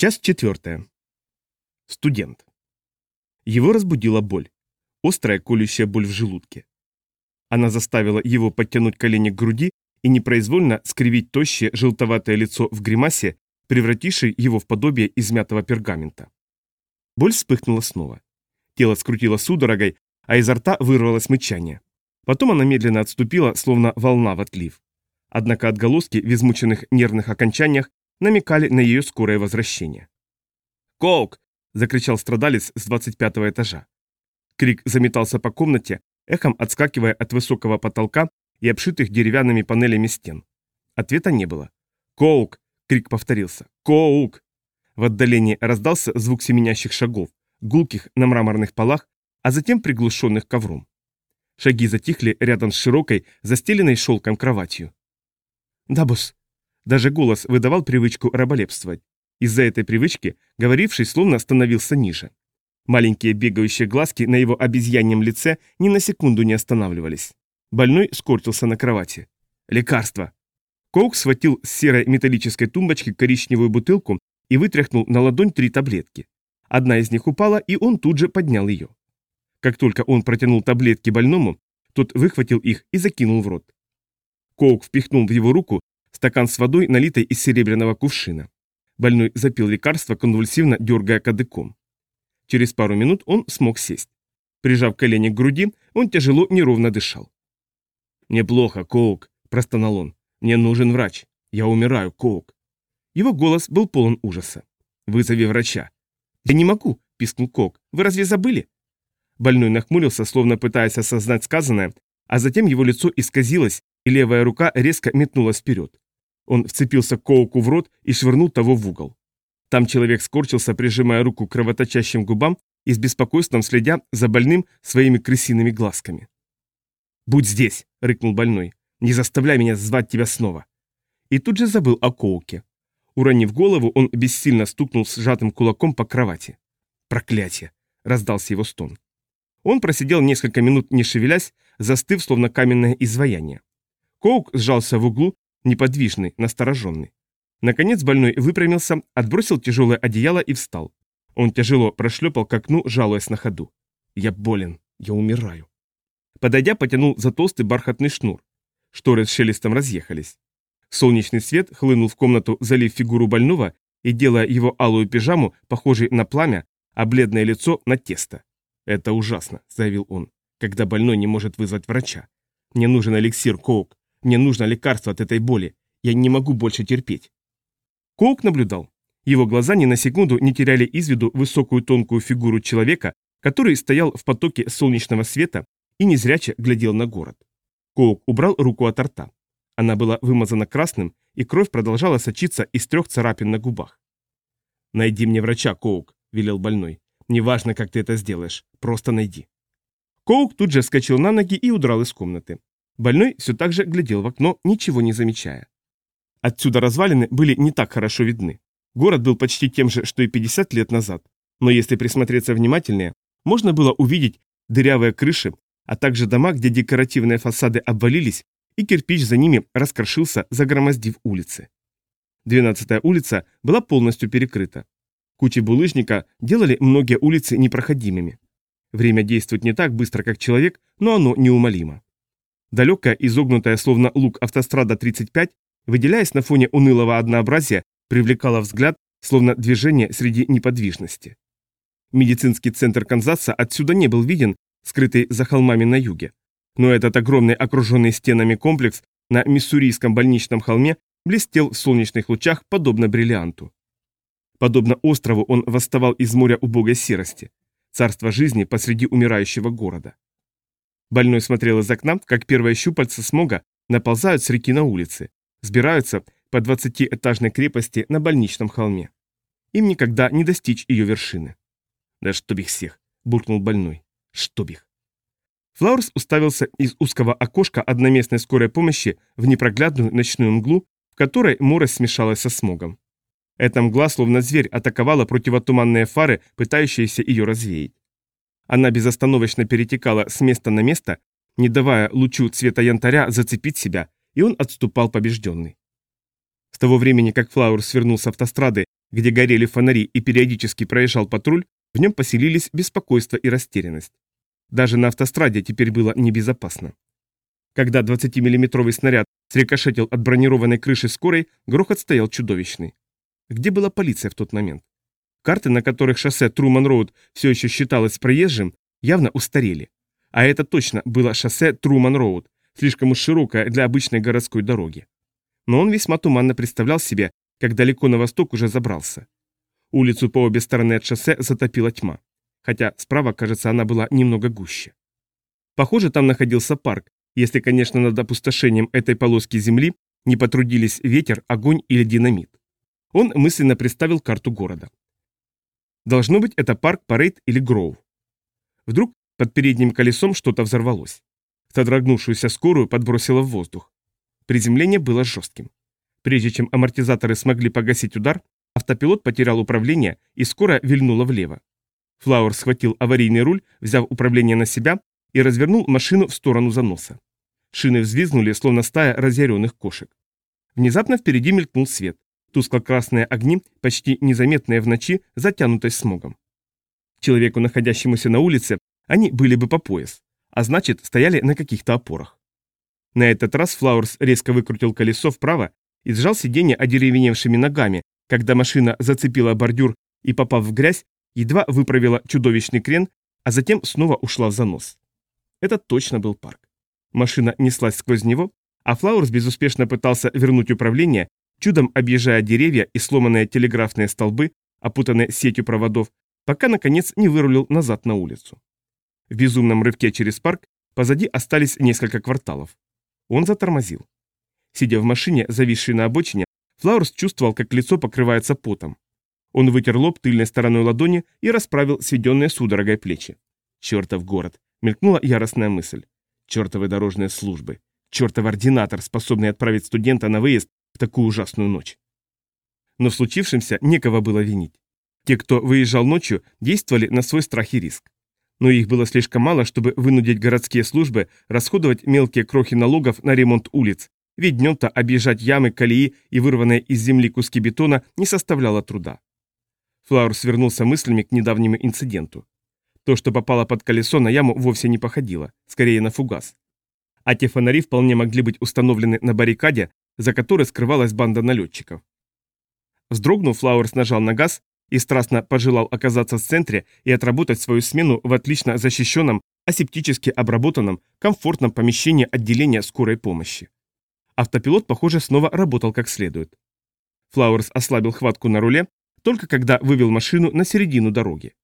Часть четвертая. Студент. Его разбудила боль. Острая колющая боль в желудке. Она заставила его подтянуть колени к груди и непроизвольно скривить тощее желтоватое лицо в гримасе, превратившей его в подобие измятого пергамента. Боль вспыхнула снова. Тело скрутило судорогой, а изо рта вырвалось мычание. Потом она медленно отступила, словно волна в отлив. Однако отголоски в измученных нервных окончаниях намекали на ее скорое возвращение. «Коук!» – закричал страдалец с 25 этажа. Крик заметался по комнате, эхом отскакивая от высокого потолка и обшитых деревянными панелями стен. Ответа не было. «Коук!» – крик повторился. «Коук!» В отдалении раздался звук семенящих шагов, гулких на мраморных полах, а затем приглушенных ковром. Шаги затихли рядом с широкой, застеленной шелком кроватью. «Да, босс», даже голос выдавал привычку раболепствовать. Из-за этой привычки говоривший словно становился ниже. Маленькие бегающие глазки на его обезьяньем лице ни на секунду не останавливались. Больной скорчился на кровати. «Лекарство!» Коук схватил с серой металлической тумбочки коричневую бутылку и вытряхнул на ладонь три таблетки. Одна из них упала, и он тут же поднял ее. Как только он протянул таблетки больному, тот выхватил их и закинул в рот. Коук впихнул в его руку стакан с водой, налитой из серебряного кувшина. Больной запил лекарство, конвульсивно дергая кадыком. Через пару минут он смог сесть. Прижав колени к груди, он тяжело, неровно дышал. «Неплохо, Коук», – простонал он. «Мне нужен врач. Я умираю, Коук». Его голос был полон ужаса. «Вызови врача». «Я не могу», – пискнул Коук. «Вы разве забыли?» Больной нахмурился, словно пытаясь осознать сказанное, а затем его лицо исказилось, и левая рука резко метнулась вперед. Он вцепился Коуку в рот и швырнул того в угол. Там человек скорчился, прижимая руку к кровоточащим губам и с беспокойством следя за больным своими крысиными глазками. «Будь здесь!» — рыкнул больной. «Не заставляй меня звать тебя снова!» И тут же забыл о Коуке. Уронив голову, он бессильно стукнул сжатым кулаком по кровати. «Проклятие!» — раздался его стон. Он просидел несколько минут, не шевелясь, застыв, словно каменное изваяние. Коук сжался в углу, неподвижный, настороженный. Наконец больной выпрямился, отбросил тяжелое одеяло и встал. Он тяжело прошлепал к окну, жалуясь на ходу. «Я болен, я умираю». Подойдя, потянул за толстый бархатный шнур. Шторы с шелестом разъехались. Солнечный свет хлынул в комнату, залив фигуру больного и делая его алую пижаму, похожей на пламя, а бледное лицо на тесто. «Это ужасно», — заявил он, — «когда больной не может вызвать врача. Мне нужен эликсир, Коук. Мне нужно лекарство от этой боли. Я не могу больше терпеть. Коук наблюдал. Его глаза ни на секунду не теряли из виду высокую тонкую фигуру человека, который стоял в потоке солнечного света и незряче глядел на город. Коук убрал руку от рта. Она была вымазана красным, и кровь продолжала сочиться из трех царапин на губах. «Найди мне врача, Коук», — велел больной. «Неважно, как ты это сделаешь, просто найди». Коук тут же вскочил на ноги и удрал из комнаты. Больной все так же глядел в окно, ничего не замечая. Отсюда развалины были не так хорошо видны. Город был почти тем же, что и 50 лет назад. Но если присмотреться внимательнее, можно было увидеть дырявые крыши, а также дома, где декоративные фасады обвалились, и кирпич за ними раскрошился, загромоздив улицы. 12-я улица была полностью перекрыта. Кучи булыжника делали многие улицы непроходимыми. Время действует не так быстро, как человек, но оно неумолимо. Далекая, изогнутая, словно лук автострада 35, выделяясь на фоне унылого однообразия, привлекала взгляд, словно движение среди неподвижности. Медицинский центр Канзаса отсюда не был виден, скрытый за холмами на юге. Но этот огромный окруженный стенами комплекс на миссурийском больничном холме блестел в солнечных лучах, подобно бриллианту. Подобно острову он восставал из моря убогой серости, царство жизни посреди умирающего города. Больной смотрел из окна, как первые щупальца смога наползают с реки на улице, сбираются по двадцатиэтажной крепости на больничном холме. Им никогда не достичь ее вершины. «Да чтоб их всех!» – буркнул больной. «Чтоб их!» Флаурс уставился из узкого окошка одноместной скорой помощи в непроглядную ночную мглу, в которой морось смешалась со смогом. Эта мгла, словно зверь, атаковала противотуманные фары, пытающиеся ее развеять. Она безостановочно перетекала с места на место, не давая лучу цвета янтаря зацепить себя, и он отступал побежденный. С того времени, как Флауэр свернул с автострады Где горели фонари и периодически проезжал патруль, в нем поселились беспокойство и растерянность. Даже на автостраде теперь было небезопасно. Когда 20-миллиметровый снаряд срикошетил от бронированной крыши скорой, грохот стоял чудовищный. Где была полиция в тот момент? Карты, на которых шоссе Труман-Роуд все еще считалось проезжим, явно устарели. А это точно было шоссе Труман-Роуд, слишком уж широкое для обычной городской дороги. Но он весьма туманно представлял себе, как далеко на восток уже забрался. Улицу по обе стороны от шоссе затопила тьма, хотя справа, кажется, она была немного гуще. Похоже, там находился парк, если, конечно, над опустошением этой полоски земли не потрудились ветер, огонь или динамит. Он мысленно представил карту города. Должно быть, это парк, парейд или гроув. Вдруг под передним колесом что-то взорвалось. Содрогнувшуюся скорую подбросило в воздух. Приземление было жестким. Прежде чем амортизаторы смогли погасить удар, автопилот потерял управление и скоро вильнула влево. Флауэр схватил аварийный руль, взяв управление на себя, и развернул машину в сторону заноса. Шины взвизгнули, словно стая разъяренных кошек. Внезапно впереди мелькнул свет. Тускло-красные огни, почти незаметные в ночи, затянутой смогом. Человеку, находящемуся на улице, они были бы по пояс, а значит, стояли на каких-то опорах. На этот раз Флауэрс резко выкрутил колесо вправо и сжал сиденье одеревеневшими ногами, когда машина зацепила бордюр и, попав в грязь, едва выправила чудовищный крен, а затем снова ушла в занос. Это точно был парк. Машина неслась сквозь него, а Флауэрс безуспешно пытался вернуть управление, чудом объезжая деревья и сломанные телеграфные столбы, опутанные сетью проводов, пока, наконец, не вырулил назад на улицу. В безумном рывке через парк позади остались несколько кварталов. Он затормозил. Сидя в машине, зависшей на обочине, Флаурс чувствовал, как лицо покрывается потом. Он вытер лоб тыльной стороной ладони и расправил сведенные судорогой плечи. «Чертов город!» — мелькнула яростная мысль. «Чертовы дорожные службы! Чертов ординатор, способный отправить студента на выезд такую ужасную ночь!» Но в случившемся некого было винить. Те, кто выезжал ночью, действовали на свой страх и риск но их было слишком мало, чтобы вынудить городские службы расходовать мелкие крохи налогов на ремонт улиц, ведь днем-то объезжать ямы, колеи и вырванные из земли куски бетона не составляло труда. Флаур свернулся мыслями к недавнему инциденту. То, что попало под колесо на яму, вовсе не походило, скорее на фугас. А те фонари вполне могли быть установлены на баррикаде, за которой скрывалась банда налетчиков. Вздрогнув, Флауэрс нажал на газ, и страстно пожелал оказаться в центре и отработать свою смену в отлично защищенном, асептически обработанном, комфортном помещении отделения скорой помощи. Автопилот, похоже, снова работал как следует. Флауэрс ослабил хватку на руле, только когда вывел машину на середину дороги.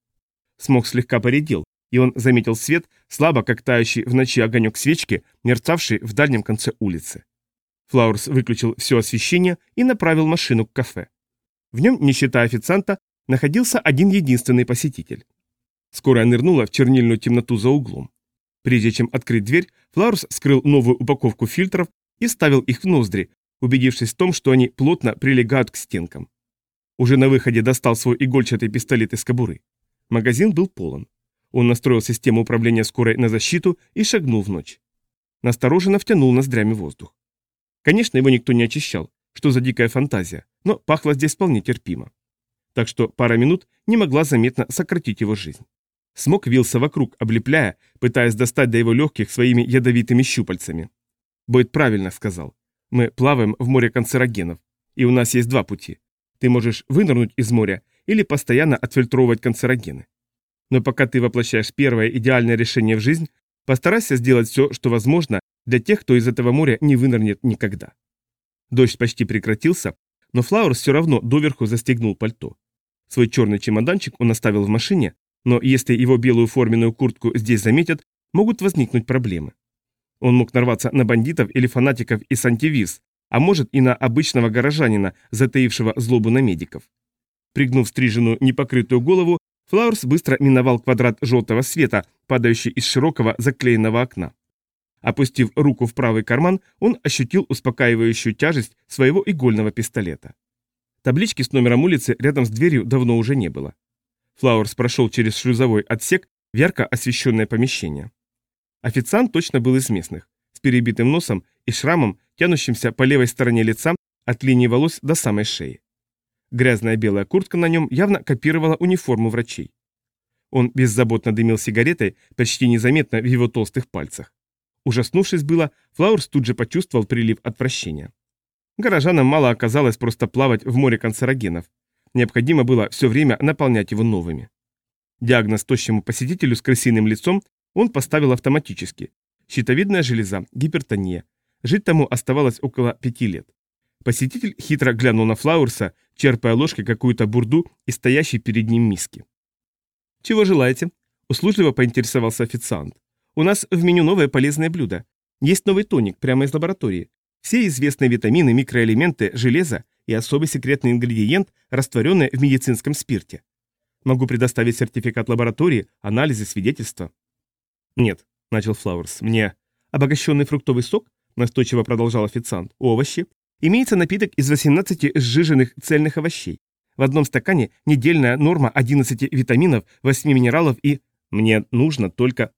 Смог слегка поредел, и он заметил свет, слабо как тающий в ночи огонек свечки, мерцавший в дальнем конце улицы. Флауэрс выключил все освещение и направил машину к кафе. В нем, не считая официанта, находился один единственный посетитель. Скорая нырнула в чернильную темноту за углом. Прежде чем открыть дверь, Флаурс скрыл новую упаковку фильтров и ставил их в ноздри, убедившись в том, что они плотно прилегают к стенкам. Уже на выходе достал свой игольчатый пистолет из кобуры. Магазин был полон. Он настроил систему управления скорой на защиту и шагнул в ночь. Настороженно втянул ноздрями воздух. Конечно, его никто не очищал, что за дикая фантазия, но пахло здесь вполне терпимо так что пара минут не могла заметно сократить его жизнь. Смог вился вокруг, облепляя, пытаясь достать до его легких своими ядовитыми щупальцами. Бойд правильно сказал. Мы плаваем в море канцерогенов, и у нас есть два пути. Ты можешь вынырнуть из моря или постоянно отфильтровывать канцерогены. Но пока ты воплощаешь первое идеальное решение в жизнь, постарайся сделать все, что возможно для тех, кто из этого моря не вынырнет никогда. Дождь почти прекратился, но Флауэр все равно доверху застегнул пальто. Свой черный чемоданчик он оставил в машине, но если его белую форменную куртку здесь заметят, могут возникнуть проблемы. Он мог нарваться на бандитов или фанатиков из антивиз, а может и на обычного горожанина, затаившего злобу на медиков. Пригнув стриженную непокрытую голову, Флауэрс быстро миновал квадрат желтого света, падающий из широкого заклеенного окна. Опустив руку в правый карман, он ощутил успокаивающую тяжесть своего игольного пистолета. Таблички с номером улицы рядом с дверью давно уже не было. Флауэрс прошел через шлюзовой отсек в ярко освещенное помещение. Официант точно был из местных, с перебитым носом и шрамом, тянущимся по левой стороне лица от линии волос до самой шеи. Грязная белая куртка на нем явно копировала униформу врачей. Он беззаботно дымил сигаретой, почти незаметно в его толстых пальцах. Ужаснувшись было, Флауэрс тут же почувствовал прилив отвращения. Горожанам мало оказалось просто плавать в море канцерогенов. Необходимо было все время наполнять его новыми. Диагноз тощему посетителю с крысиным лицом он поставил автоматически. Щитовидная железа, гипертония. Жить тому оставалось около пяти лет. Посетитель хитро глянул на Флауэрса, черпая ложкой какую-то бурду и стоящей перед ним миски. «Чего желаете?» – услужливо поинтересовался официант. У нас в меню новое полезное блюдо. Есть новый тоник прямо из лаборатории. Все известные витамины, микроэлементы, железо и особый секретный ингредиент, растворенный в медицинском спирте. Могу предоставить сертификат лаборатории, анализы, свидетельства. Нет, начал Флауэрс, мне обогащенный фруктовый сок, настойчиво продолжал официант, овощи. Имеется напиток из 18 сжиженных цельных овощей. В одном стакане недельная норма 11 витаминов, 8 минералов и... Мне нужно только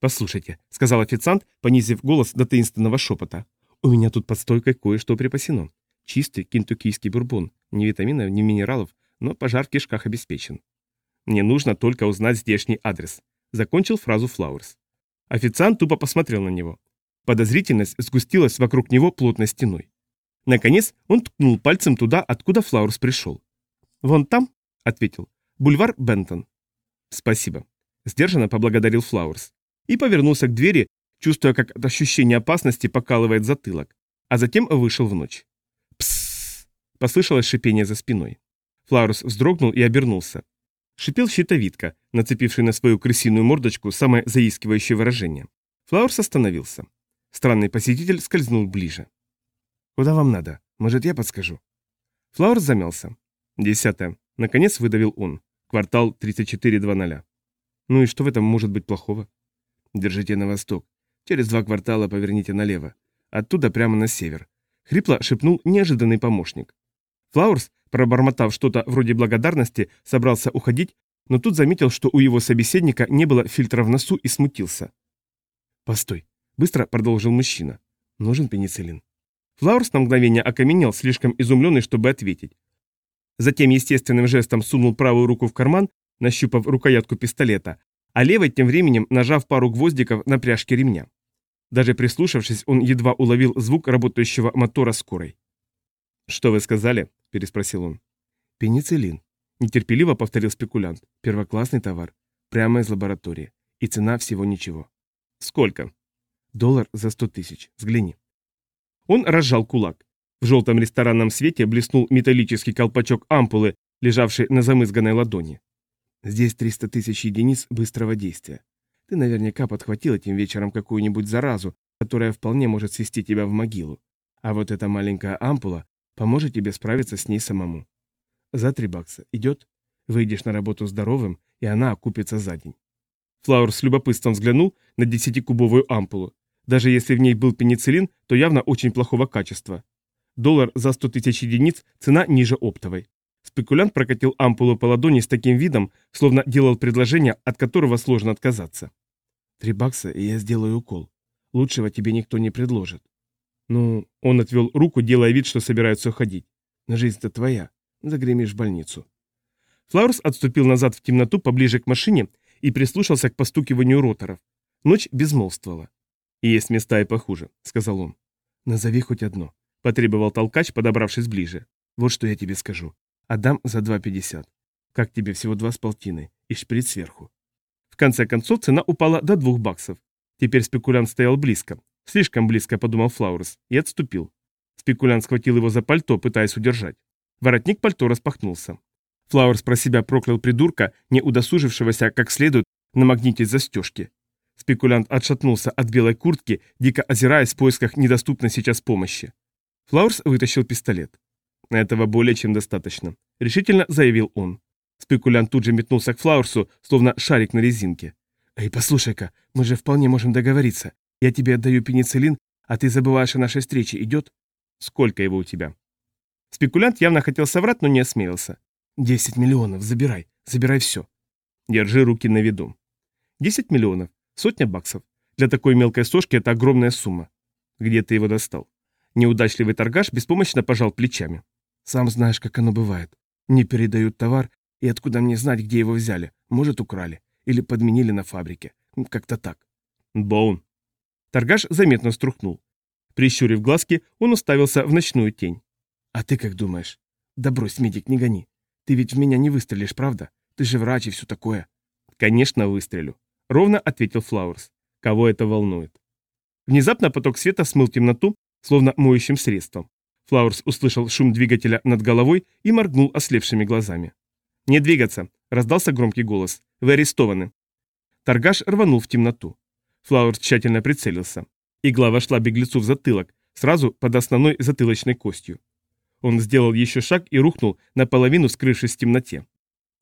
«Послушайте», — сказал официант, понизив голос до таинственного шепота. «У меня тут под стойкой кое-что припасено. Чистый кентуккийский бурбон. Ни витаминов, ни минералов, но пожар в кишках обеспечен. Мне нужно только узнать здешний адрес». Закончил фразу Флауэрс. Официант тупо посмотрел на него. Подозрительность сгустилась вокруг него плотной стеной. Наконец он ткнул пальцем туда, откуда Флауэрс пришел. «Вон там», — ответил, — «бульвар Бентон». «Спасибо», — сдержанно поблагодарил Флауэрс и повернулся к двери, чувствуя, как от ощущения опасности покалывает затылок, а затем вышел в ночь. «Пссс!» – послышалось шипение за спиной. Флаурус вздрогнул и обернулся. Шипел щитовидка, нацепивший на свою крысиную мордочку самое заискивающее выражение. Флаурс остановился. Странный посетитель скользнул ближе. «Куда вам надо? Может, я подскажу?» Флаурс замялся. «Десятое». Наконец выдавил он. Квартал 3420. «Ну и что в этом может быть плохого?» Держите на восток. Через два квартала поверните налево. Оттуда прямо на север. Хрипло шепнул неожиданный помощник. Флауэрс, пробормотав что-то вроде благодарности, собрался уходить, но тут заметил, что у его собеседника не было фильтра в носу и смутился. «Постой», — быстро продолжил мужчина. «Нужен пенициллин». Флауэрс на мгновение окаменел, слишком изумленный, чтобы ответить. Затем естественным жестом сунул правую руку в карман, нащупав рукоятку пистолета, а левой тем временем нажав пару гвоздиков на пряжке ремня. Даже прислушавшись, он едва уловил звук работающего мотора скорой. «Что вы сказали?» – переспросил он. «Пенициллин», – нетерпеливо повторил спекулянт. «Первоклассный товар. Прямо из лаборатории. И цена всего ничего». «Сколько?» «Доллар за сто тысяч. Взгляни». Он разжал кулак. В желтом ресторанном свете блеснул металлический колпачок ампулы, лежавший на замызганной ладони. Здесь 300 тысяч единиц быстрого действия. Ты наверняка подхватил этим вечером какую-нибудь заразу, которая вполне может свести тебя в могилу. А вот эта маленькая ампула поможет тебе справиться с ней самому. За три бакса. Идет? Выйдешь на работу здоровым, и она окупится за день. Флауэр с любопытством взглянул на десятикубовую ампулу. Даже если в ней был пенициллин, то явно очень плохого качества. Доллар за 100 тысяч единиц, цена ниже оптовой. Спекулянт прокатил ампулу по ладони с таким видом, словно делал предложение, от которого сложно отказаться. «Три бакса, и я сделаю укол. Лучшего тебе никто не предложит». «Ну...» Он отвел руку, делая вид, что собирается уходить. «Но жизнь-то твоя. Загремишь в больницу». Флаурс отступил назад в темноту поближе к машине и прислушался к постукиванию роторов. Ночь безмолвствовала. «Есть места и похуже», — сказал он. «Назови хоть одно», — потребовал толкач, подобравшись ближе. «Вот что я тебе скажу. Отдам за 2,50. Как тебе всего два с полтиной. И шприц сверху. В конце концов цена упала до двух баксов. Теперь спекулянт стоял близко. Слишком близко, подумал Флаурес, и отступил. Спекулянт схватил его за пальто, пытаясь удержать. Воротник пальто распахнулся. Флауэрс про себя проклял придурка, не удосужившегося как следует намагнитить застежки. Спекулянт отшатнулся от белой куртки, дико озираясь в поисках недоступной сейчас помощи. Флауэрс вытащил пистолет. «Этого более чем достаточно», — решительно заявил он. Спекулянт тут же метнулся к Флаурсу, словно шарик на резинке. «Эй, послушай-ка, мы же вполне можем договориться. Я тебе отдаю пенициллин, а ты забываешь о нашей встрече. Идет?» «Сколько его у тебя?» Спекулянт явно хотел соврать, но не осмелился. «Десять миллионов, забирай, забирай все». Держи руки на виду. Десять миллионов, сотня баксов. Для такой мелкой сошки это огромная сумма. Где ты его достал? Неудачливый торгаш беспомощно пожал плечами. Сам знаешь, как оно бывает. Мне передают товар, и откуда мне знать, где его взяли? Может, украли. Или подменили на фабрике. Как-то так. Боун. Торгаш заметно струхнул. Прищурив глазки, он уставился в ночную тень. А ты как думаешь? Да брось, медик, не гони. Ты ведь в меня не выстрелишь, правда? Ты же врач и все такое. Конечно, выстрелю. Ровно ответил Флауэрс. Кого это волнует? Внезапно поток света смыл темноту, словно моющим средством. Флауэрс услышал шум двигателя над головой и моргнул ослепшими глазами. «Не двигаться!» – раздался громкий голос. «Вы арестованы!» Торгаш рванул в темноту. Флауэрс тщательно прицелился. Игла вошла беглецу в затылок, сразу под основной затылочной костью. Он сделал еще шаг и рухнул, наполовину скрывшись в темноте.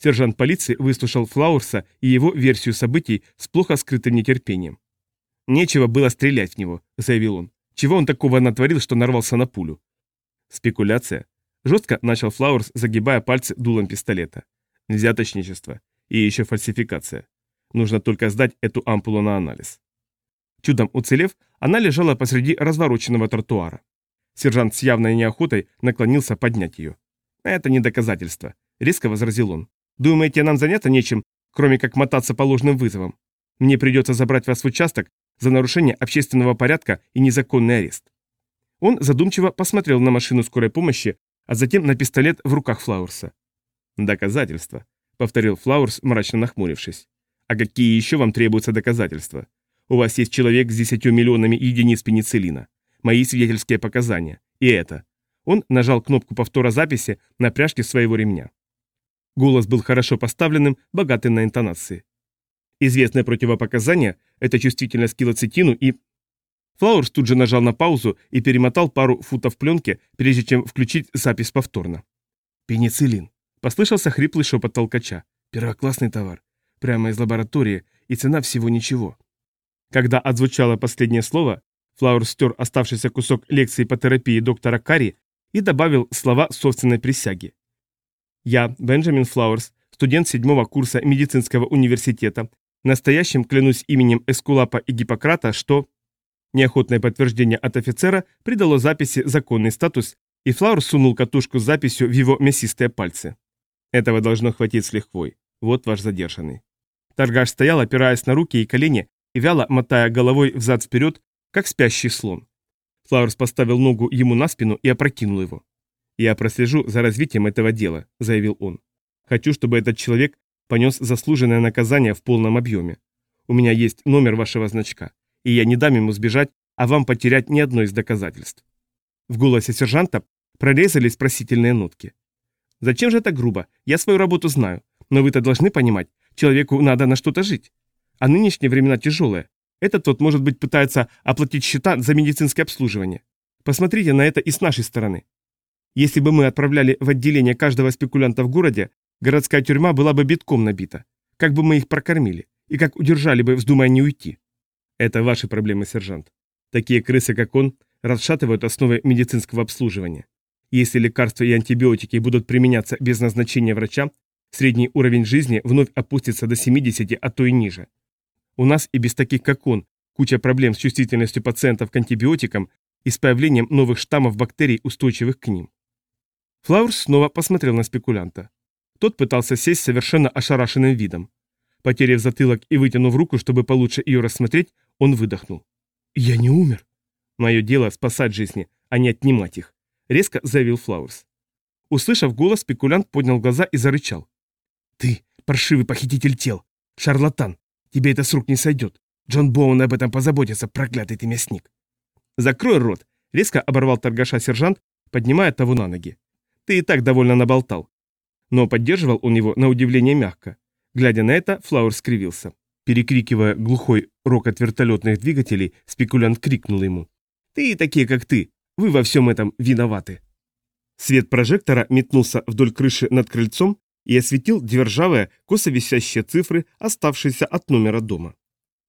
Сержант полиции выслушал Флауэрса и его версию событий с плохо скрытым нетерпением. «Нечего было стрелять в него», — заявил он. «Чего он такого натворил, что нарвался на пулю?» «Спекуляция», — жестко начал Флауэрс, загибая пальцы дулом пистолета. «Взяточничество. И еще фальсификация. Нужно только сдать эту ампулу на анализ». Чудом уцелев, она лежала посреди развороченного тротуара. Сержант с явной неохотой наклонился поднять ее. «Это не доказательство», — резко возразил он. «Думаете, нам заняться нечем, кроме как мотаться по ложным вызовам? Мне придется забрать вас в участок за нарушение общественного порядка и незаконный арест». Он задумчиво посмотрел на машину скорой помощи, а затем на пистолет в руках Флауэрса. «Доказательства», — повторил Флауэрс, мрачно нахмурившись. «А какие еще вам требуются доказательства? У вас есть человек с десятью миллионами единиц пенициллина. Мои свидетельские показания. И это». Он нажал кнопку повтора записи на пряжке своего ремня. Голос был хорошо поставленным, богатый на интонации. Известное противопоказание – это чувствительность к и... Флауэрс тут же нажал на паузу и перемотал пару футов пленки, прежде чем включить запись повторно. «Пенициллин», – послышался хриплый шепот толкача. «Первоклассный товар. Прямо из лаборатории, и цена всего ничего». Когда отзвучало последнее слово, Флауэрс стер оставшийся кусок лекции по терапии доктора Карри и добавил слова собственной присяги. «Я, Бенджамин Флауэрс, студент седьмого курса медицинского университета, настоящим клянусь именем Эскулапа и Гиппократа, что...» Неохотное подтверждение от офицера придало записи законный статус, и Флауэр сунул катушку с записью в его мясистые пальцы. Этого должно хватить с лихвой. Вот ваш задержанный. Торгаш стоял, опираясь на руки и колени, и вяло мотая головой взад-вперед, как спящий слон. Флауэрс поставил ногу ему на спину и опрокинул его. «Я прослежу за развитием этого дела», — заявил он. «Хочу, чтобы этот человек понес заслуженное наказание в полном объеме. У меня есть номер вашего значка, и я не дам ему сбежать, а вам потерять ни одно из доказательств». В голосе сержанта прорезались просительные нотки. «Зачем же это грубо? Я свою работу знаю, но вы-то должны понимать, человеку надо на что-то жить. А нынешние времена тяжелые. Этот тот, может быть, пытается оплатить счета за медицинское обслуживание. Посмотрите на это и с нашей стороны. Если бы мы отправляли в отделение каждого спекулянта в городе, городская тюрьма была бы битком набита. Как бы мы их прокормили? И как удержали бы, вздумая не уйти? Это ваши проблемы, сержант. Такие крысы, как он, расшатывают основы медицинского обслуживания. Если лекарства и антибиотики будут применяться без назначения врача, средний уровень жизни вновь опустится до 70, а то и ниже. У нас и без таких, как он, куча проблем с чувствительностью пациентов к антибиотикам и с появлением новых штаммов бактерий, устойчивых к ним. Флаурс снова посмотрел на спекулянта. Тот пытался сесть совершенно ошарашенным видом. Потеряв затылок и вытянув руку, чтобы получше ее рассмотреть, он выдохнул. «Я не умер». «Мое дело спасать жизни, а не отнимать их», — резко заявил Флауэрс. Услышав голос, спекулянт поднял глаза и зарычал. «Ты, паршивый похититель тел, шарлатан, Тебе это с рук не сойдет. Джон Боун об этом позаботится, проклятый ты мясник. Закрой рот, резко оборвал торгаша сержант, поднимая того на ноги. Ты и так довольно наболтал. Но поддерживал он его на удивление мягко. Глядя на это, Флауэр скривился. Перекрикивая глухой рокот вертолетных двигателей, спекулянт крикнул ему. «Ты и такие, как ты, вы во всем этом виноваты». Свет прожектора метнулся вдоль крыши над крыльцом, и осветил две ржавые, косо висящие цифры, оставшиеся от номера дома.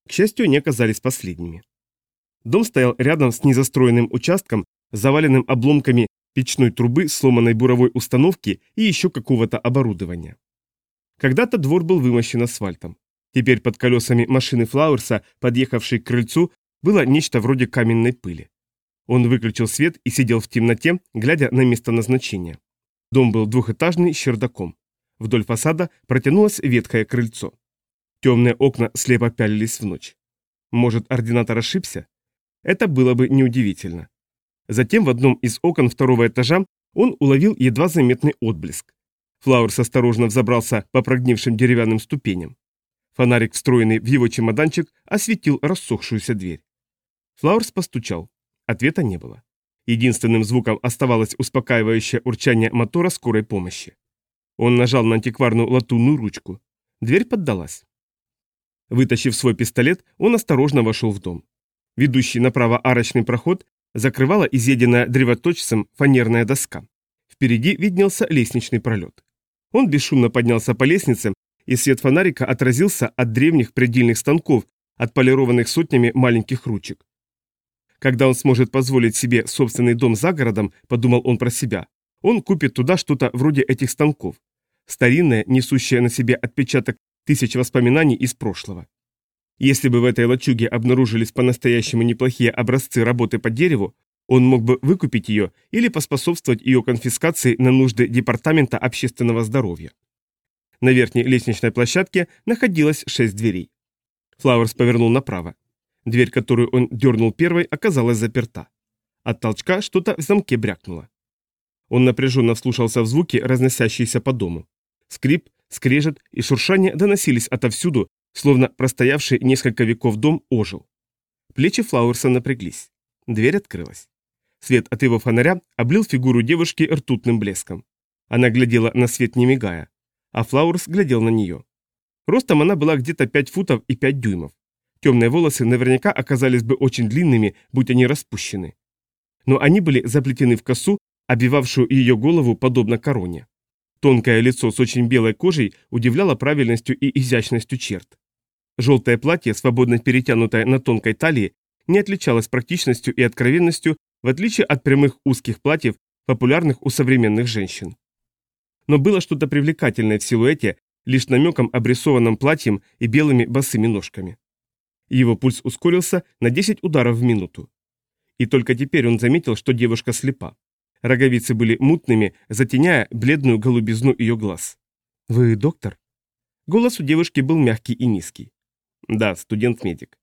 К счастью, они оказались последними. Дом стоял рядом с незастроенным участком, заваленным обломками печной трубы, сломанной буровой установки и еще какого-то оборудования. Когда-то двор был вымощен асфальтом. Теперь под колесами машины Флауэрса, подъехавшей к крыльцу, было нечто вроде каменной пыли. Он выключил свет и сидел в темноте, глядя на место назначения. Дом был двухэтажный с чердаком. Вдоль фасада протянулось ветхое крыльцо. Темные окна слепо пялились в ночь. Может, ординатор ошибся? Это было бы неудивительно. Затем в одном из окон второго этажа он уловил едва заметный отблеск. Флауэрс осторожно взобрался по прогнившим деревянным ступеням. Фонарик, встроенный в его чемоданчик, осветил рассохшуюся дверь. Флауэрс постучал. Ответа не было. Единственным звуком оставалось успокаивающее урчание мотора скорой помощи. Он нажал на антикварную латунную ручку. Дверь поддалась. Вытащив свой пистолет, он осторожно вошел в дом. Ведущий направо арочный проход закрывала изъеденная древоточцем фанерная доска. Впереди виднелся лестничный пролет. Он бесшумно поднялся по лестнице, и свет фонарика отразился от древних предельных станков, отполированных сотнями маленьких ручек. Когда он сможет позволить себе собственный дом за городом, подумал он про себя, он купит туда что-то вроде этих станков. Старинное, несущее на себе отпечаток тысяч воспоминаний из прошлого. Если бы в этой лачуге обнаружились по-настоящему неплохие образцы работы по дереву, он мог бы выкупить ее или поспособствовать ее конфискации на нужды Департамента общественного здоровья. На верхней лестничной площадке находилось шесть дверей. Флауэрс повернул направо. Дверь, которую он дернул первой, оказалась заперта. От толчка что-то в замке брякнуло. Он напряженно вслушался в звуки, разносящиеся по дому. Скрип, скрежет и шуршание доносились отовсюду, словно простоявший несколько веков дом ожил. Плечи Флауэрса напряглись. Дверь открылась. Свет от его фонаря облил фигуру девушки ртутным блеском. Она глядела на свет не мигая, а Флауэрс глядел на нее. Ростом она была где-то 5 футов и 5 дюймов. Темные волосы наверняка оказались бы очень длинными, будь они распущены. Но они были заплетены в косу, обвивавшую ее голову подобно короне. Тонкое лицо с очень белой кожей удивляло правильностью и изящностью черт. Желтое платье, свободно перетянутое на тонкой талии, не отличалось практичностью и откровенностью, в отличие от прямых узких платьев, популярных у современных женщин. Но было что-то привлекательное в силуэте, лишь намеком обрисованным платьем и белыми босыми ножками. Его пульс ускорился на 10 ударов в минуту. И только теперь он заметил, что девушка слепа. Роговицы были мутными, затеняя бледную голубизну ее глаз. «Вы доктор?» Голос у девушки был мягкий и низкий. «Да, студент-медик».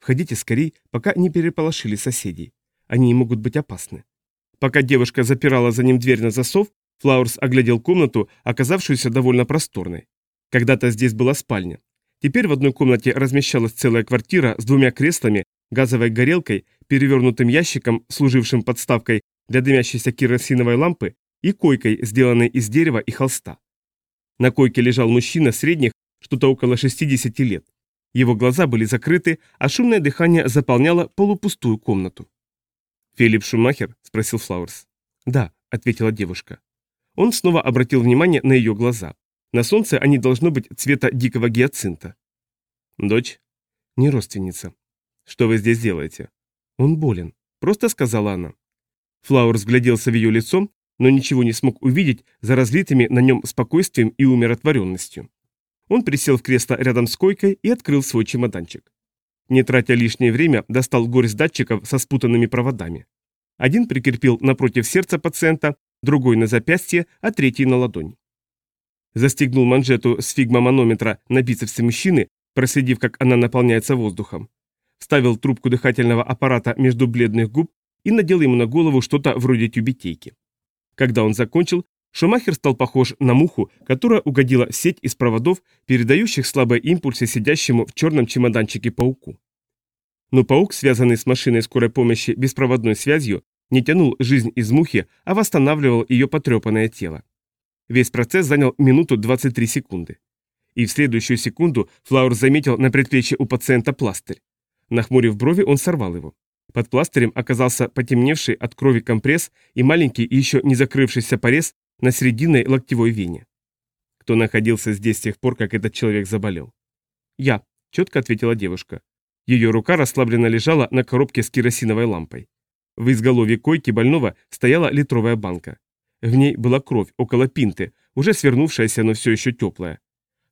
«Входите скорей, пока не переполошили соседей. Они могут быть опасны». Пока девушка запирала за ним дверь на засов, Флауэрс оглядел комнату, оказавшуюся довольно просторной. Когда-то здесь была спальня. Теперь в одной комнате размещалась целая квартира с двумя креслами, газовой горелкой, перевернутым ящиком, служившим подставкой для дымящейся керосиновой лампы, и койкой, сделанной из дерева и холста. На койке лежал мужчина средних, что-то около 60 лет. Его глаза были закрыты, а шумное дыхание заполняло полупустую комнату. «Филипп Шумахер?» – спросил Флауэрс. «Да», – ответила девушка. Он снова обратил внимание на ее глаза. На солнце они должны быть цвета дикого гиацинта. «Дочь?» «Не родственница». «Что вы здесь делаете?» «Он болен», – просто сказала она. Флауэр взгляделся в ее лицо, но ничего не смог увидеть за разлитыми на нем спокойствием и умиротворенностью. Он присел в кресло рядом с койкой и открыл свой чемоданчик. Не тратя лишнее время, достал горсть датчиков со спутанными проводами. Один прикрепил напротив сердца пациента, другой на запястье, а третий на ладонь. Застегнул манжету с фигмоманометра на бицепсе мужчины, проследив, как она наполняется воздухом. Вставил трубку дыхательного аппарата между бледных губ и надел ему на голову что-то вроде тюбетейки. Когда он закончил, Шумахер стал похож на муху, которая угодила в сеть из проводов, передающих слабые импульсы сидящему в черном чемоданчике пауку. Но паук, связанный с машиной скорой помощи беспроводной связью, не тянул жизнь из мухи, а восстанавливал ее потрепанное тело. Весь процесс занял минуту 23 секунды. И в следующую секунду Флаур заметил на предплечье у пациента пластырь. Нахмурив брови, он сорвал его. Под пластырем оказался потемневший от крови компресс и маленький еще не закрывшийся порез на срединной локтевой вене. Кто находился здесь с тех пор, как этот человек заболел? Я, четко ответила девушка. Ее рука расслабленно лежала на коробке с керосиновой лампой. В изголовье койки больного стояла литровая банка. В ней была кровь, около пинты, уже свернувшаяся, но все еще теплая.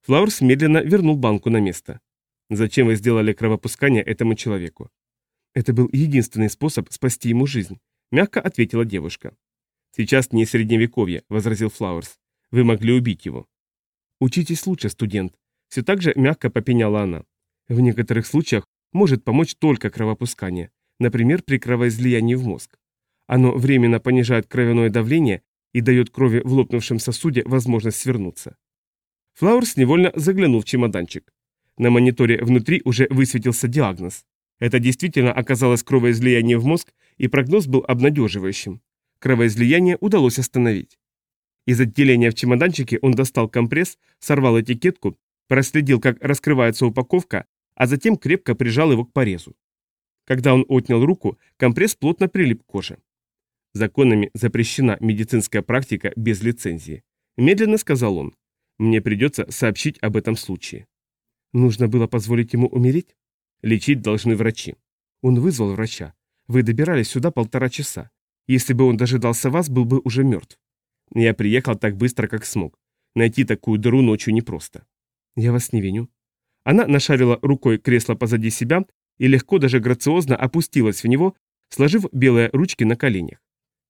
Флаурс медленно вернул банку на место. «Зачем вы сделали кровопускание этому человеку?» Это был единственный способ спасти ему жизнь, мягко ответила девушка. «Сейчас не средневековье», — возразил Флауэрс. «Вы могли убить его». «Учитесь лучше, студент», — все так же мягко попеняла она. «В некоторых случаях может помочь только кровопускание, например, при кровоизлиянии в мозг. Оно временно понижает кровяное давление и дает крови в лопнувшем сосуде возможность свернуться. Флауэрс невольно заглянул в чемоданчик. На мониторе внутри уже высветился диагноз. Это действительно оказалось кровоизлияние в мозг, и прогноз был обнадеживающим. Кровоизлияние удалось остановить. Из отделения в чемоданчике он достал компресс, сорвал этикетку, проследил, как раскрывается упаковка, а затем крепко прижал его к порезу. Когда он отнял руку, компресс плотно прилип к коже. Законами запрещена медицинская практика без лицензии. Медленно сказал он. Мне придется сообщить об этом случае. Нужно было позволить ему умереть? Лечить должны врачи. Он вызвал врача. Вы добирались сюда полтора часа. Если бы он дожидался вас, был бы уже мертв. Я приехал так быстро, как смог. Найти такую дыру ночью непросто. Я вас не виню. Она нашарила рукой кресло позади себя и легко, даже грациозно опустилась в него, сложив белые ручки на коленях.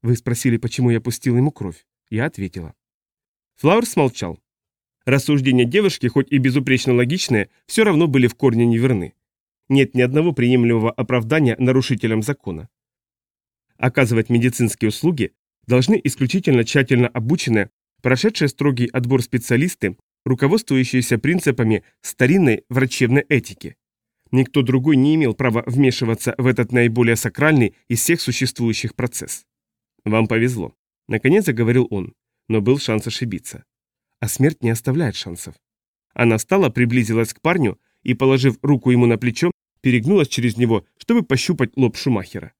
Вы спросили, почему я пустил ему кровь. Я ответила. Флауэр смолчал. Рассуждения девушки, хоть и безупречно логичные, все равно были в корне неверны. Нет ни одного приемлемого оправдания нарушителям закона. Оказывать медицинские услуги должны исключительно тщательно обученные, прошедшие строгий отбор специалисты, руководствующиеся принципами старинной врачебной этики. Никто другой не имел права вмешиваться в этот наиболее сакральный из всех существующих процесс. «Вам повезло», — наконец заговорил он, но был шанс ошибиться а смерть не оставляет шансов. Она встала, приблизилась к парню и, положив руку ему на плечо, перегнулась через него, чтобы пощупать лоб Шумахера.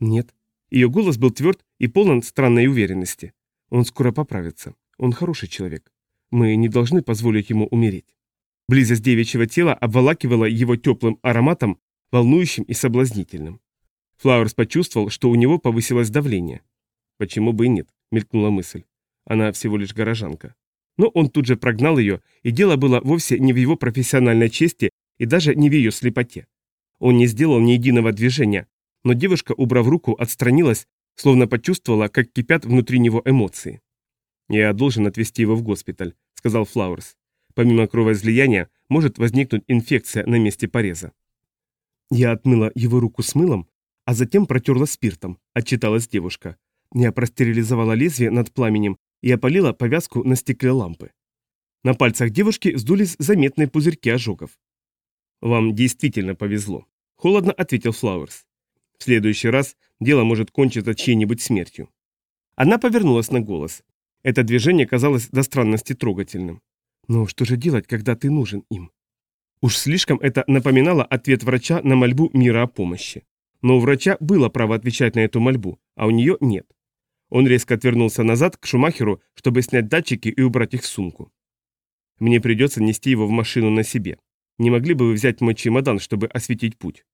Нет. Ее голос был тверд и полон странной уверенности. Он скоро поправится. Он хороший человек. Мы не должны позволить ему умереть. Близость девичьего тела обволакивала его теплым ароматом, волнующим и соблазнительным. Флауэрс почувствовал, что у него повысилось давление. «Почему бы и нет?» – мелькнула мысль. Она всего лишь горожанка. Но он тут же прогнал ее, и дело было вовсе не в его профессиональной чести и даже не в ее слепоте. Он не сделал ни единого движения, но девушка, убрав руку, отстранилась, словно почувствовала, как кипят внутри него эмоции. «Я должен отвезти его в госпиталь», — сказал Флауэрс. «Помимо кровоизлияния может возникнуть инфекция на месте пореза». «Я отмыла его руку с мылом, а затем протерла спиртом», — отчиталась девушка. Я простерилизовала лезвие над пламенем и опалила повязку на стекле лампы. На пальцах девушки сдулись заметные пузырьки ожогов. «Вам действительно повезло», — холодно ответил Флауэрс. «В следующий раз дело может кончиться чьей-нибудь смертью». Она повернулась на голос. Это движение казалось до странности трогательным. «Но что же делать, когда ты нужен им?» Уж слишком это напоминало ответ врача на мольбу мира о помощи. Но у врача было право отвечать на эту мольбу, а у нее нет. Он резко отвернулся назад к Шумахеру, чтобы снять датчики и убрать их в сумку. «Мне придется нести его в машину на себе. Не могли бы вы взять мой чемодан, чтобы осветить путь?»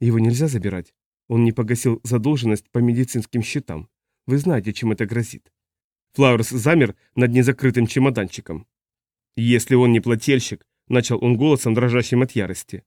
«Его нельзя забирать. Он не погасил задолженность по медицинским счетам. Вы знаете, чем это грозит». Флауэрс замер над незакрытым чемоданчиком. «Если он не плательщик», — начал он голосом, дрожащим от ярости.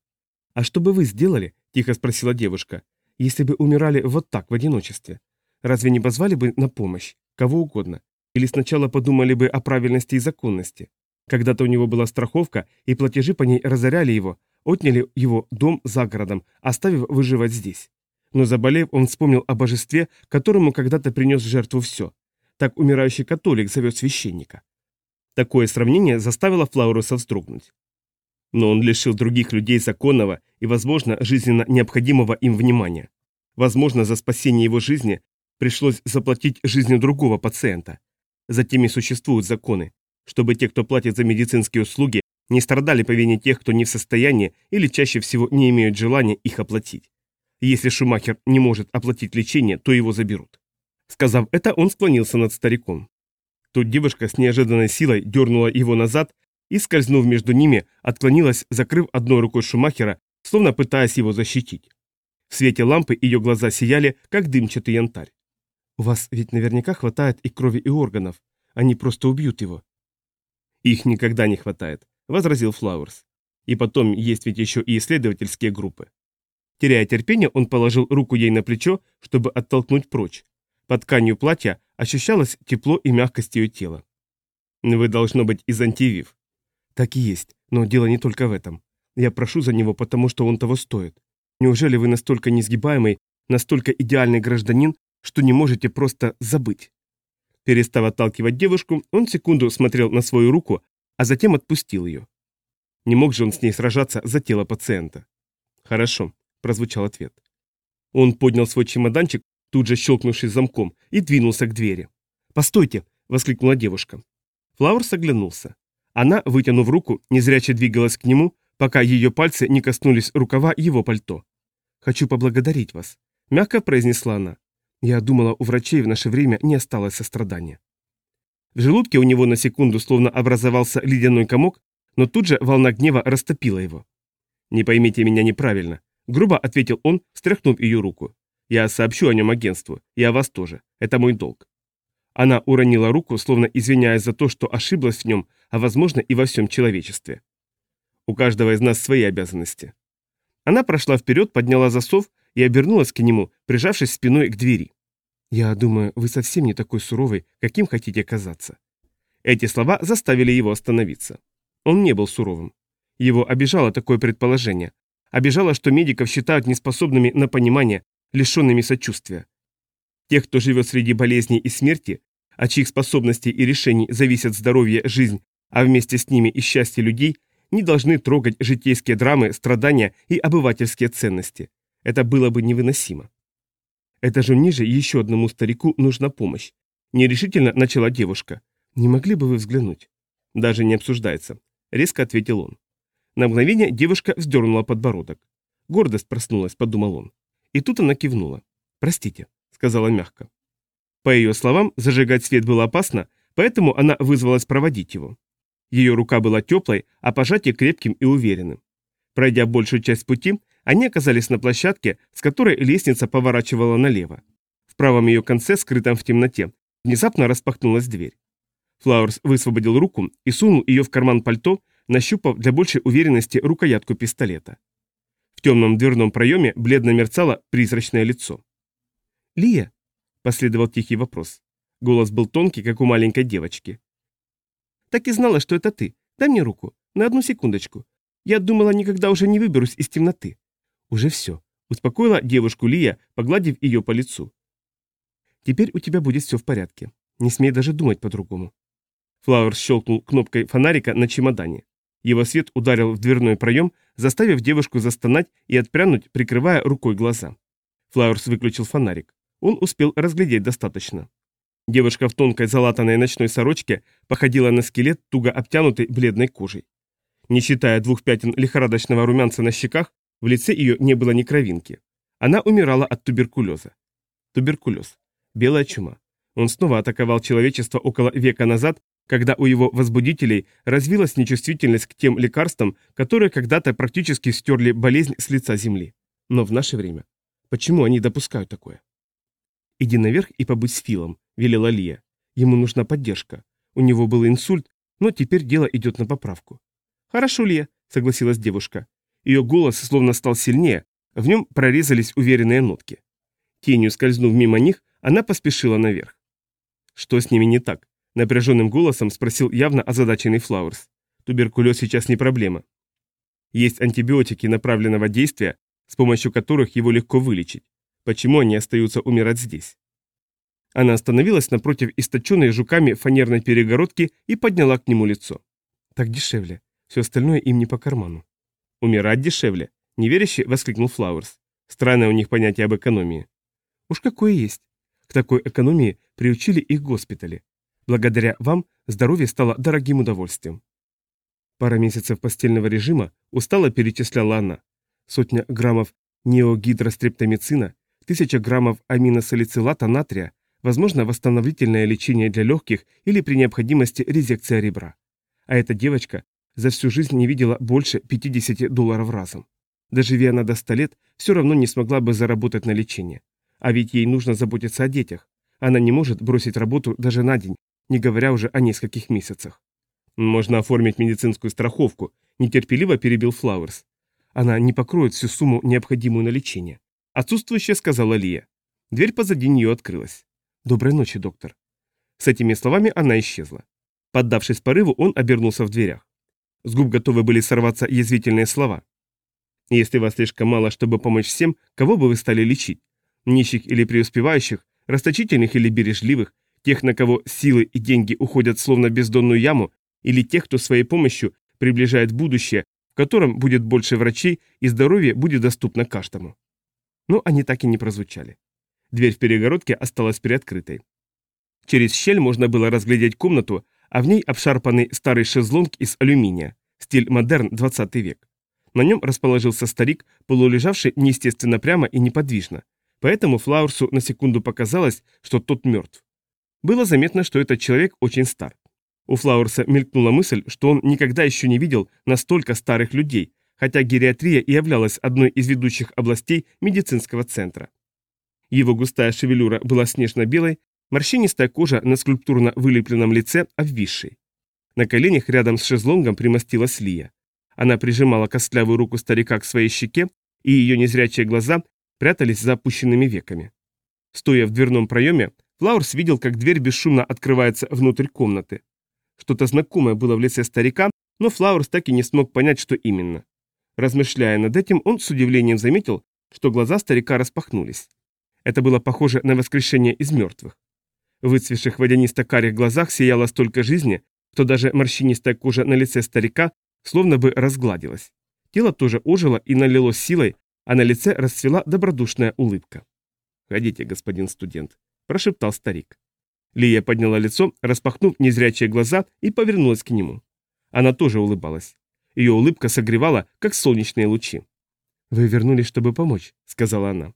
«А что бы вы сделали?» — тихо спросила девушка. «Если бы умирали вот так, в одиночестве? Разве не позвали бы на помощь? Кого угодно? Или сначала подумали бы о правильности и законности? Когда-то у него была страховка, и платежи по ней разоряли его, отняли его дом за городом, оставив выживать здесь. Но заболев, он вспомнил о божестве, которому когда-то принес жертву все. Так умирающий католик зовет священника. Такое сравнение заставило Флауруса вздрогнуть. Но он лишил других людей законного и, возможно, жизненно необходимого им внимания. Возможно, за спасение его жизни Пришлось заплатить жизнью другого пациента. Затем и существуют законы, чтобы те, кто платит за медицинские услуги, не страдали по вине тех, кто не в состоянии или чаще всего не имеют желания их оплатить. Если Шумахер не может оплатить лечение, то его заберут. Сказав это, он склонился над стариком. Тут девушка с неожиданной силой дернула его назад и, скользнув между ними, отклонилась, закрыв одной рукой Шумахера, словно пытаясь его защитить. В свете лампы ее глаза сияли, как дымчатый янтарь. У вас ведь наверняка хватает и крови, и органов. Они просто убьют его. Их никогда не хватает, возразил Флауэрс. И потом есть ведь еще и исследовательские группы. Теряя терпение, он положил руку ей на плечо, чтобы оттолкнуть прочь. Под тканью платья ощущалось тепло и мягкость ее тела. «Вы должно быть из антивив». «Так и есть, но дело не только в этом. Я прошу за него, потому что он того стоит. Неужели вы настолько несгибаемый, настолько идеальный гражданин, что не можете просто забыть?» Перестав отталкивать девушку, он секунду смотрел на свою руку, а затем отпустил ее. Не мог же он с ней сражаться за тело пациента. «Хорошо», – прозвучал ответ. Он поднял свой чемоданчик, тут же щелкнувший замком, и двинулся к двери. «Постойте!» – воскликнула девушка. Флауэрс оглянулся. Она, вытянув руку, незряче двигалась к нему, пока ее пальцы не коснулись рукава его пальто. «Хочу поблагодарить вас», – мягко произнесла она. «Я думала, у врачей в наше время не осталось сострадания». В желудке у него на секунду словно образовался ледяной комок, но тут же волна гнева растопила его. «Не поймите меня неправильно», — грубо ответил он, стряхнув ее руку. «Я сообщу о нем агентству, и о вас тоже. Это мой долг». Она уронила руку, словно извиняясь за то, что ошиблась в нем, а возможно и во всем человечестве. У каждого из нас свои обязанности. Она прошла вперед, подняла засов и обернулась к нему, прижавшись спиной к двери. «Я думаю, вы совсем не такой суровый, каким хотите казаться». Эти слова заставили его остановиться. Он не был суровым. Его обижало такое предположение. Обижало, что медиков считают неспособными на понимание, лишенными сочувствия. Тех, кто живет среди болезней и смерти, от чьих способностей и решений зависят здоровье, жизнь, а вместе с ними и счастье людей, не должны трогать житейские драмы, страдания и обывательские ценности. Это было бы невыносимо. Это же ниже еще одному старику нужна помощь. Нерешительно начала девушка. Не могли бы вы взглянуть? Даже не обсуждается. Резко ответил он. На мгновение девушка вздернула подбородок. Гордость проснулась, подумал он. И тут она кивнула. «Простите», — сказала мягко. По ее словам, зажигать свет было опасно, поэтому она вызвалась проводить его. Ее рука была теплой, а пожатие крепким и уверенным. Пройдя большую часть пути, они оказались на площадке, с которой лестница поворачивала налево. В правом ее конце, скрытом в темноте, внезапно распахнулась дверь. Флауэрс высвободил руку и сунул ее в карман пальто, нащупав для большей уверенности рукоятку пистолета. В темном дверном проеме бледно мерцало призрачное лицо. «Лия?» – последовал тихий вопрос. Голос был тонкий, как у маленькой девочки. «Так и знала, что это ты. Дай мне руку. На одну секундочку. Я думала, никогда уже не выберусь из темноты». «Уже все», — успокоила девушку Лия, погладив ее по лицу. «Теперь у тебя будет все в порядке. Не смей даже думать по-другому». Флауэр щелкнул кнопкой фонарика на чемодане. Его свет ударил в дверной проем, заставив девушку застонать и отпрянуть, прикрывая рукой глаза. Флауэрс выключил фонарик. Он успел разглядеть достаточно. Девушка в тонкой залатанной ночной сорочке походила на скелет, туго обтянутый бледной кожей. Не считая двух пятен лихорадочного румянца на щеках, в лице ее не было ни кровинки. Она умирала от туберкулеза. Туберкулез. Белая чума. Он снова атаковал человечество около века назад, когда у его возбудителей развилась нечувствительность к тем лекарствам, которые когда-то практически стерли болезнь с лица земли. Но в наше время. Почему они допускают такое? «Иди наверх и побудь с Филом», — велела Лия. «Ему нужна поддержка. У него был инсульт, но теперь дело идет на поправку». «Хорошо, Лия», — согласилась девушка. Ее голос словно стал сильнее, в нем прорезались уверенные нотки. Тенью скользнув мимо них, она поспешила наверх. «Что с ними не так?» – напряженным голосом спросил явно озадаченный Флауэрс. «Туберкулез сейчас не проблема. Есть антибиотики направленного действия, с помощью которых его легко вылечить. Почему они остаются умирать здесь?» Она остановилась напротив источенной жуками фанерной перегородки и подняла к нему лицо. «Так дешевле. Все остальное им не по карману». «Умирать дешевле», — неверяще воскликнул Флауэрс. Странное у них понятие об экономии. Уж какое есть. К такой экономии приучили их госпитали. Благодаря вам здоровье стало дорогим удовольствием. Пара месяцев постельного режима устало перечисляла она. Сотня граммов неогидрострептомицина, тысяча граммов аминосалицилата натрия, возможно восстановительное лечение для легких или при необходимости резекция ребра. А эта девочка за всю жизнь не видела больше 50 долларов разом. Доживи она до 100 лет, все равно не смогла бы заработать на лечение. А ведь ей нужно заботиться о детях. Она не может бросить работу даже на день, не говоря уже о нескольких месяцах. Можно оформить медицинскую страховку, нетерпеливо перебил Флауэрс. Она не покроет всю сумму, необходимую на лечение. Отсутствующая сказала Лия. Дверь позади нее открылась. Доброй ночи, доктор. С этими словами она исчезла. Поддавшись порыву, он обернулся в дверях. С губ готовы были сорваться язвительные слова. Если вас слишком мало, чтобы помочь всем, кого бы вы стали лечить? Нищих или преуспевающих, расточительных или бережливых, тех, на кого силы и деньги уходят словно бездонную яму, или тех, кто своей помощью приближает будущее, в котором будет больше врачей и здоровье будет доступно каждому. Но они так и не прозвучали. Дверь в перегородке осталась приоткрытой. Через щель можно было разглядеть комнату, а в ней обшарпанный старый шезлонг из алюминия, стиль модерн 20 век. На нем расположился старик, полулежавший неестественно прямо и неподвижно, поэтому Флаурсу на секунду показалось, что тот мертв. Было заметно, что этот человек очень стар. У Флаурса мелькнула мысль, что он никогда еще не видел настолько старых людей, хотя гериатрия и являлась одной из ведущих областей медицинского центра. Его густая шевелюра была снежно-белой, морщинистая кожа на скульптурно вылепленном лице обвисшей. На коленях рядом с шезлонгом примостилась Лия. Она прижимала костлявую руку старика к своей щеке, и ее незрячие глаза прятались за опущенными веками. Стоя в дверном проеме, Флаурс видел, как дверь бесшумно открывается внутрь комнаты. Что-то знакомое было в лице старика, но Флаурс так и не смог понять, что именно. Размышляя над этим, он с удивлением заметил, что глаза старика распахнулись. Это было похоже на воскрешение из мертвых. В выцвевших водянисто-карих глазах сияло столько жизни, что даже морщинистая кожа на лице старика словно бы разгладилась. Тело тоже ожило и налилось силой, а на лице расцвела добродушная улыбка. «Ходите, господин студент», – прошептал старик. Лия подняла лицо, распахнув незрячие глаза и повернулась к нему. Она тоже улыбалась. Ее улыбка согревала, как солнечные лучи. «Вы вернулись, чтобы помочь», — сказала она.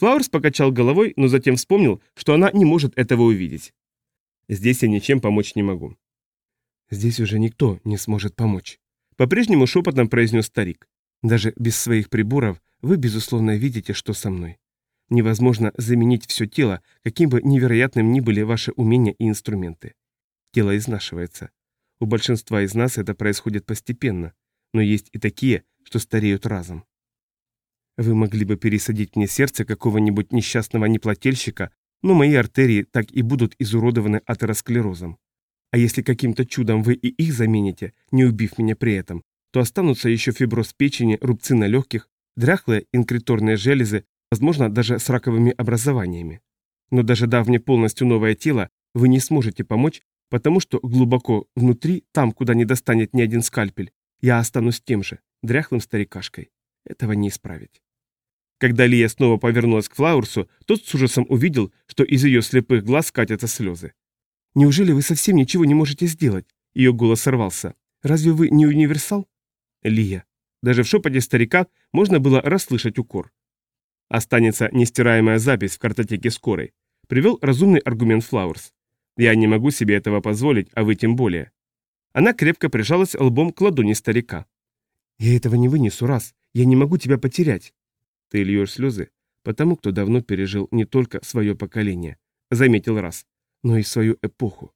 Флауэрс покачал головой, но затем вспомнил, что она не может этого увидеть. «Здесь я ничем помочь не могу». «Здесь уже никто не сможет помочь», — по-прежнему шепотом произнес старик. «Даже без своих приборов вы, безусловно, видите, что со мной. Невозможно заменить все тело, каким бы невероятным ни были ваши умения и инструменты. Тело изнашивается. У большинства из нас это происходит постепенно, но есть и такие, что стареют разом. Вы могли бы пересадить мне сердце какого-нибудь несчастного неплательщика, но мои артерии так и будут изуродованы атеросклерозом. А если каким-то чудом вы и их замените, не убив меня при этом, то останутся еще фиброз печени, рубцы на легких, дряхлые инкреторные железы, возможно, даже с раковыми образованиями. Но даже дав мне полностью новое тело, вы не сможете помочь, потому что глубоко внутри, там, куда не достанет ни один скальпель, я останусь тем же, дряхлым старикашкой. Этого не исправить. Когда Лия снова повернулась к Флаурсу, тот с ужасом увидел, что из ее слепых глаз катятся слезы. «Неужели вы совсем ничего не можете сделать?» Ее голос сорвался. «Разве вы не универсал?» «Лия, даже в шепоте старика можно было расслышать укор. Останется нестираемая запись в картотеке скорой. Привел разумный аргумент Флауэрс. Я не могу себе этого позволить, а вы тем более. Она крепко прижалась лбом к ладони старика. Я этого не вынесу, раз. Я не могу тебя потерять. Ты льешь слезы, потому кто давно пережил не только свое поколение, заметил раз, но и свою эпоху.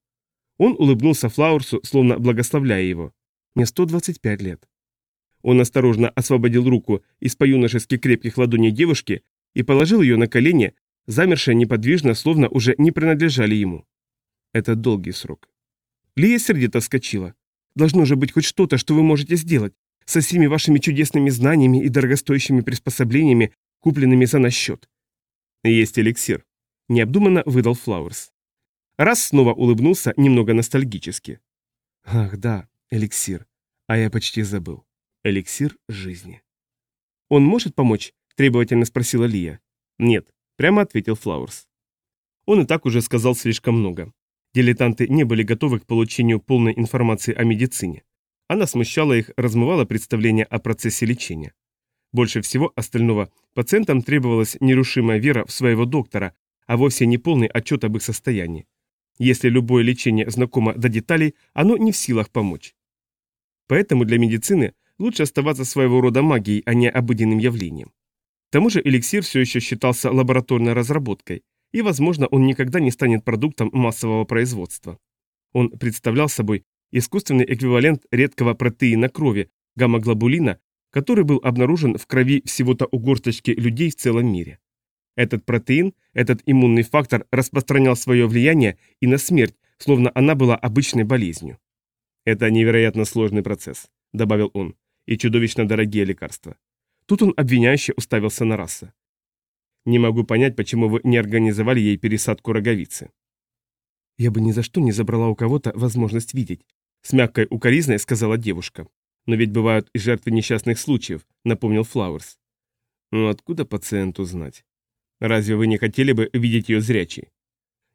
Он улыбнулся Флауэрсу, словно благословляя его. Мне 125 лет. Он осторожно освободил руку из по-юношески крепких ладоней девушки и положил ее на колени, замершие неподвижно, словно уже не принадлежали ему. Это долгий срок. Лия сердито вскочила. «Должно же быть хоть что-то, что вы можете сделать со всеми вашими чудесными знаниями и дорогостоящими приспособлениями, купленными за наш счет». «Есть эликсир», — необдуманно выдал Флауэрс. Раз снова улыбнулся немного ностальгически. «Ах да, эликсир. А я почти забыл. Эликсир жизни. «Он может помочь?» – требовательно спросила Лия. «Нет», – прямо ответил Флауэрс. Он и так уже сказал слишком много. Дилетанты не были готовы к получению полной информации о медицине. Она смущала их, размывала представление о процессе лечения. Больше всего остального пациентам требовалась нерушимая вера в своего доктора, а вовсе не полный отчет об их состоянии. Если любое лечение знакомо до деталей, оно не в силах помочь. Поэтому для медицины лучше оставаться своего рода магией, а не обыденным явлением. К тому же эликсир все еще считался лабораторной разработкой, и, возможно, он никогда не станет продуктом массового производства. Он представлял собой искусственный эквивалент редкого протеина крови, гамма-глобулина, который был обнаружен в крови всего-то у горсточки людей в целом мире. Этот протеин, этот иммунный фактор распространял свое влияние и на смерть, словно она была обычной болезнью. «Это невероятно сложный процесс», — добавил он, — «и чудовищно дорогие лекарства». Тут он обвиняюще уставился на раса. «Не могу понять, почему вы не организовали ей пересадку роговицы». «Я бы ни за что не забрала у кого-то возможность видеть», — с мягкой укоризной сказала девушка. «Но ведь бывают и жертвы несчастных случаев», — напомнил Флауэрс. «Ну откуда пациенту знать? Разве вы не хотели бы видеть ее зрячей?»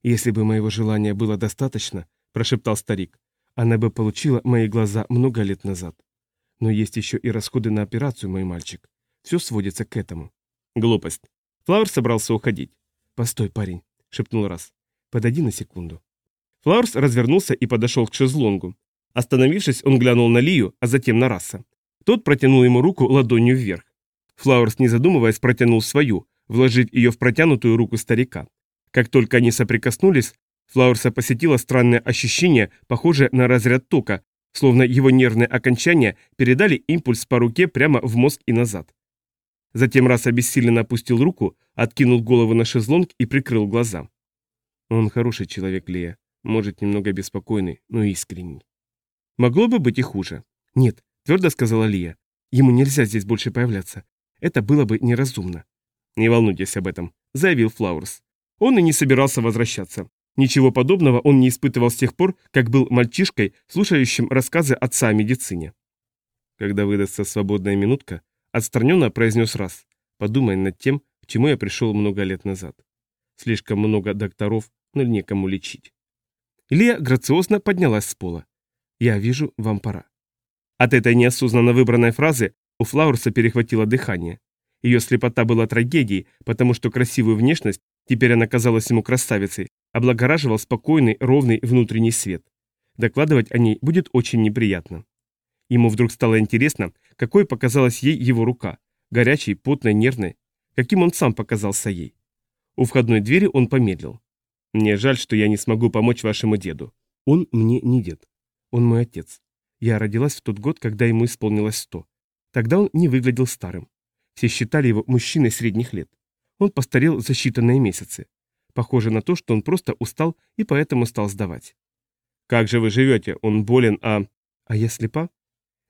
«Если бы моего желания было достаточно», — прошептал старик, «она бы получила мои глаза много лет назад. Но есть еще и расходы на операцию, мой мальчик. Все сводится к этому». «Глупость». Флауэр собрался уходить. «Постой, парень», — шепнул раз. «Подойди на секунду». Флауэрс развернулся и подошел к шезлонгу. Остановившись, он глянул на Лию, а затем на Расса. Тот протянул ему руку ладонью вверх. Флауэрс, не задумываясь, протянул свою, вложив ее в протянутую руку старика. Как только они соприкоснулись, Флауэрса посетило странное ощущение, похожее на разряд тока, словно его нервные окончания передали импульс по руке прямо в мозг и назад. Затем раз обессиленно опустил руку, откинул голову на шезлонг и прикрыл глаза. Он хороший человек, Лея. Может, немного беспокойный, но искренний. Могло бы быть и хуже. Нет, твердо сказала Лия. Ему нельзя здесь больше появляться. Это было бы неразумно. Не волнуйтесь об этом, заявил Флауэрс. Он и не собирался возвращаться. Ничего подобного он не испытывал с тех пор, как был мальчишкой, слушающим рассказы отца о медицине. Когда выдастся свободная минутка, отстраненно произнес раз, подумай над тем, к чему я пришел много лет назад. Слишком много докторов, но некому лечить. Лия грациозно поднялась с пола. «Я вижу, вам пора». От этой неосознанно выбранной фразы у Флаурса перехватило дыхание. Ее слепота была трагедией, потому что красивую внешность, теперь она казалась ему красавицей, облагораживал спокойный, ровный внутренний свет. Докладывать о ней будет очень неприятно. Ему вдруг стало интересно, какой показалась ей его рука, горячей, потной, нервной, каким он сам показался ей. У входной двери он помедлил. «Мне жаль, что я не смогу помочь вашему деду». «Он мне не дед. Он мой отец. Я родилась в тот год, когда ему исполнилось сто. Тогда он не выглядел старым. Все считали его мужчиной средних лет. Он постарел за считанные месяцы. Похоже на то, что он просто устал и поэтому стал сдавать. «Как же вы живете? Он болен, а...» «А я слепа?»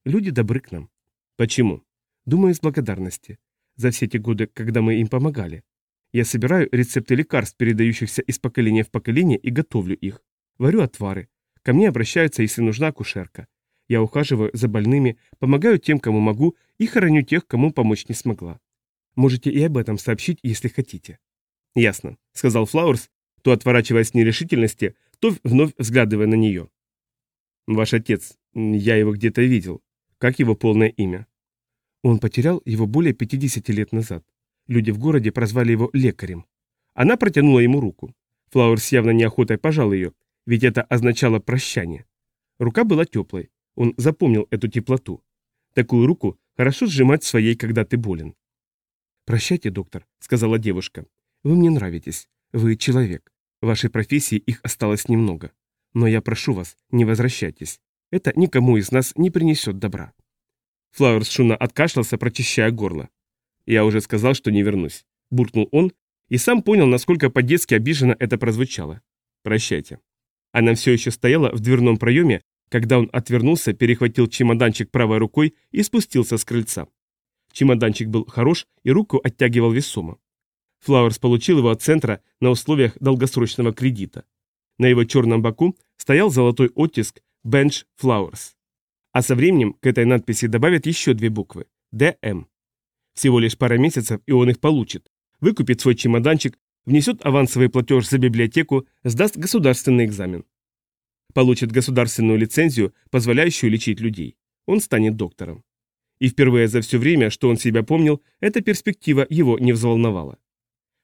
«Люди добры к нам». «Почему?» «Думаю, из благодарности. За все те годы, когда мы им помогали. Я собираю рецепты лекарств, передающихся из поколения в поколение, и готовлю их. Варю отвары. Ко мне обращаются, если нужна акушерка. Я ухаживаю за больными, помогаю тем, кому могу, и хороню тех, кому помочь не смогла. Можете и об этом сообщить, если хотите. «Ясно», — сказал Флауэрс, то отворачиваясь в нерешительности, то вновь взглядывая на нее. «Ваш отец, я его где-то видел. Как его полное имя?» Он потерял его более 50 лет назад. Люди в городе прозвали его лекарем. Она протянула ему руку. Флауэрс явно неохотой пожал ее, ведь это означало прощание. Рука была теплой, он запомнил эту теплоту. Такую руку хорошо сжимать своей, когда ты болен. «Прощайте, доктор», — сказала девушка. Вы мне нравитесь. Вы человек. Вашей профессии их осталось немного. Но я прошу вас, не возвращайтесь. Это никому из нас не принесет добра. Флауэрс шумно откашлялся, прочищая горло. «Я уже сказал, что не вернусь», — буркнул он, и сам понял, насколько по-детски обиженно это прозвучало. «Прощайте». Она все еще стояла в дверном проеме, когда он отвернулся, перехватил чемоданчик правой рукой и спустился с крыльца. Чемоданчик был хорош и руку оттягивал весомо. Флауэрс получил его от центра на условиях долгосрочного кредита. На его черном боку стоял золотой оттиск «Bench Flowers». А со временем к этой надписи добавят еще две буквы – «ДМ». Всего лишь пара месяцев, и он их получит. Выкупит свой чемоданчик, внесет авансовый платеж за библиотеку, сдаст государственный экзамен. Получит государственную лицензию, позволяющую лечить людей. Он станет доктором. И впервые за все время, что он себя помнил, эта перспектива его не взволновала.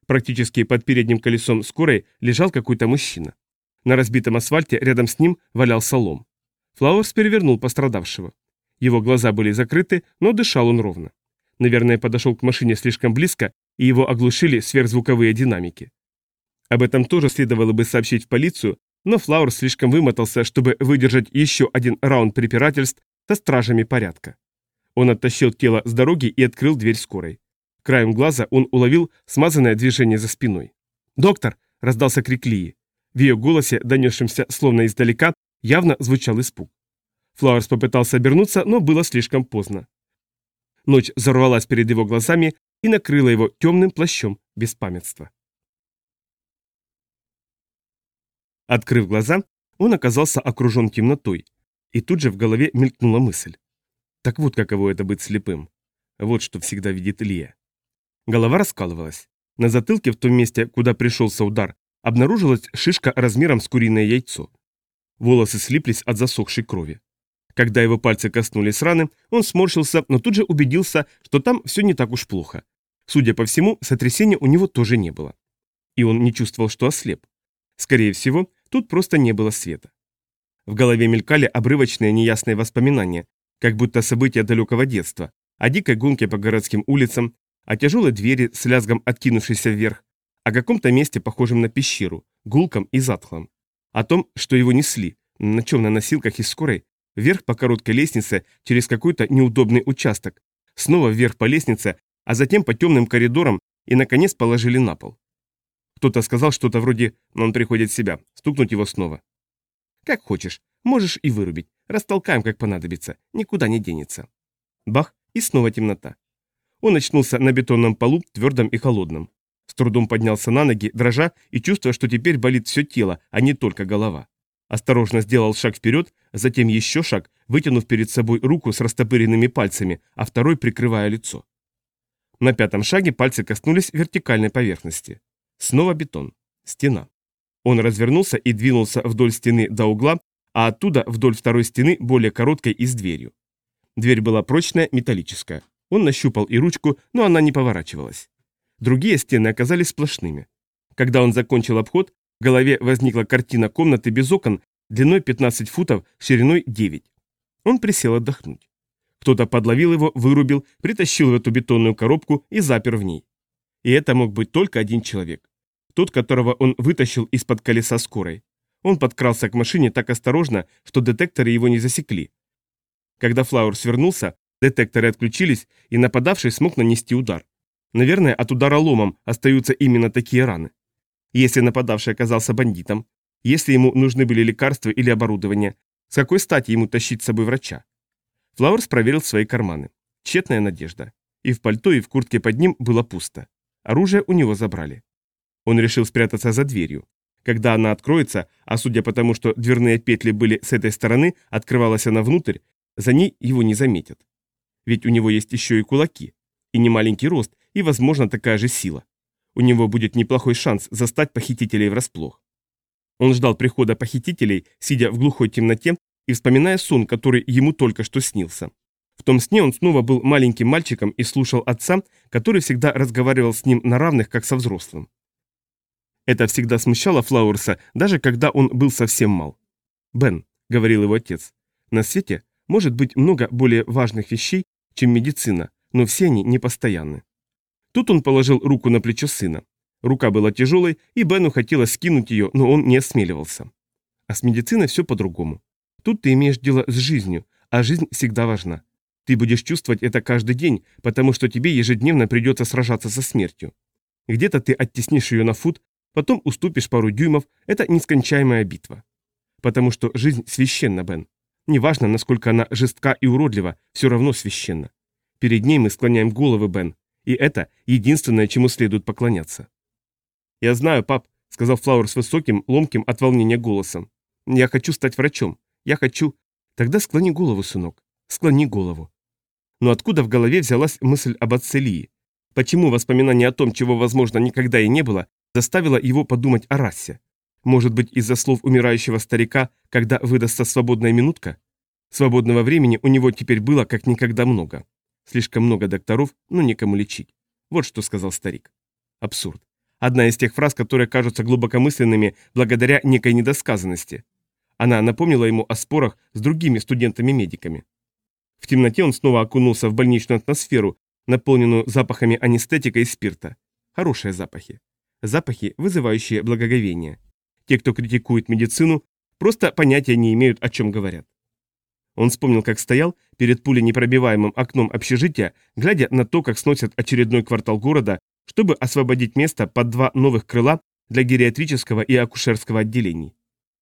Практически под передним колесом скорой лежал какой-то мужчина. На разбитом асфальте рядом с ним валялся лом. Флауэрс перевернул пострадавшего. Его глаза были закрыты, но дышал он ровно. Наверное, подошел к машине слишком близко, и его оглушили сверхзвуковые динамики. Об этом тоже следовало бы сообщить в полицию, но Флауэрс слишком вымотался, чтобы выдержать еще один раунд препирательств со стражами порядка. Он оттащил тело с дороги и открыл дверь скорой. Краем глаза он уловил смазанное движение за спиной. «Доктор!» — раздался крик Лии. В ее голосе, донесшемся словно издалека, явно звучал испуг. Флауэрс попытался обернуться, но было слишком поздно. Ночь взорвалась перед его глазами и накрыла его темным плащом беспамятства. Открыв глаза, он оказался окружен темнотой, и тут же в голове мелькнула мысль. Так вот каково это быть слепым. Вот что всегда видит Лия. Голова раскалывалась. На затылке, в том месте, куда пришелся удар, обнаружилась шишка размером с куриное яйцо. Волосы слиплись от засохшей крови. Когда его пальцы коснулись раны, он сморщился, но тут же убедился, что там все не так уж плохо. Судя по всему, сотрясения у него тоже не было. И он не чувствовал, что ослеп. Скорее всего, тут просто не было света. В голове мелькали обрывочные неясные воспоминания, как будто события далекого детства, о дикой гонке по городским улицам, о тяжелой двери с лязгом откинувшейся вверх, о каком-то месте, похожем на пещеру, гулком и затхлом, о том, что его несли, на чем на носилках из скорой, вверх по короткой лестнице через какой-то неудобный участок, снова вверх по лестнице, а затем по темным коридорам и, наконец, положили на пол. Кто-то сказал что-то вроде «он приходит в себя», стукнуть его снова. «Как хочешь, можешь и вырубить, растолкаем, как понадобится, никуда не денется». Бах, и снова темнота. Он очнулся на бетонном полу, твердом и холодном. С трудом поднялся на ноги, дрожа и чувствуя, что теперь болит все тело, а не только голова. Осторожно сделал шаг вперед, затем еще шаг, вытянув перед собой руку с растопыренными пальцами, а второй прикрывая лицо. На пятом шаге пальцы коснулись вертикальной поверхности. Снова бетон. Стена. Он развернулся и двинулся вдоль стены до угла, а оттуда вдоль второй стены, более короткой и с дверью. Дверь была прочная, металлическая. Он нащупал и ручку, но она не поворачивалась. Другие стены оказались сплошными. Когда он закончил обход, в голове возникла картина комнаты без окон, длиной 15 футов, шириной 9. Он присел отдохнуть. Кто-то подловил его, вырубил, притащил в эту бетонную коробку и запер в ней. И это мог быть только один человек. Тот, которого он вытащил из-под колеса скорой. Он подкрался к машине так осторожно, что детекторы его не засекли. Когда Флауэр свернулся, детекторы отключились, и нападавший смог нанести удар. Наверное, от удара ломом остаются именно такие раны. Если нападавший оказался бандитом, если ему нужны были лекарства или оборудование, с какой стати ему тащить с собой врача? Флауэрс проверил свои карманы. Тщетная надежда. И в пальто, и в куртке под ним было пусто. Оружие у него забрали. Он решил спрятаться за дверью. Когда она откроется, а судя по тому, что дверные петли были с этой стороны, открывалась она внутрь, за ней его не заметят. Ведь у него есть еще и кулаки, и немаленький рост, и, возможно, такая же сила. У него будет неплохой шанс застать похитителей врасплох. Он ждал прихода похитителей, сидя в глухой темноте и вспоминая сон, который ему только что снился. В том сне он снова был маленьким мальчиком и слушал отца, который всегда разговаривал с ним на равных, как со взрослым. Это всегда смущало Флауэрса, даже когда он был совсем мал. «Бен», — говорил его отец, — «на свете может быть много более важных вещей, чем медицина, но все они непостоянны». Тут он положил руку на плечо сына. Рука была тяжелой, и Бену хотелось скинуть ее, но он не осмеливался. А с медициной все по-другому. Тут ты имеешь дело с жизнью, а жизнь всегда важна. Ты будешь чувствовать это каждый день, потому что тебе ежедневно придется сражаться со смертью. Где-то ты оттеснишь ее на фут, потом уступишь пару дюймов, это нескончаемая битва. Потому что жизнь священна, Бен. Неважно, насколько она жестка и уродлива, все равно священна. Перед ней мы склоняем головы, Бен, и это единственное, чему следует поклоняться. «Я знаю, пап», — сказал Флауэр с высоким, ломким от волнения голосом. «Я хочу стать врачом. Я хочу...» «Тогда склони голову, сынок. Склони голову». Но откуда в голове взялась мысль об отце Лии? Почему воспоминание о том, чего, возможно, никогда и не было, заставило его подумать о расе? Может быть, из-за слов умирающего старика, когда выдастся свободная минутка? Свободного времени у него теперь было как никогда много. Слишком много докторов, но некому лечить. Вот что сказал старик. Абсурд. Одна из тех фраз, которые кажутся глубокомысленными благодаря некой недосказанности. Она напомнила ему о спорах с другими студентами-медиками. В темноте он снова окунулся в больничную атмосферу, наполненную запахами анестетика и спирта. Хорошие запахи. Запахи, вызывающие благоговение. Те, кто критикует медицину, просто понятия не имеют, о чем говорят. Он вспомнил, как стоял перед пуленепробиваемым окном общежития, глядя на то, как сносят очередной квартал города, чтобы освободить место под два новых крыла для гериатрического и акушерского отделений.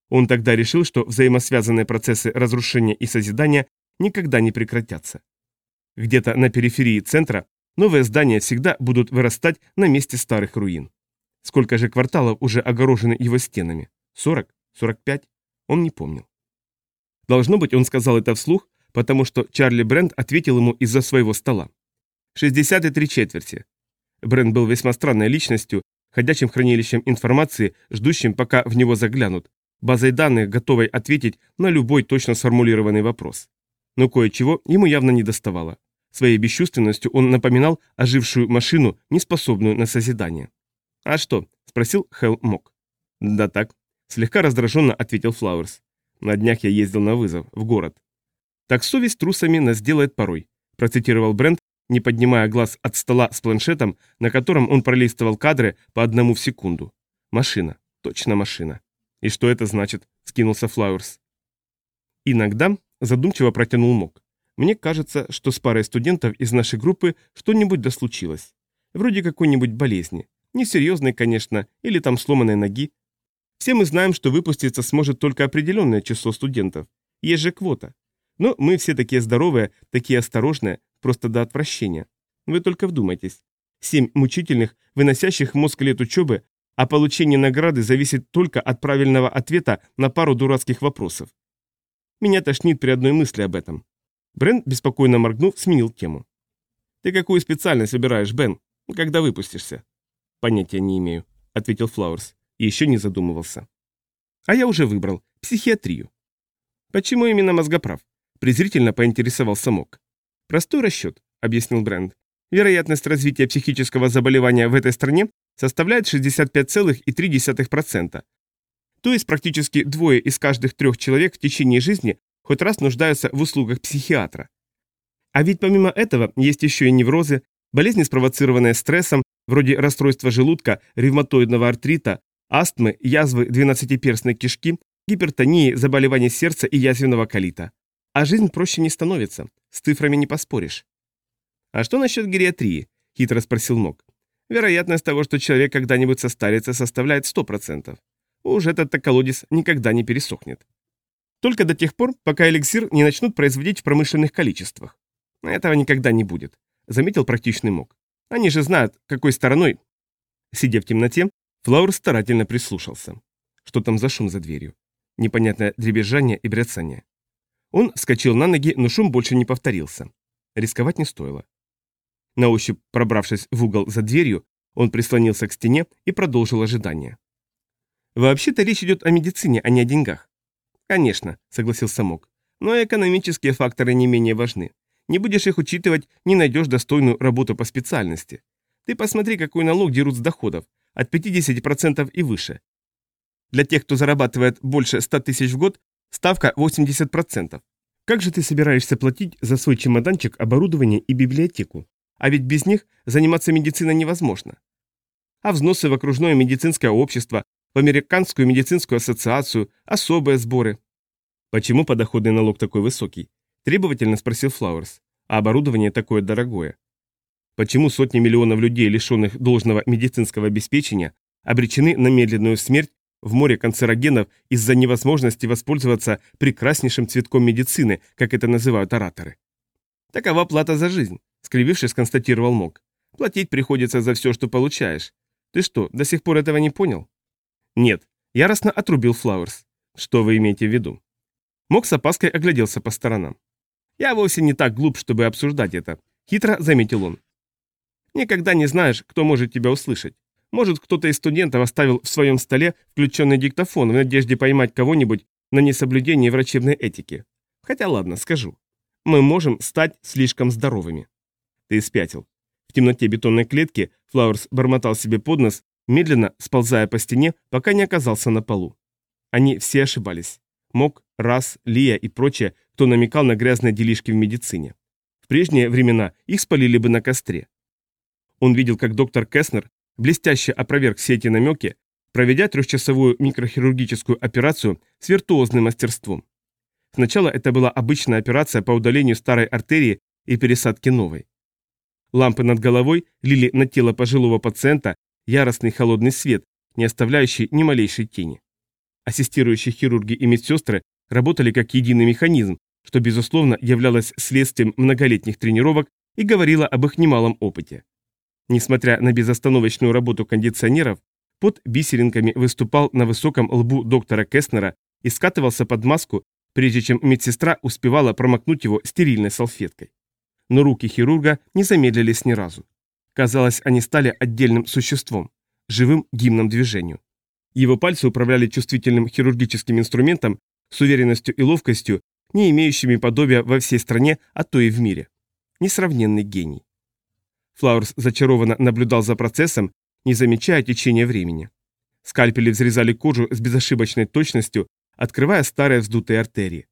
Он тогда решил, что взаимосвязанные процессы разрушения и созидания никогда не прекратятся. Где-то на периферии центра новые здания всегда будут вырастать на месте старых руин. Сколько же кварталов уже огорожены его стенами? 40? 45? Он не помнил. Должно быть, он сказал это вслух, потому что Чарли Брент ответил ему из-за своего стола. 60 и три четверти. Брент был весьма странной личностью, ходячим хранилищем информации, ждущим, пока в него заглянут, базой данных, готовой ответить на любой точно сформулированный вопрос. Но кое-чего ему явно не доставало. Своей бесчувственностью он напоминал ожившую машину, неспособную на созидание. «А что?» – спросил Хелл Мок. «Да так», – слегка раздраженно ответил Флауэрс. На днях я ездил на вызов, в город. Так совесть трусами нас делает порой, процитировал Брент, не поднимая глаз от стола с планшетом, на котором он пролистывал кадры по одному в секунду. Машина. Точно машина. И что это значит? Скинулся Флауэрс. Иногда задумчиво протянул Мок. Мне кажется, что с парой студентов из нашей группы что-нибудь да случилось. Вроде какой-нибудь болезни. Несерьезной, конечно, или там сломанной ноги, все мы знаем, что выпуститься сможет только определенное число студентов. Есть же квота. Но мы все такие здоровые, такие осторожные, просто до отвращения. Вы только вдумайтесь. Семь мучительных, выносящих мозг лет учебы, а получение награды зависит только от правильного ответа на пару дурацких вопросов. Меня тошнит при одной мысли об этом. Брен, беспокойно моргнув, сменил тему. «Ты какую специальность выбираешь, Бен, когда выпустишься?» «Понятия не имею», — ответил Флауэрс и еще не задумывался. А я уже выбрал психиатрию. Почему именно мозгоправ? Презрительно поинтересовался Мок. Простой расчет, объяснил Брэнд. Вероятность развития психического заболевания в этой стране составляет 65,3%. То есть практически двое из каждых трех человек в течение жизни хоть раз нуждаются в услугах психиатра. А ведь помимо этого есть еще и неврозы, болезни, спровоцированные стрессом, вроде расстройства желудка, ревматоидного артрита, астмы, язвы двенадцатиперстной кишки, гипертонии, заболеваний сердца и язвенного колита. А жизнь проще не становится, с цифрами не поспоришь. «А что насчет гериатрии?» – хитро спросил Мок. «Вероятность того, что человек когда-нибудь состарится, составляет 100%. Уж этот-то колодец никогда не пересохнет. Только до тех пор, пока эликсир не начнут производить в промышленных количествах. Этого никогда не будет», – заметил практичный Мок. «Они же знают, какой стороной...» Сидя в темноте, Флаур старательно прислушался. Что там за шум за дверью? Непонятное дребезжание и бряцание. Он вскочил на ноги, но шум больше не повторился. Рисковать не стоило. На ощупь, пробравшись в угол за дверью, он прислонился к стене и продолжил ожидание. «Вообще-то речь идет о медицине, а не о деньгах». «Конечно», — согласился Мок. «Но экономические факторы не менее важны. Не будешь их учитывать, не найдешь достойную работу по специальности. Ты посмотри, какой налог дерут с доходов, от 50% и выше. Для тех, кто зарабатывает больше 100 тысяч в год, ставка 80%. Как же ты собираешься платить за свой чемоданчик, оборудование и библиотеку? А ведь без них заниматься медициной невозможно. А взносы в окружное медицинское общество, в Американскую медицинскую ассоциацию, особые сборы. Почему подоходный налог такой высокий? Требовательно спросил Флауэрс. А оборудование такое дорогое. Почему сотни миллионов людей, лишенных должного медицинского обеспечения, обречены на медленную смерть в море канцерогенов из-за невозможности воспользоваться прекраснейшим цветком медицины, как это называют ораторы? Такова плата за жизнь, скривившись, констатировал Мок. Платить приходится за все, что получаешь. Ты что, до сих пор этого не понял? Нет, яростно отрубил Флауэрс. Что вы имеете в виду? Мок с опаской огляделся по сторонам. Я вовсе не так глуп, чтобы обсуждать это, хитро заметил он. Никогда не знаешь, кто может тебя услышать. Может, кто-то из студентов оставил в своем столе включенный диктофон в надежде поймать кого-нибудь на несоблюдении врачебной этики. Хотя ладно, скажу. Мы можем стать слишком здоровыми. Ты спятил. В темноте бетонной клетки Флауэрс бормотал себе под нос, медленно сползая по стене, пока не оказался на полу. Они все ошибались. Мок, Раз, Лия и прочие, кто намекал на грязные делишки в медицине. В прежние времена их спалили бы на костре. Он видел, как доктор Кеснер блестяще опроверг все эти намеки, проведя трехчасовую микрохирургическую операцию с виртуозным мастерством. Сначала это была обычная операция по удалению старой артерии и пересадке новой. Лампы над головой лили на тело пожилого пациента яростный холодный свет, не оставляющий ни малейшей тени. Ассистирующие хирурги и медсестры работали как единый механизм, что, безусловно, являлось следствием многолетних тренировок и говорило об их немалом опыте. Несмотря на безостановочную работу кондиционеров, под бисеринками выступал на высоком лбу доктора Кеснера и скатывался под маску, прежде чем медсестра успевала промокнуть его стерильной салфеткой. Но руки хирурга не замедлились ни разу. Казалось, они стали отдельным существом, живым гимном движению. Его пальцы управляли чувствительным хирургическим инструментом с уверенностью и ловкостью, не имеющими подобия во всей стране, а то и в мире. Несравненный гений. Флауэрс зачарованно наблюдал за процессом, не замечая течения времени. Скальпели взрезали кожу с безошибочной точностью, открывая старые вздутые артерии.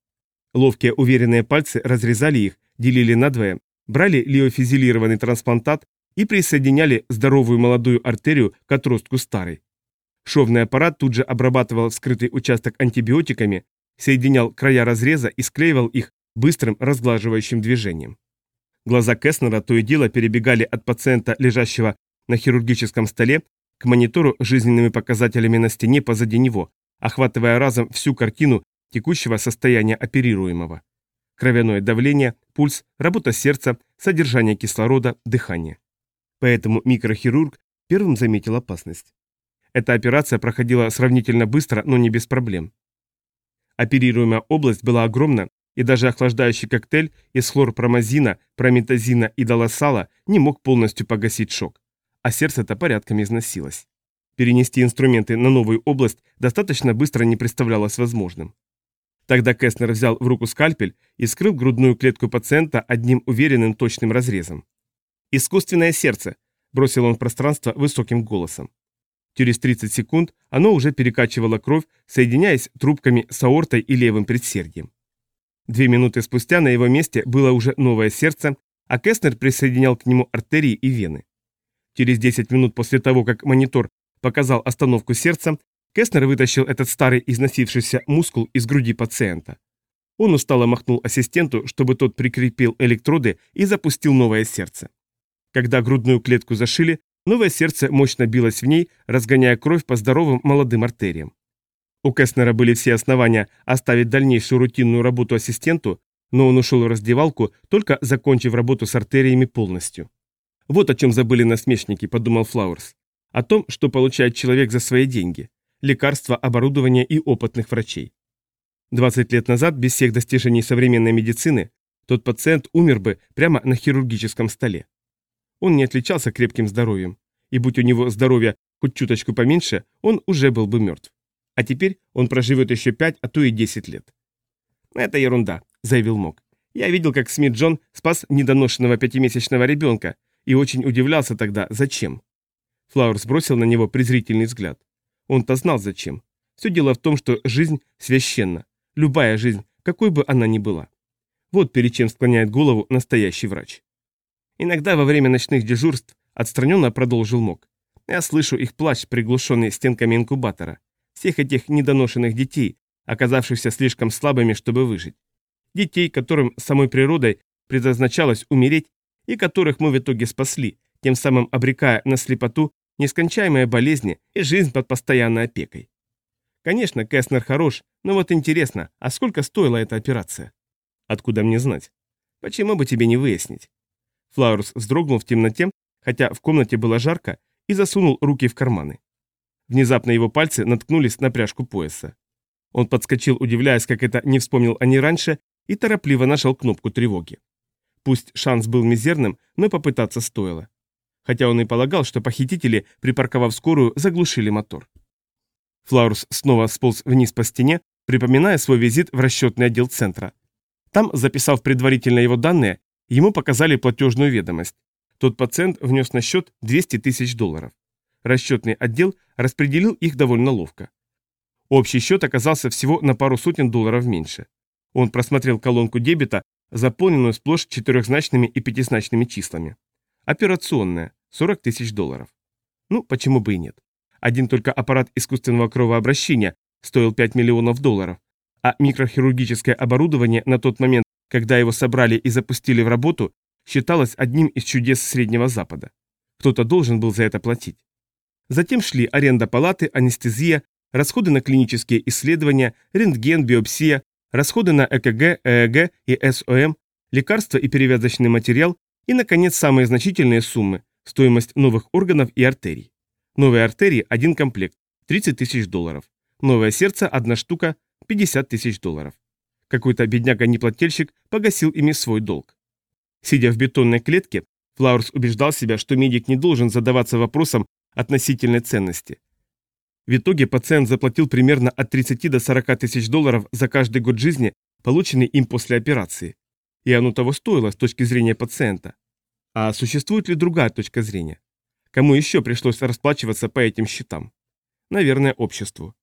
Ловкие уверенные пальцы разрезали их, делили надвое, брали лиофизилированный трансплантат и присоединяли здоровую молодую артерию к отростку старой. Шовный аппарат тут же обрабатывал вскрытый участок антибиотиками, соединял края разреза и склеивал их быстрым разглаживающим движением. Глаза Кеснера то и дело перебегали от пациента, лежащего на хирургическом столе, к монитору с жизненными показателями на стене позади него, охватывая разом всю картину текущего состояния оперируемого. Кровяное давление, пульс, работа сердца, содержание кислорода, дыхание. Поэтому микрохирург первым заметил опасность. Эта операция проходила сравнительно быстро, но не без проблем. Оперируемая область была огромна и даже охлаждающий коктейль из хлорпромазина, прометазина и долосала не мог полностью погасить шок, а сердце-то порядком износилось. Перенести инструменты на новую область достаточно быстро не представлялось возможным. Тогда Кэснер взял в руку скальпель и скрыл грудную клетку пациента одним уверенным точным разрезом. «Искусственное сердце», – бросил он в пространство высоким голосом. Через 30 секунд оно уже перекачивало кровь, соединяясь трубками с аортой и левым предсердием. Две минуты спустя на его месте было уже новое сердце, а Кеснер присоединял к нему артерии и вены. Через 10 минут после того, как монитор показал остановку сердца, Кеснер вытащил этот старый износившийся мускул из груди пациента. Он устало махнул ассистенту, чтобы тот прикрепил электроды и запустил новое сердце. Когда грудную клетку зашили, новое сердце мощно билось в ней, разгоняя кровь по здоровым молодым артериям. У Кеснера были все основания оставить дальнейшую рутинную работу ассистенту, но он ушел в раздевалку, только закончив работу с артериями полностью. Вот о чем забыли насмешники, подумал Флауэрс. О том, что получает человек за свои деньги. Лекарства, оборудование и опытных врачей. 20 лет назад, без всех достижений современной медицины, тот пациент умер бы прямо на хирургическом столе. Он не отличался крепким здоровьем, и будь у него здоровье хоть чуточку поменьше, он уже был бы мертв. А теперь он проживет еще пять, а то и десять лет. «Это ерунда», — заявил Мок. «Я видел, как Смит Джон спас недоношенного пятимесячного ребенка и очень удивлялся тогда, зачем». Флауэр сбросил на него презрительный взгляд. Он-то знал, зачем. Все дело в том, что жизнь священна. Любая жизнь, какой бы она ни была. Вот перед чем склоняет голову настоящий врач. Иногда во время ночных дежурств отстраненно продолжил Мок. Я слышу их плач, приглушенный стенками инкубатора всех этих недоношенных детей, оказавшихся слишком слабыми, чтобы выжить. Детей, которым самой природой предназначалось умереть, и которых мы в итоге спасли, тем самым обрекая на слепоту, нескончаемые болезни и жизнь под постоянной опекой. Конечно, Кэснер хорош, но вот интересно, а сколько стоила эта операция? Откуда мне знать? Почему бы тебе не выяснить? Флауэрс вздрогнул в темноте, хотя в комнате было жарко, и засунул руки в карманы. Внезапно его пальцы наткнулись на пряжку пояса. Он подскочил, удивляясь, как это не вспомнил они раньше, и торопливо нажал кнопку тревоги. Пусть шанс был мизерным, но попытаться стоило. Хотя он и полагал, что похитители, припарковав скорую, заглушили мотор. Флаурс снова сполз вниз по стене, припоминая свой визит в расчетный отдел центра. Там, записав предварительно его данные, ему показали платежную ведомость. Тот пациент внес на счет 200 тысяч долларов. Расчетный отдел распределил их довольно ловко. Общий счет оказался всего на пару сотен долларов меньше. Он просмотрел колонку дебета, заполненную сплошь четырехзначными и пятизначными числами. Операционная – 40 тысяч долларов. Ну, почему бы и нет. Один только аппарат искусственного кровообращения стоил 5 миллионов долларов, а микрохирургическое оборудование на тот момент, когда его собрали и запустили в работу, считалось одним из чудес Среднего Запада. Кто-то должен был за это платить. Затем шли аренда палаты, анестезия, расходы на клинические исследования, рентген, биопсия, расходы на ЭКГ, ЭЭГ и СОМ, лекарства и перевязочный материал и, наконец, самые значительные суммы – стоимость новых органов и артерий. Новые артерии – один комплект – 30 тысяч долларов. Новое сердце – одна штука – 50 тысяч долларов. Какой-то бедняга-неплательщик погасил ими свой долг. Сидя в бетонной клетке, Флауэрс убеждал себя, что медик не должен задаваться вопросом относительной ценности. В итоге пациент заплатил примерно от 30 до 40 тысяч долларов за каждый год жизни, полученный им после операции. И оно того стоило с точки зрения пациента. А существует ли другая точка зрения? Кому еще пришлось расплачиваться по этим счетам? Наверное, обществу.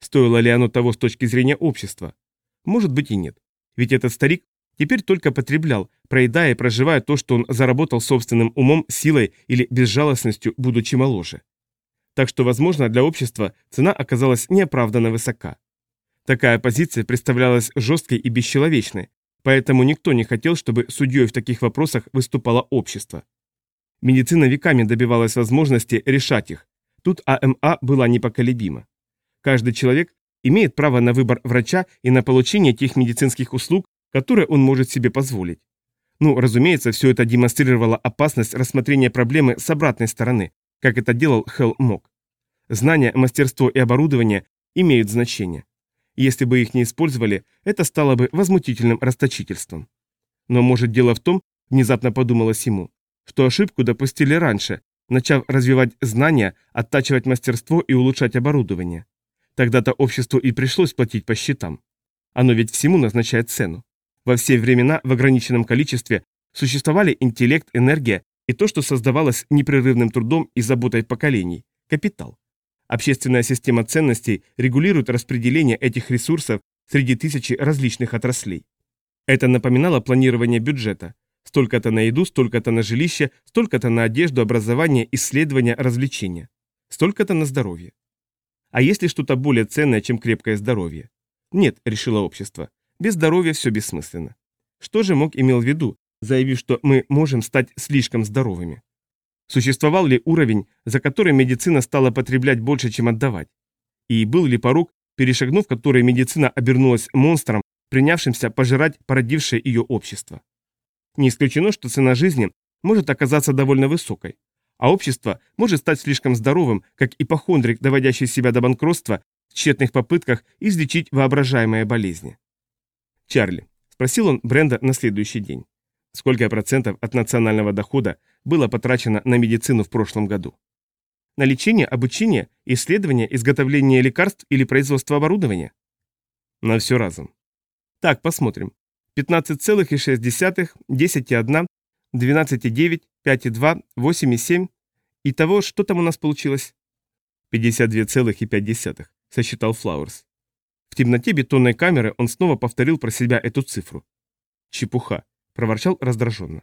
Стоило ли оно того с точки зрения общества? Может быть и нет. Ведь этот старик теперь только потреблял, проедая и проживая то, что он заработал собственным умом, силой или безжалостностью, будучи моложе. Так что, возможно, для общества цена оказалась неоправданно высока. Такая позиция представлялась жесткой и бесчеловечной, поэтому никто не хотел, чтобы судьей в таких вопросах выступало общество. Медицина веками добивалась возможности решать их. Тут АМА была непоколебима. Каждый человек имеет право на выбор врача и на получение тех медицинских услуг, которые он может себе позволить. Ну, разумеется, все это демонстрировало опасность рассмотрения проблемы с обратной стороны, как это делал Хелл Мок. Знания, мастерство и оборудование имеют значение. Если бы их не использовали, это стало бы возмутительным расточительством. Но может дело в том, внезапно подумалось ему, что ошибку допустили раньше, начав развивать знания, оттачивать мастерство и улучшать оборудование. Тогда-то обществу и пришлось платить по счетам. Оно ведь всему назначает цену. Во все времена в ограниченном количестве существовали интеллект, энергия и то, что создавалось непрерывным трудом и заботой поколений – капитал. Общественная система ценностей регулирует распределение этих ресурсов среди тысячи различных отраслей. Это напоминало планирование бюджета. Столько-то на еду, столько-то на жилище, столько-то на одежду, образование, исследования, развлечения. Столько-то на здоровье. А есть ли что-то более ценное, чем крепкое здоровье? Нет, решило общество. Без здоровья все бессмысленно. Что же мог имел в виду, заявив, что мы можем стать слишком здоровыми? Существовал ли уровень, за который медицина стала потреблять больше, чем отдавать? И был ли порог, перешагнув который медицина обернулась монстром, принявшимся пожирать породившее ее общество? Не исключено, что цена жизни может оказаться довольно высокой, а общество может стать слишком здоровым, как ипохондрик, доводящий себя до банкротства в тщетных попытках излечить воображаемые болезни. «Чарли», – спросил он Бренда на следующий день, – «сколько процентов от национального дохода было потрачено на медицину в прошлом году. На лечение, обучение, исследование, изготовление лекарств или производство оборудования? На все разом. Так, посмотрим. 15,6, 10,1, 12,9, 5,2, 8,7. Итого, что там у нас получилось? 52,5, сосчитал Флауэрс. В темноте бетонной камеры он снова повторил про себя эту цифру. Чепуха, проворчал раздраженно.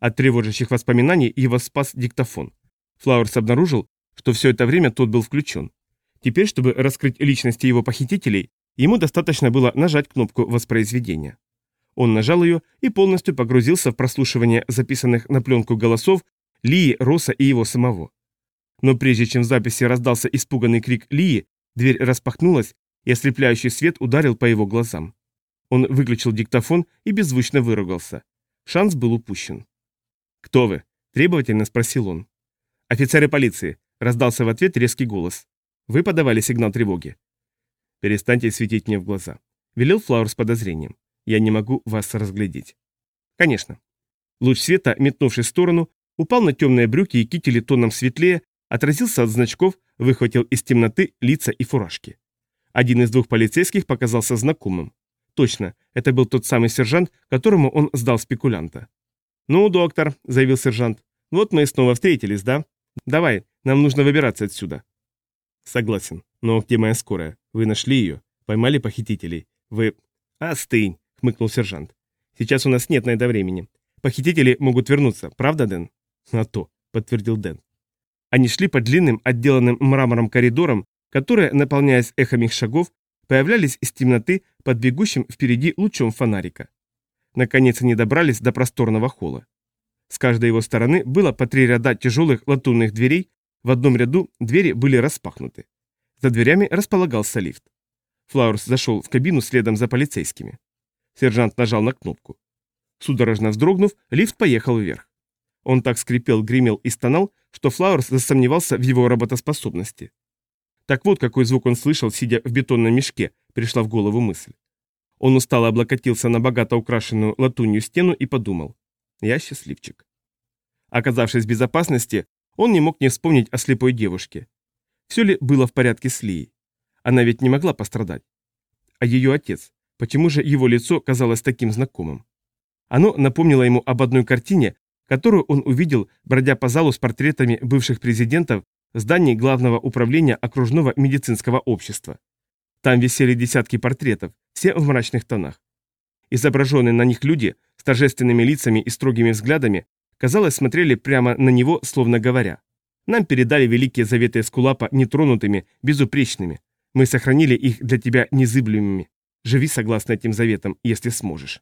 От тревожащих воспоминаний его спас диктофон. Флауэрс обнаружил, что все это время тот был включен. Теперь, чтобы раскрыть личности его похитителей, ему достаточно было нажать кнопку воспроизведения. Он нажал ее и полностью погрузился в прослушивание записанных на пленку голосов Лии, Роса и его самого. Но прежде чем в записи раздался испуганный крик Лии, дверь распахнулась, и ослепляющий свет ударил по его глазам. Он выключил диктофон и беззвучно выругался. Шанс был упущен. «Кто вы?» – требовательно спросил он. «Офицеры полиции», – раздался в ответ резкий голос. «Вы подавали сигнал тревоги». «Перестаньте светить мне в глаза», – велел Флауэр с подозрением. «Я не могу вас разглядеть». «Конечно». Луч света, метнувшись в сторону, упал на темные брюки и кители тоном светлее, отразился от значков, выхватил из темноты лица и фуражки. Один из двух полицейских показался знакомым. Точно, это был тот самый сержант, которому он сдал спекулянта. «Ну, доктор», — заявил сержант, — «вот мы и снова встретились, да? Давай, нам нужно выбираться отсюда». «Согласен. Но где моя скорая? Вы нашли ее? Поймали похитителей? Вы...» «Остынь», — хмыкнул сержант. «Сейчас у нас нет на это времени. Похитители могут вернуться, правда, Дэн?» «А то», — подтвердил Дэн. Они шли по длинным, отделанным мрамором коридорам, которые, наполняясь эхом их шагов, появлялись из темноты, под бегущим впереди лучом фонарика. Наконец они добрались до просторного холла. С каждой его стороны было по три ряда тяжелых латунных дверей, в одном ряду двери были распахнуты. За дверями располагался лифт. Флауэрс зашел в кабину следом за полицейскими. Сержант нажал на кнопку. Судорожно вздрогнув, лифт поехал вверх. Он так скрипел, гремел и стонал, что Флауэрс засомневался в его работоспособности. Так вот, какой звук он слышал, сидя в бетонном мешке, пришла в голову мысль. Он устало облокотился на богато украшенную латунью стену и подумал. Я счастливчик. Оказавшись в безопасности, он не мог не вспомнить о слепой девушке. Все ли было в порядке с Лией? Она ведь не могла пострадать. А ее отец? Почему же его лицо казалось таким знакомым? Оно напомнило ему об одной картине, которую он увидел, бродя по залу с портретами бывших президентов здании главного управления окружного медицинского общества. Там висели десятки портретов, все в мрачных тонах. Изображенные на них люди с торжественными лицами и строгими взглядами, казалось, смотрели прямо на него, словно говоря. Нам передали великие заветы Эскулапа нетронутыми, безупречными. Мы сохранили их для тебя незыблемыми. Живи согласно этим заветам, если сможешь.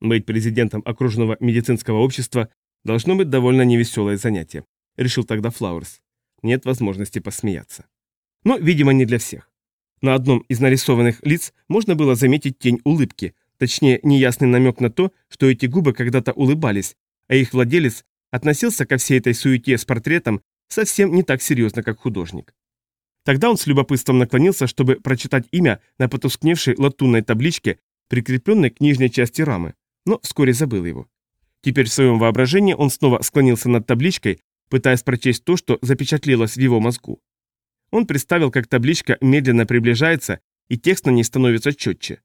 Быть президентом окружного медицинского общества должно быть довольно невеселое занятие, решил тогда Флауэрс. Нет возможности посмеяться. Но, видимо, не для всех. На одном из нарисованных лиц можно было заметить тень улыбки, точнее, неясный намек на то, что эти губы когда-то улыбались, а их владелец относился ко всей этой суете с портретом совсем не так серьезно, как художник. Тогда он с любопытством наклонился, чтобы прочитать имя на потускневшей латунной табличке, прикрепленной к нижней части рамы, но вскоре забыл его. Теперь в своем воображении он снова склонился над табличкой, пытаясь прочесть то, что запечатлелось в его мозгу. Он представил, как табличка медленно приближается, и текст на ней становится четче.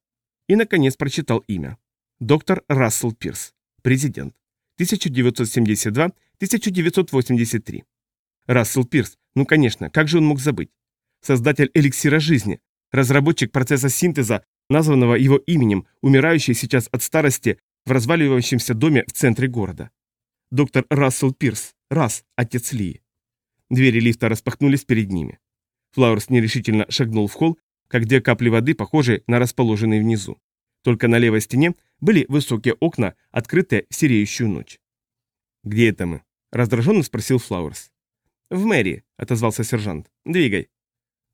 И, наконец, прочитал имя. Доктор Рассел Пирс. Президент. 1972-1983. Рассел Пирс. Ну, конечно, как же он мог забыть? Создатель эликсира жизни. Разработчик процесса синтеза, названного его именем, умирающий сейчас от старости в разваливающемся доме в центре города. Доктор Рассел Пирс. Раз, отец Ли. Двери лифта распахнулись перед ними. Флауэрс нерешительно шагнул в холл, как две капли воды, похожие на расположенные внизу. Только на левой стене были высокие окна, открытые в сереющую ночь. «Где это мы?» – раздраженно спросил Флауэрс. «В мэрии», – отозвался сержант. «Двигай».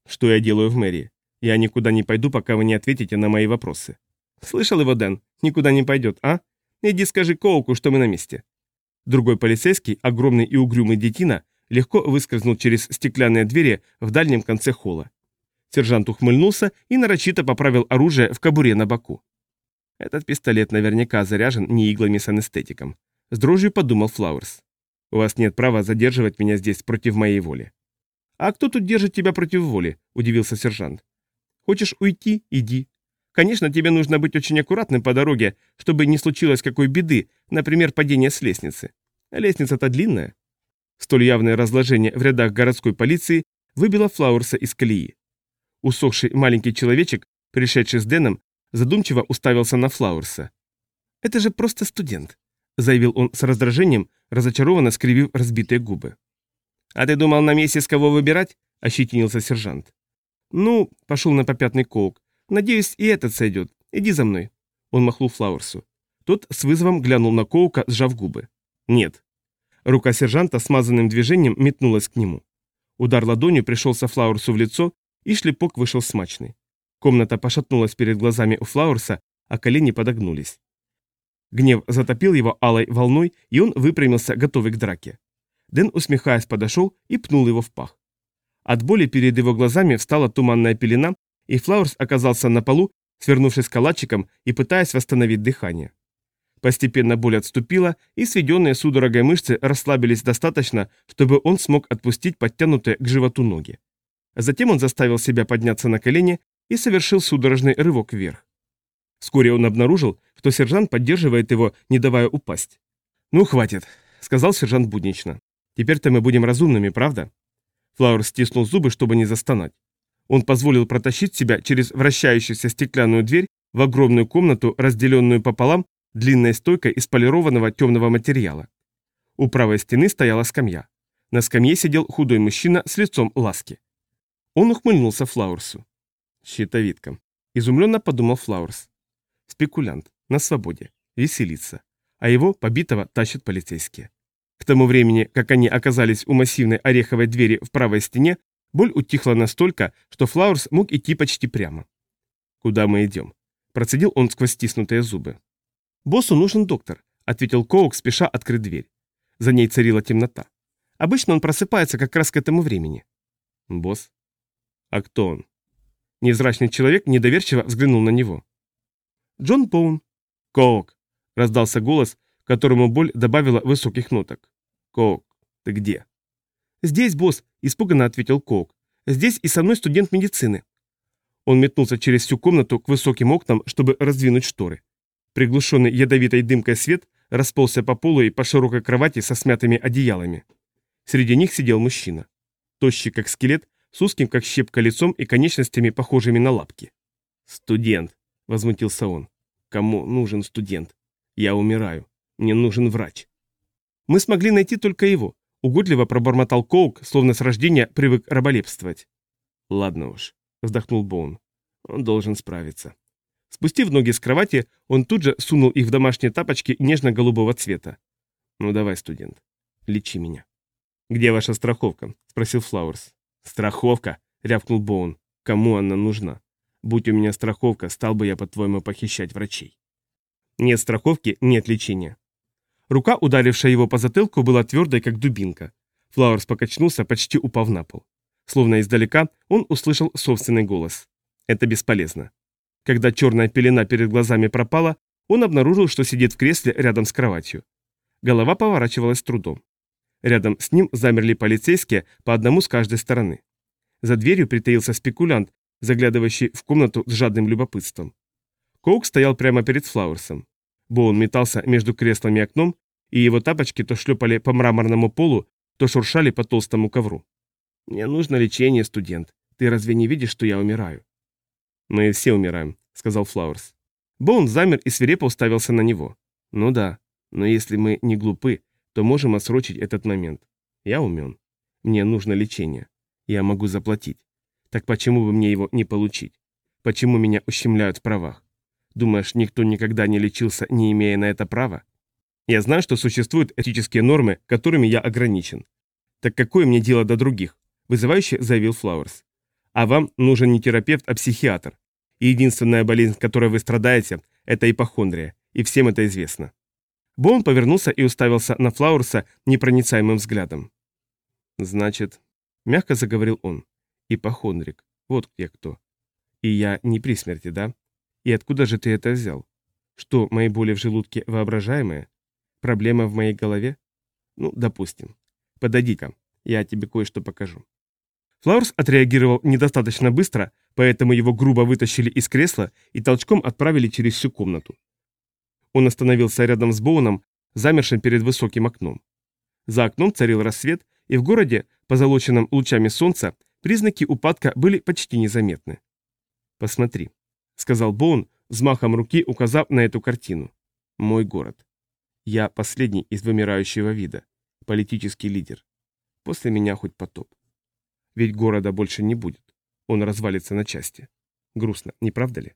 «Что я делаю в мэрии? Я никуда не пойду, пока вы не ответите на мои вопросы». «Слышал его, Дэн? Никуда не пойдет, а? Иди скажи Коуку, что мы на месте». Другой полицейский, огромный и угрюмый детина, легко выскользнул через стеклянные двери в дальнем конце холла. Сержант ухмыльнулся и нарочито поправил оружие в кобуре на боку. Этот пистолет наверняка заряжен не иглами с анестетиком. С дрожью подумал Флауэрс. У вас нет права задерживать меня здесь против моей воли. А кто тут держит тебя против воли? Удивился сержант. Хочешь уйти? Иди. Конечно, тебе нужно быть очень аккуратным по дороге, чтобы не случилось какой беды, например, падение с лестницы. лестница-то длинная. Столь явное разложение в рядах городской полиции выбило Флауэрса из колеи. Усохший маленький человечек, пришедший с Дэном, задумчиво уставился на Флауэрса. «Это же просто студент», — заявил он с раздражением, разочарованно скривив разбитые губы. «А ты думал на месте с кого выбирать?» — ощетинился сержант. «Ну», — пошел на попятный коук, — «надеюсь, и этот сойдет. Иди за мной». Он махнул Флауэрсу. Тот с вызовом глянул на коука, сжав губы. «Нет». Рука сержанта смазанным движением метнулась к нему. Удар ладонью пришелся Флауэрсу в лицо, и шлепок вышел смачный. Комната пошатнулась перед глазами у Флауэрса, а колени подогнулись. Гнев затопил его алой волной, и он выпрямился, готовый к драке. Дэн, усмехаясь, подошел и пнул его в пах. От боли перед его глазами встала туманная пелена, и Флауэрс оказался на полу, свернувшись калачиком и пытаясь восстановить дыхание. Постепенно боль отступила, и сведенные судорогой мышцы расслабились достаточно, чтобы он смог отпустить подтянутые к животу ноги. Затем он заставил себя подняться на колени и совершил судорожный рывок вверх. Вскоре он обнаружил, что сержант поддерживает его, не давая упасть. «Ну, хватит», — сказал сержант буднично. «Теперь-то мы будем разумными, правда?» Флауэр стиснул зубы, чтобы не застонать. Он позволил протащить себя через вращающуюся стеклянную дверь в огромную комнату, разделенную пополам длинной стойкой из полированного темного материала. У правой стены стояла скамья. На скамье сидел худой мужчина с лицом ласки. Он ухмыльнулся Флаурсу. Щитовидка. Изумленно подумал Флауэрс. Спекулянт, на свободе, веселится, а его, побитого, тащат полицейские. К тому времени, как они оказались у массивной ореховой двери в правой стене, боль утихла настолько, что Флауэрс мог идти почти прямо. «Куда мы идем?» – процедил он сквозь стиснутые зубы. «Боссу нужен доктор», – ответил Коук, спеша открыть дверь. За ней царила темнота. Обычно он просыпается как раз к этому времени. «Босс? А кто он?» Невзрачный человек недоверчиво взглянул на него. «Джон Поун». «Коук!» – раздался голос, которому боль добавила высоких ноток. «Коук, ты где?» «Здесь, босс», – испуганно ответил Коук. «Здесь и со мной студент медицины». Он метнулся через всю комнату к высоким окнам, чтобы раздвинуть шторы. Приглушенный ядовитой дымкой свет расползся по полу и по широкой кровати со смятыми одеялами. Среди них сидел мужчина. Тощий, как скелет, с узким, как щепка, лицом и конечностями, похожими на лапки. «Студент», — возмутился он. «Кому нужен студент? Я умираю. Мне нужен врач». «Мы смогли найти только его», — угодливо пробормотал Коук, словно с рождения привык раболепствовать. «Ладно уж», — вздохнул Боун. «Он должен справиться». Спустив ноги с кровати, он тут же сунул их в домашние тапочки нежно-голубого цвета. «Ну давай, студент, лечи меня». «Где ваша страховка?» — спросил Флауэрс. «Страховка?» — рявкнул Боун. «Кому она нужна? Будь у меня страховка, стал бы я, по-твоему, похищать врачей». Нет страховки, нет лечения. Рука, ударившая его по затылку, была твердой, как дубинка. Флауэрс покачнулся, почти упав на пол. Словно издалека он услышал собственный голос. Это бесполезно. Когда черная пелена перед глазами пропала, он обнаружил, что сидит в кресле рядом с кроватью. Голова поворачивалась с трудом. Рядом с ним замерли полицейские по одному с каждой стороны. За дверью притаился спекулянт, заглядывающий в комнату с жадным любопытством. Коук стоял прямо перед Флауэрсом. Боун метался между креслом и окном, и его тапочки то шлепали по мраморному полу, то шуршали по толстому ковру. «Мне нужно лечение, студент. Ты разве не видишь, что я умираю?» «Мы все умираем», — сказал Флауэрс. Боун замер и свирепо уставился на него. «Ну да, но если мы не глупы, то можем отсрочить этот момент. Я умен. Мне нужно лечение. Я могу заплатить. Так почему бы мне его не получить? Почему меня ущемляют в правах? Думаешь, никто никогда не лечился, не имея на это права? Я знаю, что существуют этические нормы, которыми я ограничен. Так какое мне дело до других? Вызывающе заявил Флауэрс. А вам нужен не терапевт, а психиатр. И единственная болезнь, которой вы страдаете, это ипохондрия. И всем это известно. Боун повернулся и уставился на Флауэрса непроницаемым взглядом. «Значит», — мягко заговорил он, — «ипохондрик, вот где кто. И я не при смерти, да? И откуда же ты это взял? Что, мои боли в желудке воображаемые? Проблема в моей голове? Ну, допустим. Подойди-ка, я тебе кое-что покажу». Флауэрс отреагировал недостаточно быстро, поэтому его грубо вытащили из кресла и толчком отправили через всю комнату. Он остановился рядом с Боуном, замершим перед высоким окном. За окном царил рассвет, и в городе, позолоченном лучами солнца, признаки упадка были почти незаметны. «Посмотри», — сказал Боун, взмахом руки указав на эту картину. «Мой город. Я последний из вымирающего вида, политический лидер. После меня хоть потоп. Ведь города больше не будет. Он развалится на части. Грустно, не правда ли?»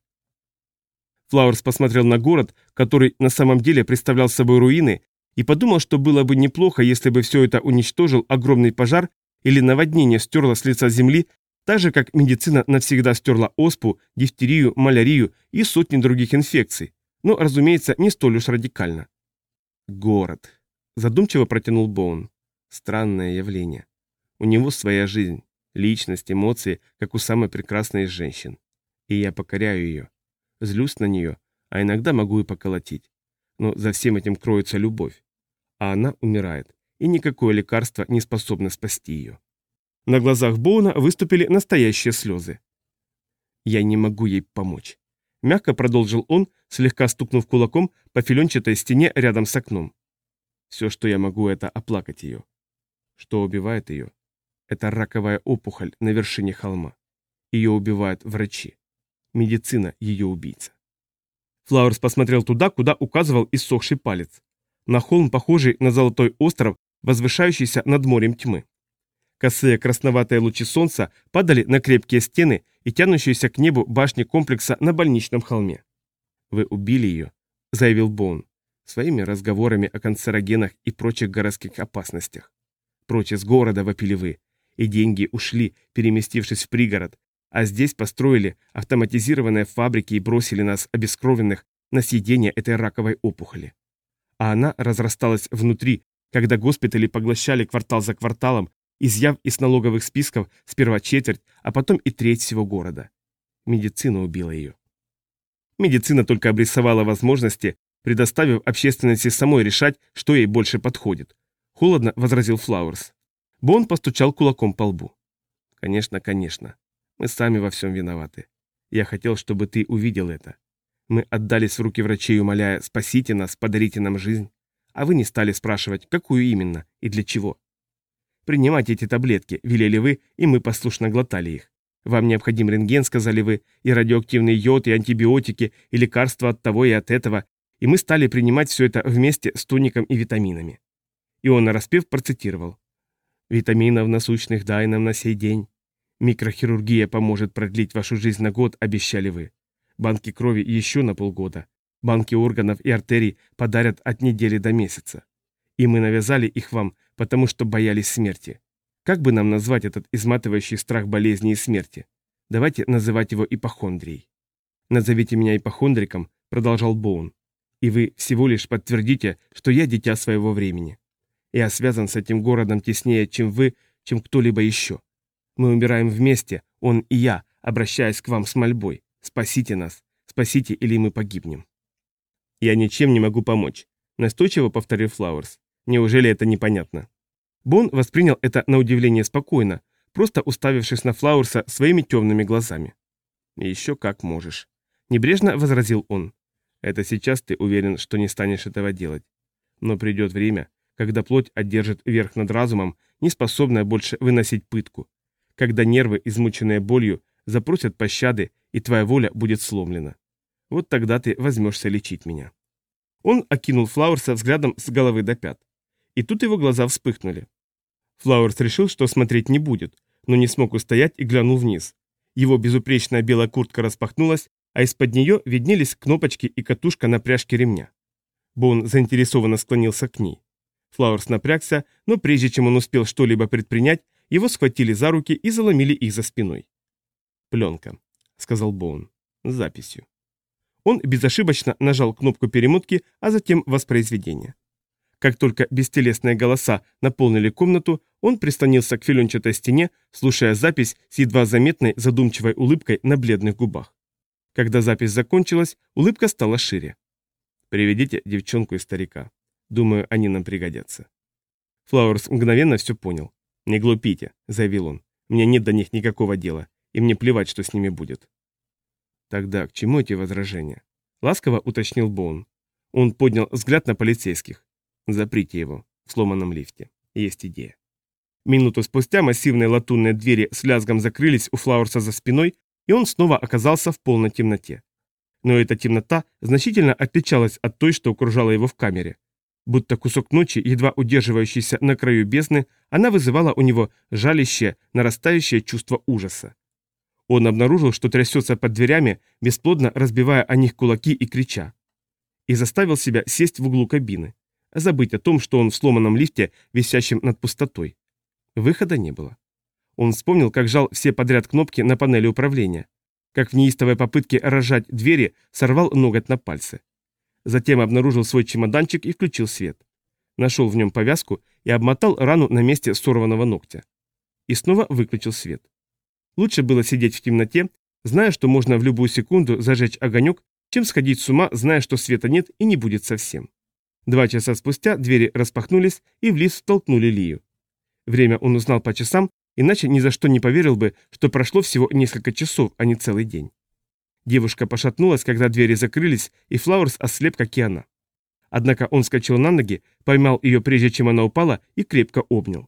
Флауэрс посмотрел на город, который на самом деле представлял собой руины, и подумал, что было бы неплохо, если бы все это уничтожил огромный пожар или наводнение стерло с лица земли, так же, как медицина навсегда стерла оспу, дифтерию, малярию и сотни других инфекций. Но, разумеется, не столь уж радикально. Город. Задумчиво протянул Боун. Странное явление. У него своя жизнь, личность, эмоции, как у самой прекрасной из женщин. И я покоряю ее злюсь на нее, а иногда могу и поколотить. Но за всем этим кроется любовь. А она умирает, и никакое лекарство не способно спасти ее. На глазах Боуна выступили настоящие слезы. «Я не могу ей помочь», — мягко продолжил он, слегка стукнув кулаком по филенчатой стене рядом с окном. «Все, что я могу, это оплакать ее. Что убивает ее? Это раковая опухоль на вершине холма. Ее убивают врачи. Медицина – ее убийца. Флауэрс посмотрел туда, куда указывал иссохший палец. На холм, похожий на золотой остров, возвышающийся над морем тьмы. Косые красноватые лучи солнца падали на крепкие стены и тянущиеся к небу башни комплекса на больничном холме. «Вы убили ее», — заявил Боун, своими разговорами о канцерогенах и прочих городских опасностях. «Прочь из города вопили вы, и деньги ушли, переместившись в пригород, а здесь построили автоматизированные фабрики и бросили нас, обескровленных, на съедение этой раковой опухоли. А она разрасталась внутри, когда госпитали поглощали квартал за кварталом, изъяв из налоговых списков сперва четверть, а потом и треть всего города. Медицина убила ее. Медицина только обрисовала возможности, предоставив общественности самой решать, что ей больше подходит. Холодно возразил Флауэрс. Бон постучал кулаком по лбу. Конечно, конечно. Мы сами во всем виноваты. Я хотел, чтобы ты увидел это. Мы отдались в руки врачей, умоляя, спасите нас, подарите нам жизнь. А вы не стали спрашивать, какую именно и для чего. Принимайте эти таблетки, велели вы, и мы послушно глотали их. Вам необходим рентген, сказали вы, и радиоактивный йод, и антибиотики, и лекарства от того и от этого, и мы стали принимать все это вместе с тоником и витаминами. И он нараспев процитировал. «Витаминов насущных дай нам на сей день. Микрохирургия поможет продлить вашу жизнь на год, обещали вы банки крови еще на полгода. Банки органов и артерий подарят от недели до месяца. И мы навязали их вам, потому что боялись смерти. Как бы нам назвать этот изматывающий страх болезни и смерти? Давайте называть его ипохондрией. «Назовите меня ипохондриком», — продолжал Боун. «И вы всего лишь подтвердите, что я дитя своего времени. Я связан с этим городом теснее, чем вы, чем кто-либо еще. Мы умираем вместе, он и я, обращаясь к вам с мольбой. Спасите нас. Спасите, или мы погибнем. Я ничем не могу помочь. Настойчиво повторил Флауэрс. Неужели это непонятно? Бон воспринял это на удивление спокойно, просто уставившись на Флауэрса своими темными глазами. «Еще как можешь», — небрежно возразил он. «Это сейчас ты уверен, что не станешь этого делать. Но придет время, когда плоть одержит верх над разумом, не способная больше выносить пытку, когда нервы, измученные болью, запросят пощады и твоя воля будет сломлена. Вот тогда ты возьмешься лечить меня». Он окинул Флауэрса взглядом с головы до пят. И тут его глаза вспыхнули. Флауэрс решил, что смотреть не будет, но не смог устоять и глянул вниз. Его безупречная белая куртка распахнулась, а из-под нее виднелись кнопочки и катушка на пряжке ремня. Боун заинтересованно склонился к ней. Флауэрс напрягся, но прежде чем он успел что-либо предпринять, его схватили за руки и заломили их за спиной. Пленка сказал Боун. Записью. Он безошибочно нажал кнопку перемотки, а затем воспроизведения. Как только бестелесные голоса наполнили комнату, он прислонился к филенчатой стене, слушая запись с едва заметной задумчивой улыбкой на бледных губах. Когда запись закончилась, улыбка стала шире. «Приведите девчонку и старика. Думаю, они нам пригодятся». Флауэрс мгновенно все понял. «Не глупите», — заявил он. «Мне нет до них никакого дела и мне плевать, что с ними будет. Тогда к чему эти возражения? Ласково уточнил Боун. Он поднял взгляд на полицейских. Заприте его в сломанном лифте. Есть идея. Минуту спустя массивные латунные двери с лязгом закрылись у Флауэрса за спиной, и он снова оказался в полной темноте. Но эта темнота значительно отличалась от той, что окружала его в камере. Будто кусок ночи, едва удерживающийся на краю бездны, она вызывала у него жалящее, нарастающее чувство ужаса. Он обнаружил, что трясется под дверями, бесплодно разбивая о них кулаки и крича. И заставил себя сесть в углу кабины, забыть о том, что он в сломанном лифте, висящем над пустотой. Выхода не было. Он вспомнил, как жал все подряд кнопки на панели управления, как в неистовой попытке рожать двери сорвал ноготь на пальце. Затем обнаружил свой чемоданчик и включил свет. Нашел в нем повязку и обмотал рану на месте сорванного ногтя. И снова выключил свет. Лучше было сидеть в темноте, зная, что можно в любую секунду зажечь огонек, чем сходить с ума, зная, что света нет и не будет совсем. Два часа спустя двери распахнулись и в лифт втолкнули Лию. Время он узнал по часам, иначе ни за что не поверил бы, что прошло всего несколько часов, а не целый день. Девушка пошатнулась, когда двери закрылись, и Флауэрс ослеп, как и она. Однако он скачал на ноги, поймал ее прежде, чем она упала, и крепко обнял.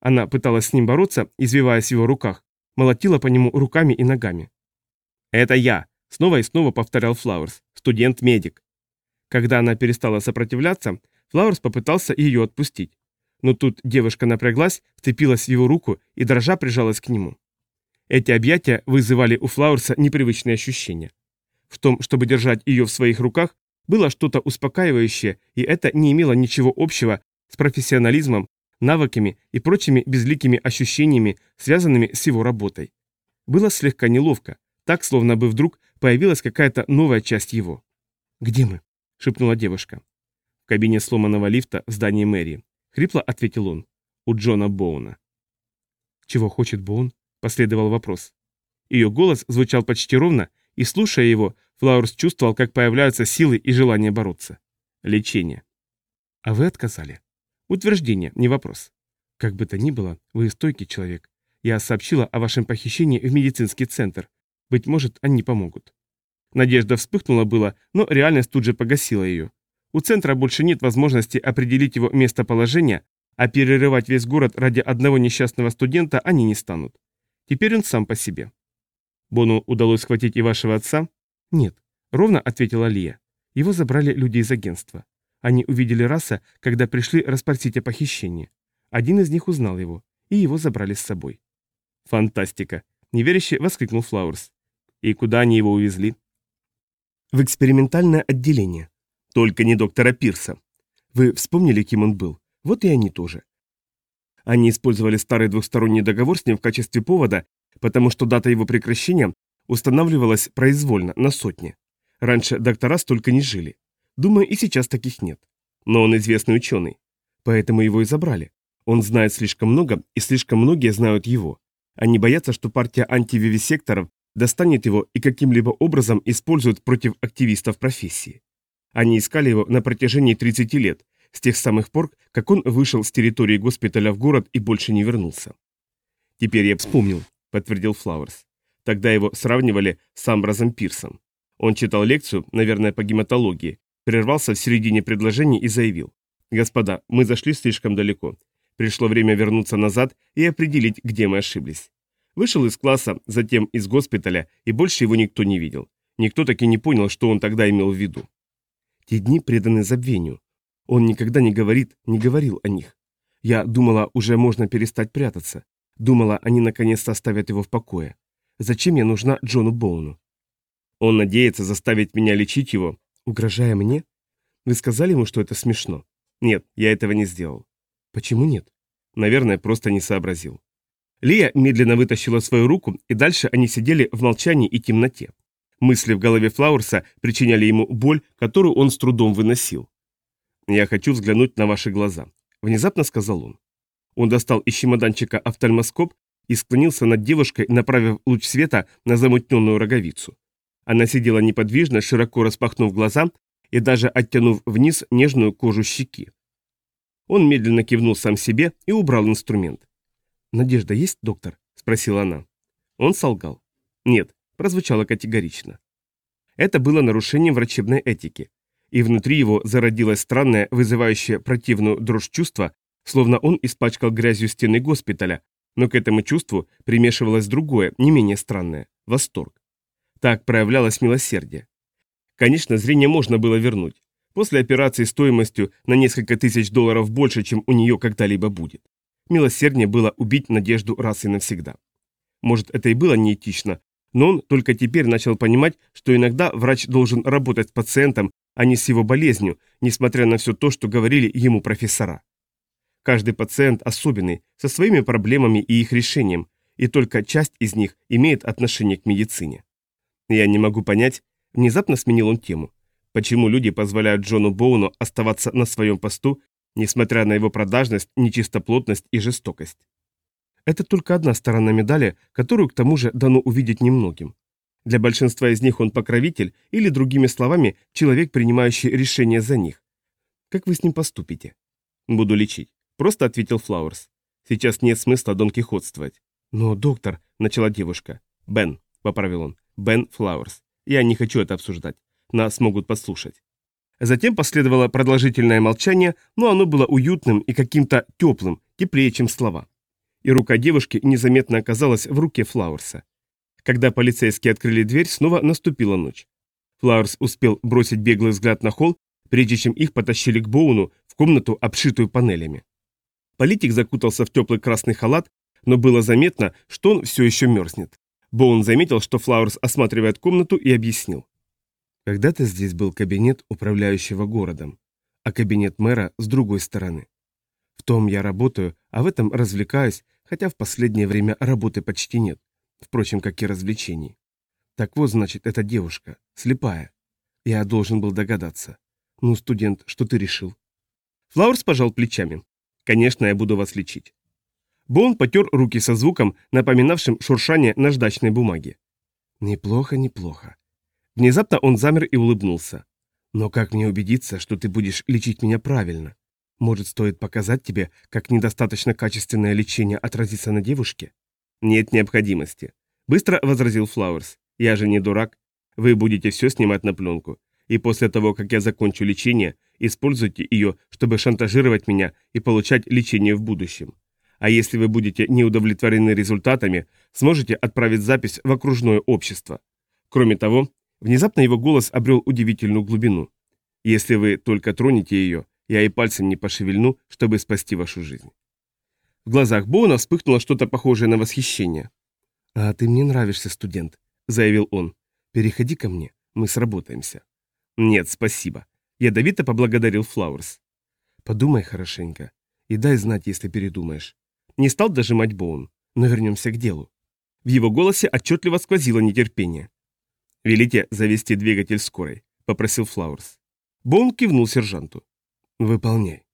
Она пыталась с ним бороться, извиваясь в его руках, молотила по нему руками и ногами. «Это я!» — снова и снова повторял Флауэрс. «Студент-медик». Когда она перестала сопротивляться, Флауэрс попытался ее отпустить. Но тут девушка напряглась, вцепилась в его руку и дрожа прижалась к нему. Эти объятия вызывали у Флауэрса непривычные ощущения. В том, чтобы держать ее в своих руках, было что-то успокаивающее, и это не имело ничего общего с профессионализмом, навыками и прочими безликими ощущениями, связанными с его работой. Было слегка неловко, так, словно бы вдруг появилась какая-то новая часть его. «Где мы?» — шепнула девушка. «В кабине сломанного лифта в здании мэрии», — хрипло ответил он. «У Джона Боуна». «Чего хочет Боун?» — последовал вопрос. Ее голос звучал почти ровно, и, слушая его, Флаурс чувствовал, как появляются силы и желание бороться. Лечение. «А вы отказали?» «Утверждение, не вопрос. Как бы то ни было, вы стойкий человек. Я сообщила о вашем похищении в медицинский центр. Быть может, они помогут». Надежда вспыхнула было, но реальность тут же погасила ее. У центра больше нет возможности определить его местоположение, а перерывать весь город ради одного несчастного студента они не станут. Теперь он сам по себе. Бону удалось схватить и вашего отца? Нет, ровно ответила Лия. Его забрали люди из агентства. Они увидели Раса, когда пришли расспросить о похищении. Один из них узнал его, и его забрали с собой. Фантастика! Неверяще воскликнул Флауэрс. И куда они его увезли? В экспериментальное отделение. Только не доктора Пирса. Вы вспомнили, кем он был? Вот и они тоже. Они использовали старый двухсторонний договор с ним в качестве повода, потому что дата его прекращения устанавливалась произвольно, на сотни. Раньше доктора столько не жили. Думаю, и сейчас таких нет. Но он известный ученый. Поэтому его и забрали. Он знает слишком много, и слишком многие знают его. Они боятся, что партия антививисекторов достанет его и каким-либо образом использует против активистов профессии. Они искали его на протяжении 30 лет, с тех самых пор, как он вышел с территории госпиталя в город и больше не вернулся. Теперь я вспомнил, подтвердил Флауэрс. Тогда его сравнивали с Амбразом Пирсом. Он читал лекцию, наверное, по гематологии, прервался в середине предложения и заявил. «Господа, мы зашли слишком далеко. Пришло время вернуться назад и определить, где мы ошиблись». Вышел из класса, затем из госпиталя, и больше его никто не видел. Никто таки не понял, что он тогда имел в виду. Те дни преданы забвению. Он никогда не говорит, не говорил о них. Я думала, уже можно перестать прятаться. Думала, они наконец-то оставят его в покое. Зачем я нужна Джону Боуну? Он надеется заставить меня лечить его, угрожая мне? Вы сказали ему, что это смешно? Нет, я этого не сделал. Почему нет? Наверное, просто не сообразил. Лия медленно вытащила свою руку, и дальше они сидели в молчании и темноте. Мысли в голове Флауэрса причиняли ему боль, которую он с трудом выносил. «Я хочу взглянуть на ваши глаза», — внезапно сказал он. Он достал из чемоданчика офтальмоскоп и склонился над девушкой, направив луч света на замутненную роговицу. Она сидела неподвижно, широко распахнув глаза и даже оттянув вниз нежную кожу щеки. Он медленно кивнул сам себе и убрал инструмент. «Надежда есть, доктор?» – спросила она. Он солгал. «Нет», – прозвучало категорично. Это было нарушением врачебной этики, и внутри его зародилось странное, вызывающее противную дрожь чувство, словно он испачкал грязью стены госпиталя, но к этому чувству примешивалось другое, не менее странное – восторг. Так проявлялось милосердие. Конечно, зрение можно было вернуть. После операции стоимостью на несколько тысяч долларов больше, чем у нее когда-либо будет. Милосерднее было убить надежду раз и навсегда. Может, это и было неэтично, но он только теперь начал понимать, что иногда врач должен работать с пациентом, а не с его болезнью, несмотря на все то, что говорили ему профессора. Каждый пациент особенный, со своими проблемами и их решением, и только часть из них имеет отношение к медицине. Я не могу понять, внезапно сменил он тему, почему люди позволяют Джону Боуну оставаться на своем посту, несмотря на его продажность, нечистоплотность и жестокость. Это только одна сторона медали, которую к тому же дано увидеть немногим. Для большинства из них он покровитель или, другими словами, человек, принимающий решения за них. Как вы с ним поступите? Буду лечить. Просто ответил Флауэрс. Сейчас нет смысла донкихотствовать. Но, доктор, начала девушка. Бен, поправил он. Бен Флауэрс. Я не хочу это обсуждать. Нас могут послушать. Затем последовало продолжительное молчание, но оно было уютным и каким-то теплым, теплее, чем слова. И рука девушки незаметно оказалась в руке Флауэрса. Когда полицейские открыли дверь, снова наступила ночь. Флауэрс успел бросить беглый взгляд на холл, прежде чем их потащили к Боуну в комнату, обшитую панелями. Политик закутался в теплый красный халат, но было заметно, что он все еще мерзнет. Боун заметил, что Флауэрс осматривает комнату и объяснил. Когда-то здесь был кабинет управляющего городом, а кабинет мэра с другой стороны. В том я работаю, а в этом развлекаюсь, хотя в последнее время работы почти нет, впрочем, как и развлечений. Так вот, значит, эта девушка, слепая. Я должен был догадаться. Ну, студент, что ты решил? Флауэрс пожал плечами. Конечно, я буду вас лечить. Боун потер руки со звуком, напоминавшим шуршание наждачной бумаги. Неплохо, неплохо. Внезапно он замер и улыбнулся. «Но как мне убедиться, что ты будешь лечить меня правильно? Может, стоит показать тебе, как недостаточно качественное лечение отразится на девушке?» «Нет необходимости», — быстро возразил Флауэрс. «Я же не дурак. Вы будете все снимать на пленку. И после того, как я закончу лечение, используйте ее, чтобы шантажировать меня и получать лечение в будущем. А если вы будете не удовлетворены результатами, сможете отправить запись в окружное общество. Кроме того, Внезапно его голос обрел удивительную глубину. «Если вы только тронете ее, я и пальцем не пошевельну, чтобы спасти вашу жизнь». В глазах Боуна вспыхнуло что-то похожее на восхищение. «А ты мне нравишься, студент», — заявил он. «Переходи ко мне, мы сработаемся». «Нет, спасибо». Ядовито поблагодарил Флауэрс. «Подумай хорошенько и дай знать, если передумаешь». Не стал дожимать Боун, но вернемся к делу. В его голосе отчетливо сквозило нетерпение. «Велите завести двигатель скорой», — попросил Флауэрс. Боун кивнул сержанту. «Выполняй».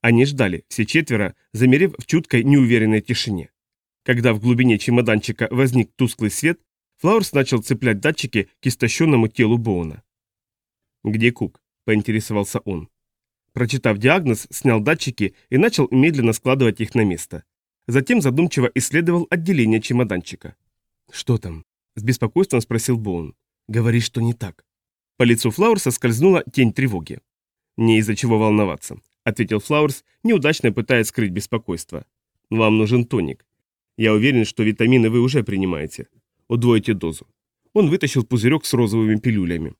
Они ждали, все четверо, замерев в чуткой, неуверенной тишине. Когда в глубине чемоданчика возник тусклый свет, Флауэрс начал цеплять датчики к истощенному телу Боуна. «Где Кук?» – поинтересовался он. Прочитав диагноз, снял датчики и начал медленно складывать их на место. Затем задумчиво исследовал отделение чемоданчика. «Что там?» С беспокойством спросил Боун. «Говори, что не так». По лицу Флауэрса скользнула тень тревоги. «Не из-за чего волноваться», — ответил Флауэрс, неудачно пытаясь скрыть беспокойство. «Вам нужен тоник. Я уверен, что витамины вы уже принимаете. Удвойте дозу». Он вытащил пузырек с розовыми пилюлями.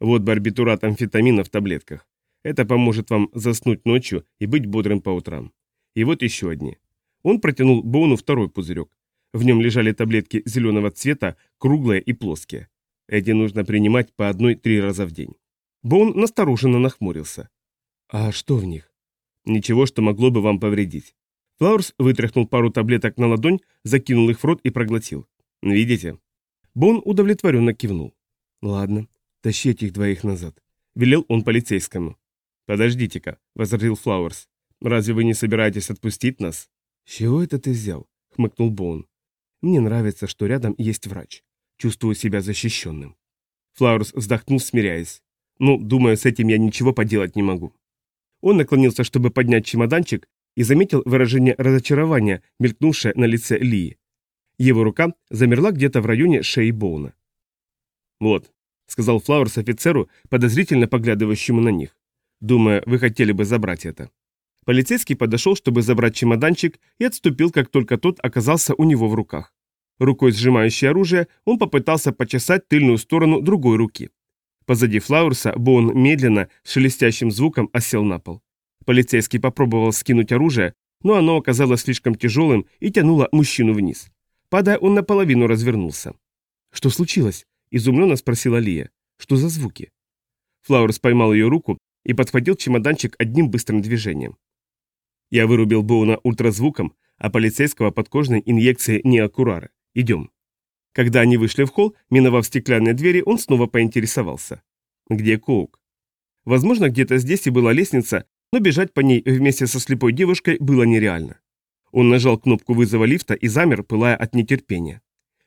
Вот барбитурат амфетамина в таблетках. Это поможет вам заснуть ночью и быть бодрым по утрам. И вот еще одни. Он протянул Боуну второй пузырек. В нем лежали таблетки зеленого цвета, круглые и плоские. Эти нужно принимать по одной-три раза в день. Боун настороженно нахмурился. «А что в них?» «Ничего, что могло бы вам повредить». Флаурс вытряхнул пару таблеток на ладонь, закинул их в рот и проглотил. «Видите?» Боун удовлетворенно кивнул. «Ладно, тащи этих двоих назад», — велел он полицейскому. «Подождите-ка», — возразил Флауэрс. «Разве вы не собираетесь отпустить нас?» «С чего это ты взял?» — хмыкнул Боун. Мне нравится, что рядом есть врач. Чувствую себя защищенным. Флаурс вздохнул, смиряясь. Ну, думаю, с этим я ничего поделать не могу. Он наклонился, чтобы поднять чемоданчик, и заметил выражение разочарования, мелькнувшее на лице Лии. Его рука замерла где-то в районе шеи Боуна. «Вот», — сказал Флауэрс офицеру, подозрительно поглядывающему на них. «Думаю, вы хотели бы забрать это». Полицейский подошел, чтобы забрать чемоданчик, и отступил, как только тот оказался у него в руках. Рукой сжимающей оружие, он попытался почесать тыльную сторону другой руки. Позади Флауэрса Боун медленно, с шелестящим звуком осел на пол. Полицейский попробовал скинуть оружие, но оно оказалось слишком тяжелым и тянуло мужчину вниз. Падая, он наполовину развернулся. «Что случилось?» – изумленно спросила Лия. «Что за звуки?» Флауэрс поймал ее руку и подхватил чемоданчик одним быстрым движением. Я вырубил Боуна ультразвуком, а полицейского подкожной инъекцией неокурары. Идем. Когда они вышли в холл, миновав стеклянные двери, он снова поинтересовался. Где Коук? Возможно, где-то здесь и была лестница, но бежать по ней вместе со слепой девушкой было нереально. Он нажал кнопку вызова лифта и замер, пылая от нетерпения.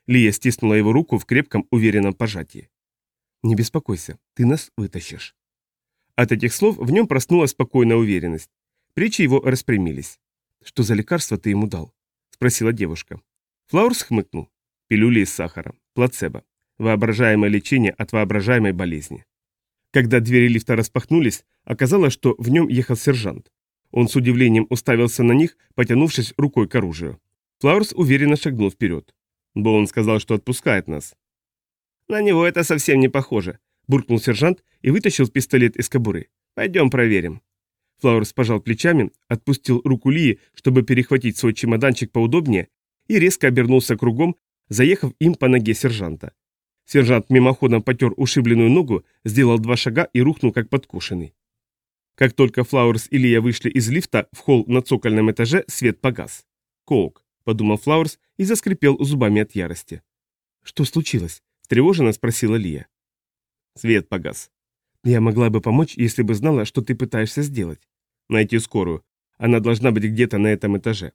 Лия стиснула его руку в крепком, уверенном пожатии. «Не беспокойся, ты нас вытащишь». От этих слов в нем проснулась спокойная уверенность. Плечи его распрямились. «Что за лекарство ты ему дал?» – спросила девушка. Флаурс хмыкнул. Пилюли из сахара. Плацебо. Воображаемое лечение от воображаемой болезни. Когда двери лифта распахнулись, оказалось, что в нем ехал сержант. Он с удивлением уставился на них, потянувшись рукой к оружию. Флаурс уверенно шагнул вперед. Боун сказал, что отпускает нас. «На него это совсем не похоже», – буркнул сержант и вытащил пистолет из кобуры. «Пойдем проверим». Флауэрс пожал плечами, отпустил руку Лии, чтобы перехватить свой чемоданчик поудобнее, и резко обернулся кругом, заехав им по ноге сержанта. Сержант мимоходом потер ушибленную ногу, сделал два шага и рухнул как подкушенный. Как только Флауэрс и Лия вышли из лифта в холл на цокольном этаже, свет погас. «Коук», — подумал Флауэрс и заскрипел зубами от ярости. «Что случилось?» — встревоженно спросила Лия. Свет погас. «Я могла бы помочь, если бы знала, что ты пытаешься сделать». «Найти скорую. Она должна быть где-то на этом этаже».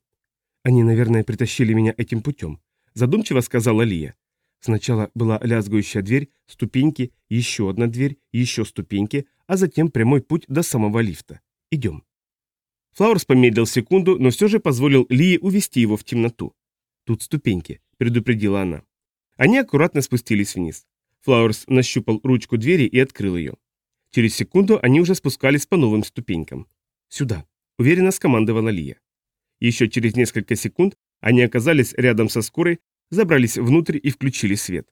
«Они, наверное, притащили меня этим путем», — задумчиво сказала Лия. Сначала была лязгающая дверь, ступеньки, еще одна дверь, еще ступеньки, а затем прямой путь до самого лифта. Идем. Флауэрс помедлил секунду, но все же позволил Лии увести его в темноту. «Тут ступеньки», — предупредила она. Они аккуратно спустились вниз. Флауэрс нащупал ручку двери и открыл ее. Через секунду они уже спускались по новым ступенькам. «Сюда», — уверенно скомандовала Лия. Еще через несколько секунд они оказались рядом со скорой, забрались внутрь и включили свет.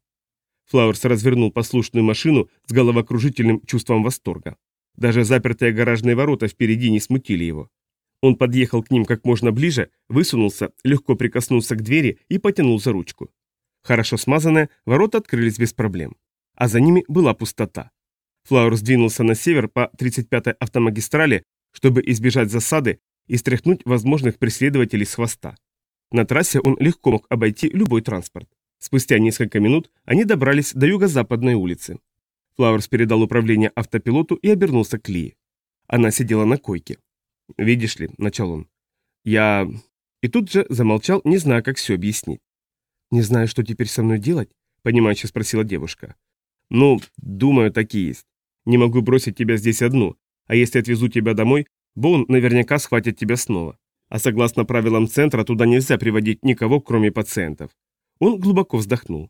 Флауэрс развернул послушную машину с головокружительным чувством восторга. Даже запертые гаражные ворота впереди не смутили его. Он подъехал к ним как можно ближе, высунулся, легко прикоснулся к двери и потянул за ручку. Хорошо смазанные, ворота открылись без проблем. А за ними была пустота. Флауэрс двинулся на север по 35-й автомагистрали, чтобы избежать засады и стряхнуть возможных преследователей с хвоста. На трассе он легко мог обойти любой транспорт. Спустя несколько минут они добрались до юго-западной улицы. Флауэрс передал управление автопилоту и обернулся к Лии. Она сидела на койке. «Видишь ли», — начал он, — «я...» И тут же замолчал, не зная, как все объяснить. «Не знаю, что теперь со мной делать?» — понимающе спросила девушка. «Ну, думаю, так и есть. Не могу бросить тебя здесь одну, а если отвезу тебя домой, Боун наверняка схватит тебя снова. А согласно правилам центра, туда нельзя приводить никого, кроме пациентов. Он глубоко вздохнул.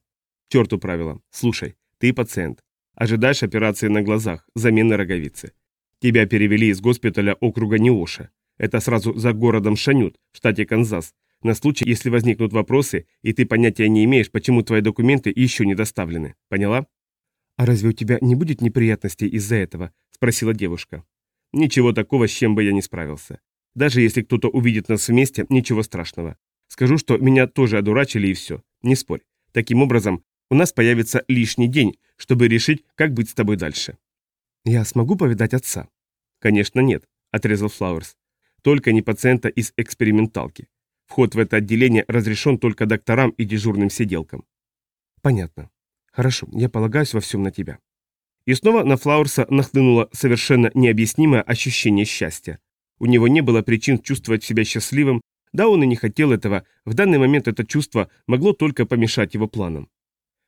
Черту правила. Слушай, ты пациент. Ожидаешь операции на глазах, замены роговицы. Тебя перевели из госпиталя округа Неоша. Это сразу за городом Шанют, в штате Канзас, на случай, если возникнут вопросы, и ты понятия не имеешь, почему твои документы еще не доставлены. Поняла? «А разве у тебя не будет неприятностей из-за этого?» – спросила девушка. «Ничего такого, с чем бы я не справился. Даже если кто-то увидит нас вместе, ничего страшного. Скажу, что меня тоже одурачили и все. Не спорь. Таким образом, у нас появится лишний день, чтобы решить, как быть с тобой дальше. Я смогу повидать отца? Конечно, нет, отрезал Флауэрс. Только не пациента из эксперименталки. Вход в это отделение разрешен только докторам и дежурным сиделкам. Понятно. Хорошо, я полагаюсь во всем на тебя. И снова на Флауэрса нахлынуло совершенно необъяснимое ощущение счастья. У него не было причин чувствовать себя счастливым, да он и не хотел этого, в данный момент это чувство могло только помешать его планам.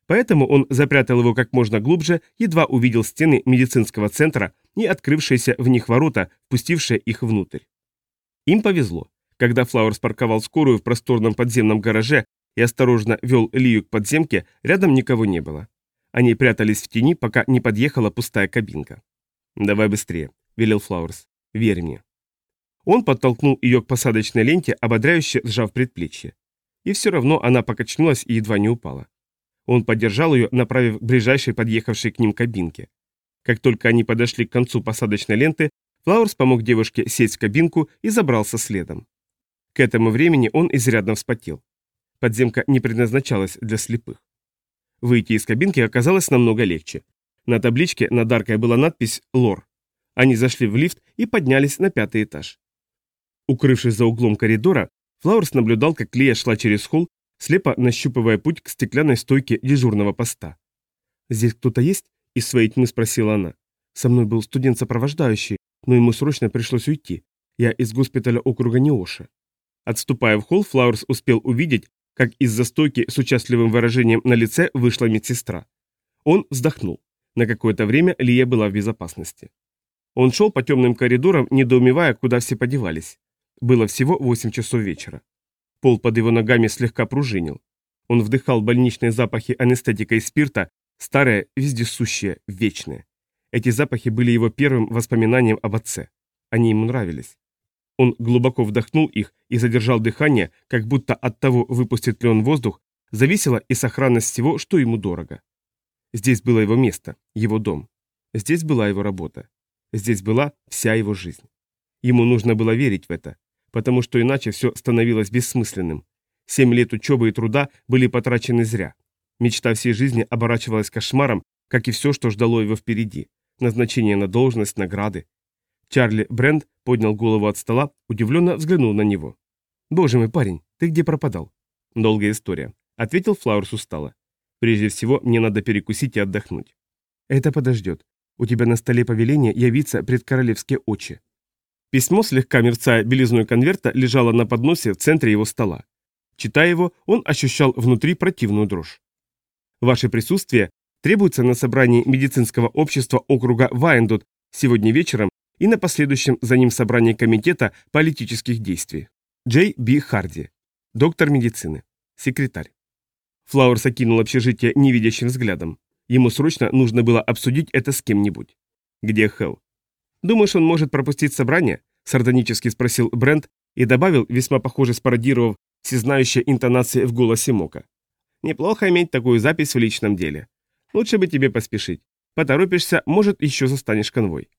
Поэтому он запрятал его как можно глубже, едва увидел стены медицинского центра и открывшиеся в них ворота, пустившие их внутрь. Им повезло. Когда Флауэрс парковал скорую в просторном подземном гараже и осторожно вел Лию к подземке, рядом никого не было. Они прятались в тени, пока не подъехала пустая кабинка. «Давай быстрее», — велел Флауэрс. «Верь мне». Он подтолкнул ее к посадочной ленте, ободряюще сжав предплечье. И все равно она покачнулась и едва не упала. Он поддержал ее, направив к ближайшей подъехавшей к ним кабинке. Как только они подошли к концу посадочной ленты, Флауэрс помог девушке сесть в кабинку и забрался следом. К этому времени он изрядно вспотел. Подземка не предназначалась для слепых. Выйти из кабинки оказалось намного легче. На табличке над аркой была надпись «Лор». Они зашли в лифт и поднялись на пятый этаж. Укрывшись за углом коридора, Флауэрс наблюдал, как Лия шла через холл, слепо нащупывая путь к стеклянной стойке дежурного поста. «Здесь кто-то есть?» – из своей тьмы спросила она. «Со мной был студент-сопровождающий, но ему срочно пришлось уйти. Я из госпиталя округа Неоша». Отступая в холл, Флауэрс успел увидеть, как из-за стойки с участливым выражением на лице вышла медсестра. Он вздохнул. На какое-то время Лия была в безопасности. Он шел по темным коридорам, недоумевая, куда все подевались. Было всего 8 часов вечера. Пол под его ногами слегка пружинил. Он вдыхал больничные запахи анестетика и спирта, старые, вездесущие, вечные. Эти запахи были его первым воспоминанием об отце. Они ему нравились. Он глубоко вдохнул их и задержал дыхание, как будто от того, выпустит ли он воздух, зависела и сохранность всего, что ему дорого. Здесь было его место, его дом. Здесь была его работа. Здесь была вся его жизнь. Ему нужно было верить в это, потому что иначе все становилось бессмысленным. Семь лет учебы и труда были потрачены зря. Мечта всей жизни оборачивалась кошмаром, как и все, что ждало его впереди. Назначение на должность, награды. Чарли Брент поднял голову от стола, удивленно взглянул на него. «Боже мой парень, ты где пропадал?» «Долгая история», — ответил Флауэрс устало. «Прежде всего, мне надо перекусить и отдохнуть». «Это подождет. У тебя на столе повеление явиться пред королевские очи». Письмо, слегка мерцая белизной конверта, лежало на подносе в центре его стола. Читая его, он ощущал внутри противную дрожь. Ваше присутствие требуется на собрании медицинского общества округа Вайндот сегодня вечером и на последующем за ним собрании комитета политических действий. Джей Би Харди, доктор медицины, секретарь. Флауэрс окинул общежитие невидящим взглядом. Ему срочно нужно было обсудить это с кем-нибудь. Где Хелл? «Думаешь, он может пропустить собрание?» – сардонически спросил Брент и добавил, весьма похоже спародировав всезнающие интонации в голосе Мока. «Неплохо иметь такую запись в личном деле. Лучше бы тебе поспешить. Поторопишься, может, еще застанешь конвой».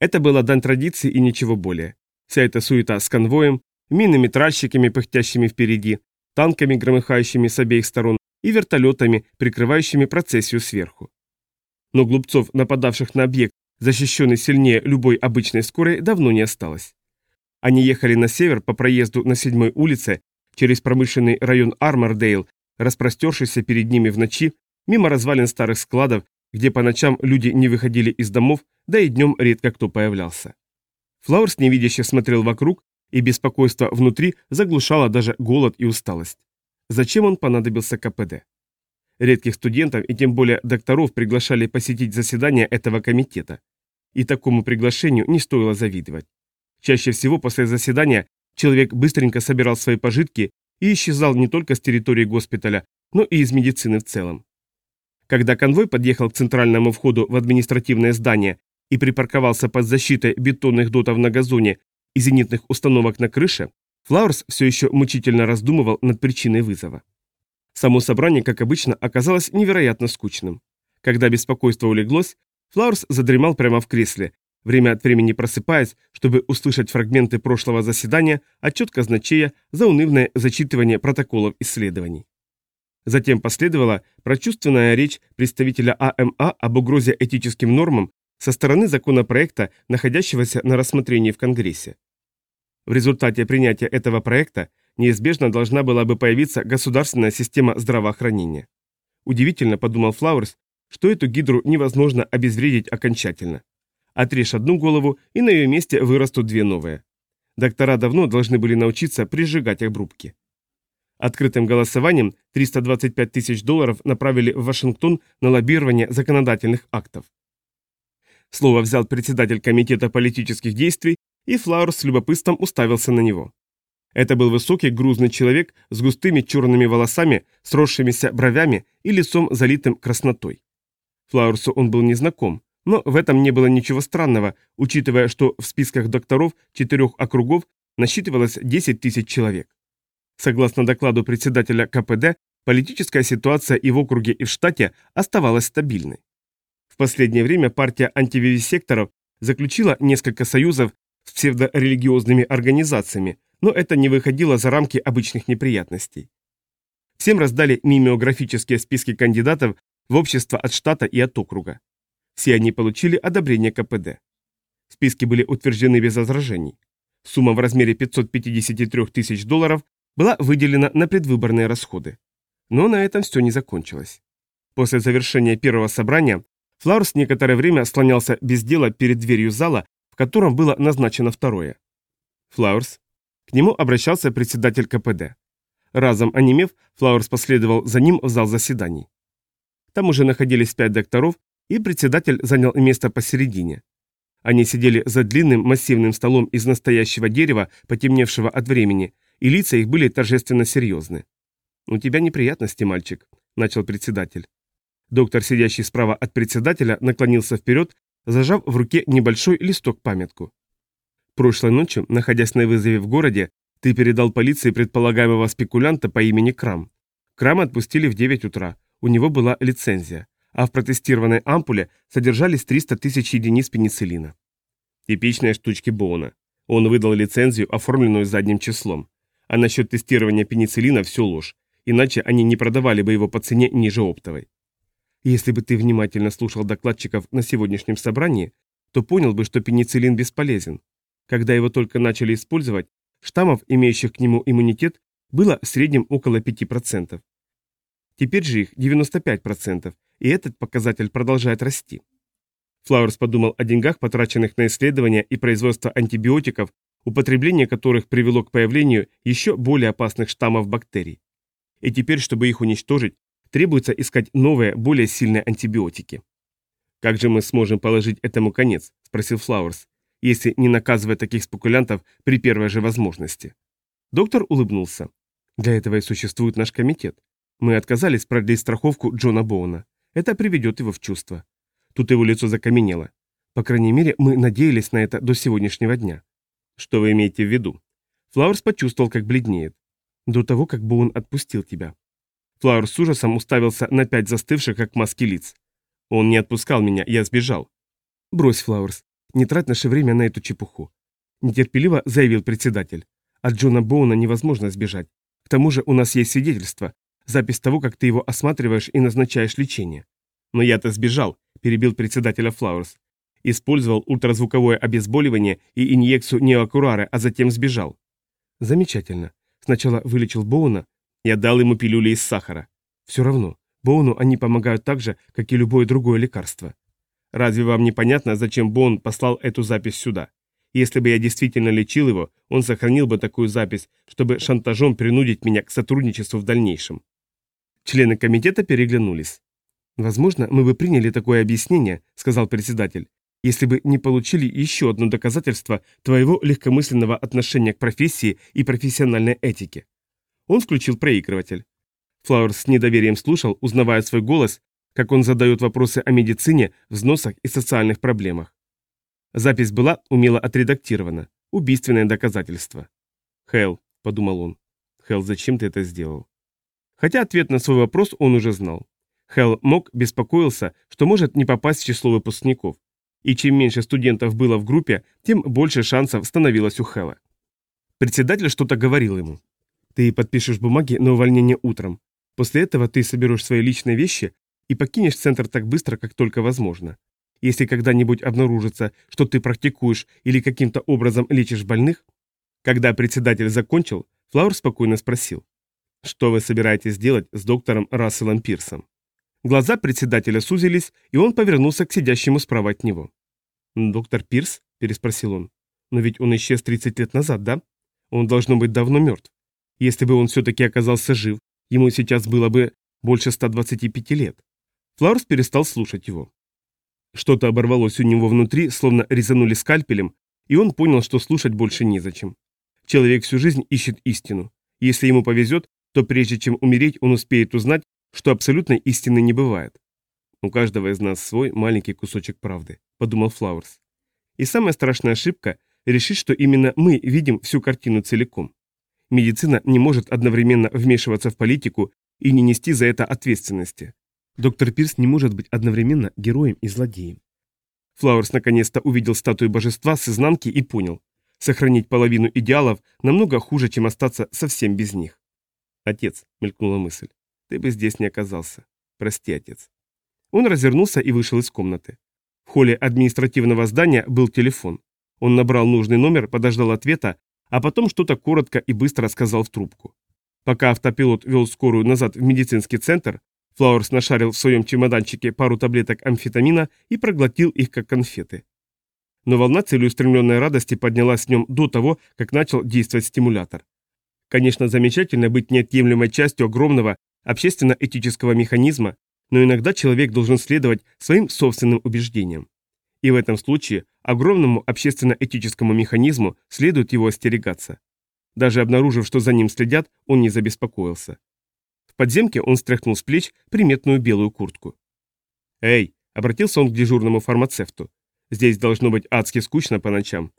Это было дань традиции и ничего более. Вся эта суета с конвоем, минными тральщиками, пыхтящими впереди, танками, громыхающими с обеих сторон, и вертолетами, прикрывающими процессию сверху. Но глупцов, нападавших на объект, защищенный сильнее любой обычной скорой, давно не осталось. Они ехали на север по проезду на седьмой улице, через промышленный район Армордейл, распростершийся перед ними в ночи, мимо развалин старых складов, где по ночам люди не выходили из домов, да и днем редко кто появлялся. Флауэрс невидяще смотрел вокруг, и беспокойство внутри заглушало даже голод и усталость. Зачем он понадобился КПД? Редких студентов и тем более докторов приглашали посетить заседание этого комитета. И такому приглашению не стоило завидовать. Чаще всего после заседания человек быстренько собирал свои пожитки и исчезал не только с территории госпиталя, но и из медицины в целом. Когда конвой подъехал к центральному входу в административное здание и припарковался под защитой бетонных дотов на газоне и зенитных установок на крыше, Флауэрс все еще мучительно раздумывал над причиной вызова. Само собрание, как обычно, оказалось невероятно скучным. Когда беспокойство улеглось, Флауэрс задремал прямо в кресле, время от времени просыпаясь, чтобы услышать фрагменты прошлого заседания, отчет казначея за унывное зачитывание протоколов исследований. Затем последовала прочувственная речь представителя АМА об угрозе этическим нормам со стороны законопроекта, находящегося на рассмотрении в Конгрессе. В результате принятия этого проекта неизбежно должна была бы появиться государственная система здравоохранения. Удивительно, подумал Флауэрс, что эту гидру невозможно обезвредить окончательно. Отрежь одну голову, и на ее месте вырастут две новые. Доктора давно должны были научиться прижигать обрубки. Открытым голосованием 325 тысяч долларов направили в Вашингтон на лоббирование законодательных актов. Слово взял председатель комитета политических действий, и Флауэр с любопытством уставился на него. Это был высокий грузный человек с густыми черными волосами, сросшимися бровями и лицом залитым краснотой. Флауэрсу он был незнаком, но в этом не было ничего странного, учитывая, что в списках докторов четырех округов насчитывалось 10 тысяч человек. Согласно докладу председателя КПД, политическая ситуация и в округе, и в штате оставалась стабильной. Последнее время партия антививисекторов заключила несколько союзов с псевдорелигиозными организациями, но это не выходило за рамки обычных неприятностей. Всем раздали мимеографические списки кандидатов в общество от штата и от округа. Все они получили одобрение КПД. Списки были утверждены без возражений. Сумма в размере 553 тысяч долларов была выделена на предвыборные расходы. Но на этом все не закончилось. После завершения первого собрания Флаурс некоторое время слонялся без дела перед дверью зала, в котором было назначено второе. Флаурс. К нему обращался председатель КПД. Разом онемев, Флаурс последовал за ним в зал заседаний. Там уже находились пять докторов, и председатель занял место посередине. Они сидели за длинным массивным столом из настоящего дерева, потемневшего от времени, и лица их были торжественно серьезны. «У тебя неприятности, мальчик», — начал председатель. Доктор, сидящий справа от председателя, наклонился вперед, зажав в руке небольшой листок-памятку. «Прошлой ночью, находясь на вызове в городе, ты передал полиции предполагаемого спекулянта по имени Крам. Крам отпустили в 9 утра, у него была лицензия, а в протестированной ампуле содержались 300 тысяч единиц пенициллина. Типичные штучки Боуна. Он выдал лицензию, оформленную задним числом. А насчет тестирования пенициллина все ложь, иначе они не продавали бы его по цене ниже оптовой. Если бы ты внимательно слушал докладчиков на сегодняшнем собрании, то понял бы, что пенициллин бесполезен. Когда его только начали использовать, штаммов, имеющих к нему иммунитет, было в среднем около 5%. Теперь же их 95%, и этот показатель продолжает расти. Флауэрс подумал о деньгах, потраченных на исследования и производство антибиотиков, употребление которых привело к появлению еще более опасных штаммов бактерий. И теперь, чтобы их уничтожить, требуется искать новые, более сильные антибиотики. «Как же мы сможем положить этому конец?» – спросил Флауэрс, если не наказывать таких спекулянтов при первой же возможности. Доктор улыбнулся. «Для этого и существует наш комитет. Мы отказались продлить страховку Джона Боуна. Это приведет его в чувство. Тут его лицо закаменело. По крайней мере, мы надеялись на это до сегодняшнего дня. Что вы имеете в виду? Флауэрс почувствовал, как бледнеет. До того, как Боун отпустил тебя. Флауэрс с ужасом уставился на пять застывших, как маски лиц. Он не отпускал меня, я сбежал. Брось, Флауэрс, не трать наше время на эту чепуху. Нетерпеливо заявил председатель. От Джона Боуна невозможно сбежать. К тому же у нас есть свидетельство, запись того, как ты его осматриваешь и назначаешь лечение. Но я-то сбежал, перебил председателя Флауэрс. Использовал ультразвуковое обезболивание и инъекцию неокурары, а затем сбежал. Замечательно. Сначала вылечил Боуна. Я дал ему пилюли из сахара. Все равно, Боуну они помогают так же, как и любое другое лекарство. Разве вам не понятно, зачем Боун послал эту запись сюда? Если бы я действительно лечил его, он сохранил бы такую запись, чтобы шантажом принудить меня к сотрудничеству в дальнейшем. Члены комитета переглянулись. «Возможно, мы бы приняли такое объяснение», — сказал председатель, «если бы не получили еще одно доказательство твоего легкомысленного отношения к профессии и профессиональной этике». Он включил проигрыватель. Флауэр с недоверием слушал, узнавая свой голос, как он задает вопросы о медицине, взносах и социальных проблемах. Запись была умело отредактирована. Убийственное доказательство. «Хелл», — подумал он, — «Хелл, зачем ты это сделал?» Хотя ответ на свой вопрос он уже знал. Хелл Мок беспокоился, что может не попасть в число выпускников. И чем меньше студентов было в группе, тем больше шансов становилось у Хэлла. Председатель что-то говорил ему. «Ты подпишешь бумаги на увольнение утром. После этого ты соберешь свои личные вещи и покинешь центр так быстро, как только возможно. Если когда-нибудь обнаружится, что ты практикуешь или каким-то образом лечишь больных...» Когда председатель закончил, Флаур спокойно спросил. «Что вы собираетесь делать с доктором Расселом Пирсом?» Глаза председателя сузились, и он повернулся к сидящему справа от него. «Доктор Пирс?» – переспросил он. «Но ведь он исчез 30 лет назад, да? Он должно быть давно мертв. Если бы он все-таки оказался жив, ему сейчас было бы больше 125 лет». Флаурс перестал слушать его. Что-то оборвалось у него внутри, словно резанули скальпелем, и он понял, что слушать больше незачем. Человек всю жизнь ищет истину. Если ему повезет, то прежде чем умереть, он успеет узнать, что абсолютной истины не бывает. У каждого из нас свой маленький кусочек правды, подумал Флауэрс. И самая страшная ошибка – решить, что именно мы видим всю картину целиком. Медицина не может одновременно вмешиваться в политику и не нести за это ответственности. Доктор Пирс не может быть одновременно героем и злодеем. Флауэрс наконец-то увидел статую божества с изнанки и понял. Сохранить половину идеалов намного хуже, чем остаться совсем без них. «Отец», — мелькнула мысль, ты бы здесь не оказался. Прости, отец. Он развернулся и вышел из комнаты. В холле административного здания был телефон. Он набрал нужный номер, подождал ответа, а потом что-то коротко и быстро сказал в трубку. Пока автопилот вел скорую назад в медицинский центр, Флауэрс нашарил в своем чемоданчике пару таблеток амфетамина и проглотил их как конфеты. Но волна целеустремленной радости поднялась в нем до того, как начал действовать стимулятор. Конечно, замечательно быть неотъемлемой частью огромного общественно-этического механизма, но иногда человек должен следовать своим собственным убеждениям. И в этом случае огромному общественно-этическому механизму следует его остерегаться. Даже обнаружив, что за ним следят, он не забеспокоился. В подземке он стряхнул с плеч приметную белую куртку. «Эй!» – обратился он к дежурному фармацевту. «Здесь должно быть адски скучно по ночам.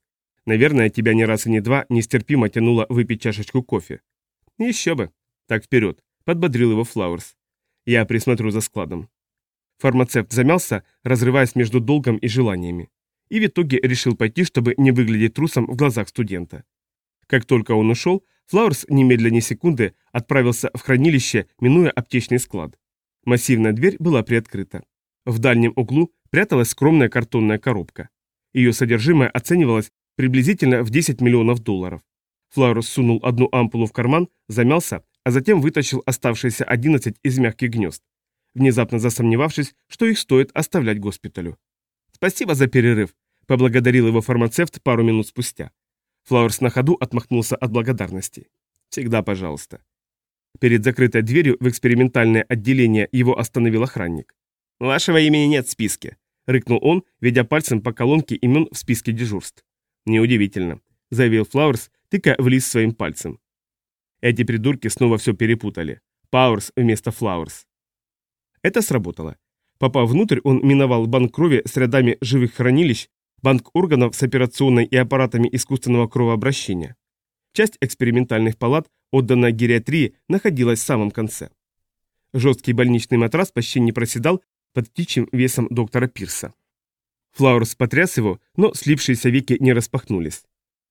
Наверное, тебя ни раз и ни два нестерпимо тянуло выпить чашечку кофе. Еще бы. Так вперед подбодрил его Флауэрс. «Я присмотрю за складом». Фармацевт замялся, разрываясь между долгом и желаниями. И в итоге решил пойти, чтобы не выглядеть трусом в глазах студента. Как только он ушел, Флауэрс немедленно секунды отправился в хранилище, минуя аптечный склад. Массивная дверь была приоткрыта. В дальнем углу пряталась скромная картонная коробка. Ее содержимое оценивалось приблизительно в 10 миллионов долларов. Флауэрс сунул одну ампулу в карман, замялся, а затем вытащил оставшиеся 11 из мягких гнезд, внезапно засомневавшись, что их стоит оставлять госпиталю. «Спасибо за перерыв», – поблагодарил его фармацевт пару минут спустя. Флауэрс на ходу отмахнулся от благодарности. «Всегда пожалуйста». Перед закрытой дверью в экспериментальное отделение его остановил охранник. «Вашего имени нет в списке», — рыкнул он, ведя пальцем по колонке имен в списке дежурств. «Неудивительно», — заявил Флауэрс, тыкая в лист своим пальцем. Эти придурки снова все перепутали. Пауэрс вместо Флауэрс. Это сработало. Попав внутрь, он миновал банк крови с рядами живых хранилищ, банк органов с операционной и аппаратами искусственного кровообращения. Часть экспериментальных палат, отданная гериатрии, находилась в самом конце. Жесткий больничный матрас почти не проседал под птичьим весом доктора Пирса. Флауэрс потряс его, но слипшиеся веки не распахнулись.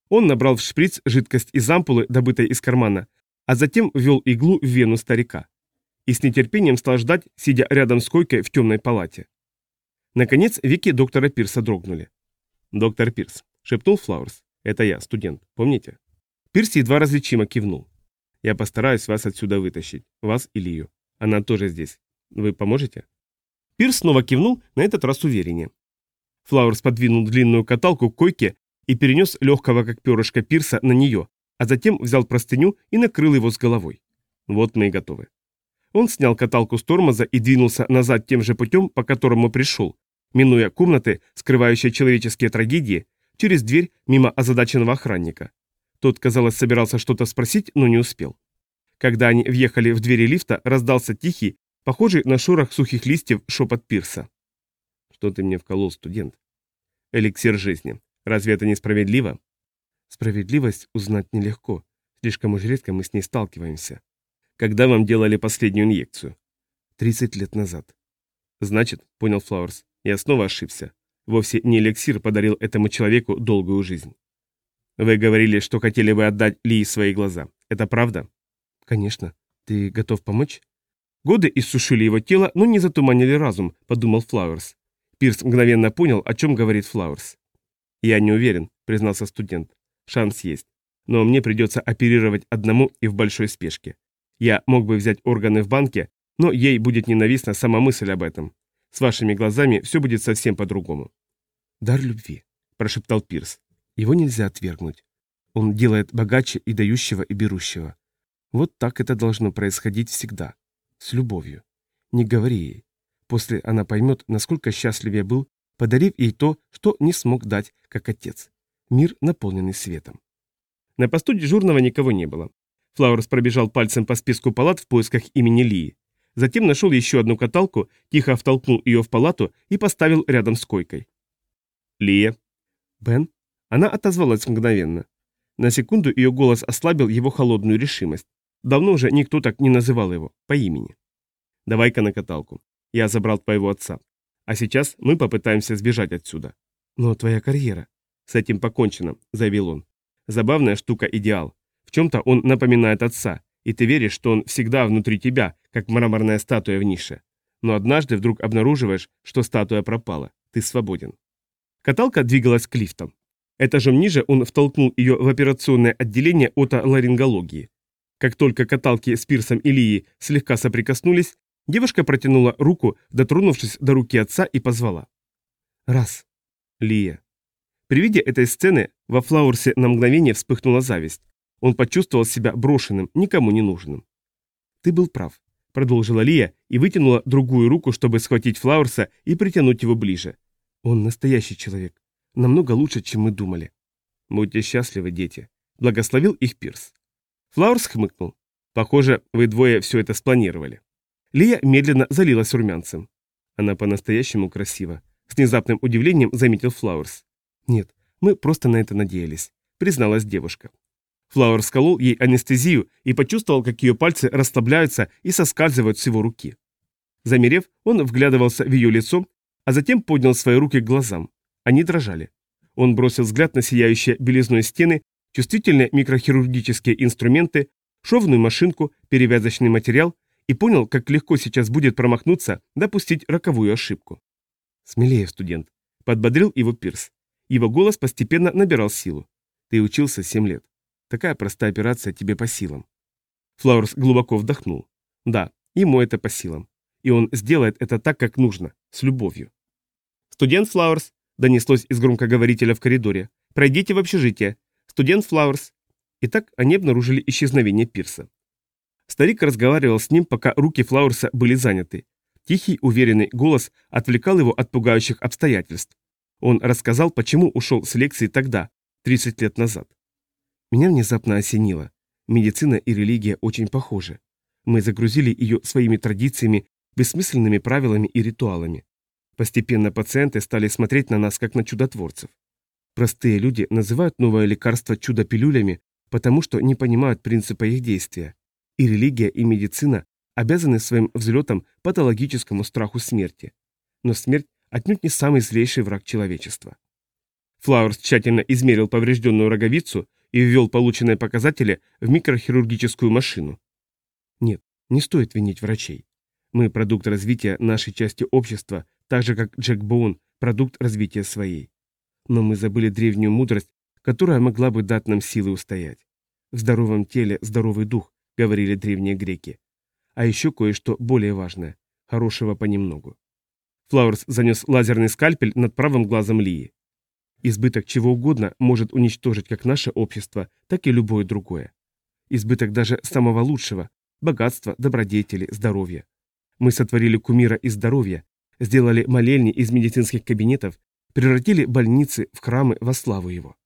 Он набрал в шприц жидкость из ампулы, добытой из кармана, а затем ввел иглу в вену старика. И с нетерпением стал ждать, сидя рядом с койкой в темной палате. Наконец, веки доктора Пирса дрогнули. «Доктор Пирс», — шепнул Флауэрс. «Это я, студент, помните?» Пирс едва различимо кивнул. «Я постараюсь вас отсюда вытащить, вас и Лию. Она тоже здесь. Вы поможете?» Пирс снова кивнул, на этот раз увереннее. Флауэрс подвинул длинную каталку к койке и перенес легкого, как перышко Пирса, на нее, а затем взял простыню и накрыл его с головой. Вот мы и готовы. Он снял каталку с тормоза и двинулся назад тем же путем, по которому пришел, минуя комнаты, скрывающие человеческие трагедии, через дверь мимо озадаченного охранника. Тот, казалось, собирался что-то спросить, но не успел. Когда они въехали в двери лифта, раздался тихий, похожий на шорох сухих листьев, шепот Пирса. «Что ты мне вколол, студент?» «Эликсир жизни. Разве это несправедливо? Справедливость узнать нелегко. Слишком уж редко мы с ней сталкиваемся. Когда вам делали последнюю инъекцию? 30 лет назад. Значит, понял Флауэрс, я снова ошибся. Вовсе не эликсир подарил этому человеку долгую жизнь. Вы говорили, что хотели бы отдать Ли свои глаза. Это правда? Конечно. Ты готов помочь? Годы иссушили его тело, но не затуманили разум, подумал Флауэрс. Пирс мгновенно понял, о чем говорит Флауэрс. «Я не уверен», — признался студент. «Шанс есть. Но мне придется оперировать одному и в большой спешке. Я мог бы взять органы в банке, но ей будет ненавистна сама мысль об этом. С вашими глазами все будет совсем по-другому». «Дар любви», — прошептал Пирс. «Его нельзя отвергнуть. Он делает богаче и дающего, и берущего. Вот так это должно происходить всегда. С любовью. Не говори ей. После она поймет, насколько счастлив я был, подарив ей то, что не смог дать, как отец. Мир, наполненный светом. На посту дежурного никого не было. Флауэрс пробежал пальцем по списку палат в поисках имени Лии. Затем нашел еще одну каталку, тихо втолкнул ее в палату и поставил рядом с койкой. «Лия». «Бен?» Она отозвалась мгновенно. На секунду ее голос ослабил его холодную решимость. Давно уже никто так не называл его, по имени. «Давай-ка на каталку. Я забрал твоего отца. А сейчас мы попытаемся сбежать отсюда. Но твоя карьера. С этим покончено, заявил он. Забавная штука идеал. В чем-то он напоминает отца, и ты веришь, что он всегда внутри тебя, как мраморная статуя в нише. Но однажды вдруг обнаруживаешь, что статуя пропала. Ты свободен. Каталка двигалась к лифтам. Этажом ниже он втолкнул ее в операционное отделение отоларингологии. Как только каталки с Пирсом и слегка соприкоснулись, Девушка протянула руку, дотронувшись до руки отца, и позвала. «Раз». Лия. При виде этой сцены во Флаурсе на мгновение вспыхнула зависть. Он почувствовал себя брошенным, никому не нужным. «Ты был прав», — продолжила Лия и вытянула другую руку, чтобы схватить Флаурса и притянуть его ближе. «Он настоящий человек. Намного лучше, чем мы думали». «Будьте счастливы, дети», — благословил их Пирс. Флаурс хмыкнул. «Похоже, вы двое все это спланировали». Лия медленно залилась румянцем. Она по-настоящему красива. С внезапным удивлением заметил Флауэрс. «Нет, мы просто на это надеялись», — призналась девушка. Флауэр сколол ей анестезию и почувствовал, как ее пальцы расслабляются и соскальзывают с его руки. Замерев, он вглядывался в ее лицо, а затем поднял свои руки к глазам. Они дрожали. Он бросил взгляд на сияющие белизной стены, чувствительные микрохирургические инструменты, шовную машинку, перевязочный материал и понял, как легко сейчас будет промахнуться, допустить роковую ошибку. «Смелее, студент», — подбодрил его Пирс. Его голос постепенно набирал силу. «Ты учился семь лет. Такая простая операция тебе по силам». Флауэрс глубоко вдохнул. Да, ему это по силам. И он сделает это так, как нужно, с любовью. «Студент Флауэрс», — донеслось из громкоговорителя в коридоре, — «пройдите в общежитие. Студент Флауэрс». Итак, они обнаружили исчезновение Пирса. Старик разговаривал с ним, пока руки Флауэрса были заняты. Тихий, уверенный голос отвлекал его от пугающих обстоятельств. Он рассказал, почему ушел с лекции тогда, 30 лет назад. Меня внезапно осенило. Медицина и религия очень похожи. Мы загрузили ее своими традициями, бессмысленными правилами и ритуалами. Постепенно пациенты стали смотреть на нас, как на чудотворцев. Простые люди называют новое лекарство чудо-пилюлями, потому что не понимают принципа их действия. И религия, и медицина обязаны своим взлетом патологическому страху смерти. Но смерть отнюдь не самый злейший враг человечества. Флауэрс тщательно измерил поврежденную роговицу и ввел полученные показатели в микрохирургическую машину. Нет, не стоит винить врачей. Мы продукт развития нашей части общества, так же как Джек Боун продукт развития своей. Но мы забыли древнюю мудрость, которая могла бы дать нам силы устоять. В здоровом теле здоровый дух, говорили древние греки. А еще кое-что более важное. Хорошего понемногу. Флауэрс занес лазерный скальпель над правым глазом Лии. Избыток чего угодно может уничтожить как наше общество, так и любое другое. Избыток даже самого лучшего – богатства, добродетели, здоровья. Мы сотворили кумира из здоровья, сделали молельни из медицинских кабинетов, превратили больницы в храмы во славу его.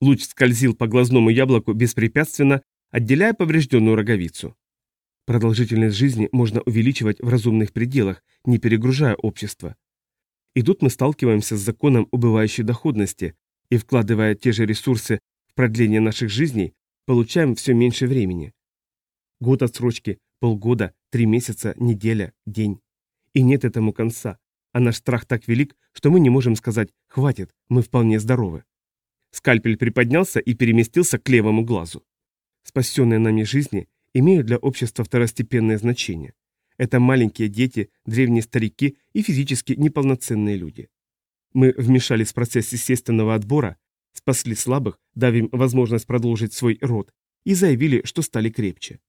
Луч скользил по глазному яблоку беспрепятственно, отделяя поврежденную роговицу. Продолжительность жизни можно увеличивать в разумных пределах, не перегружая общество. И тут мы сталкиваемся с законом убывающей доходности и, вкладывая те же ресурсы в продление наших жизней, получаем все меньше времени. Год отсрочки, полгода, три месяца, неделя, день. И нет этому конца, а наш страх так велик, что мы не можем сказать «хватит, мы вполне здоровы». Скальпель приподнялся и переместился к левому глазу. Спасенные нами жизни имеют для общества второстепенное значение. Это маленькие дети, древние старики и физически неполноценные люди. Мы вмешались в процесс естественного отбора, спасли слабых, дав им возможность продолжить свой род, и заявили, что стали крепче.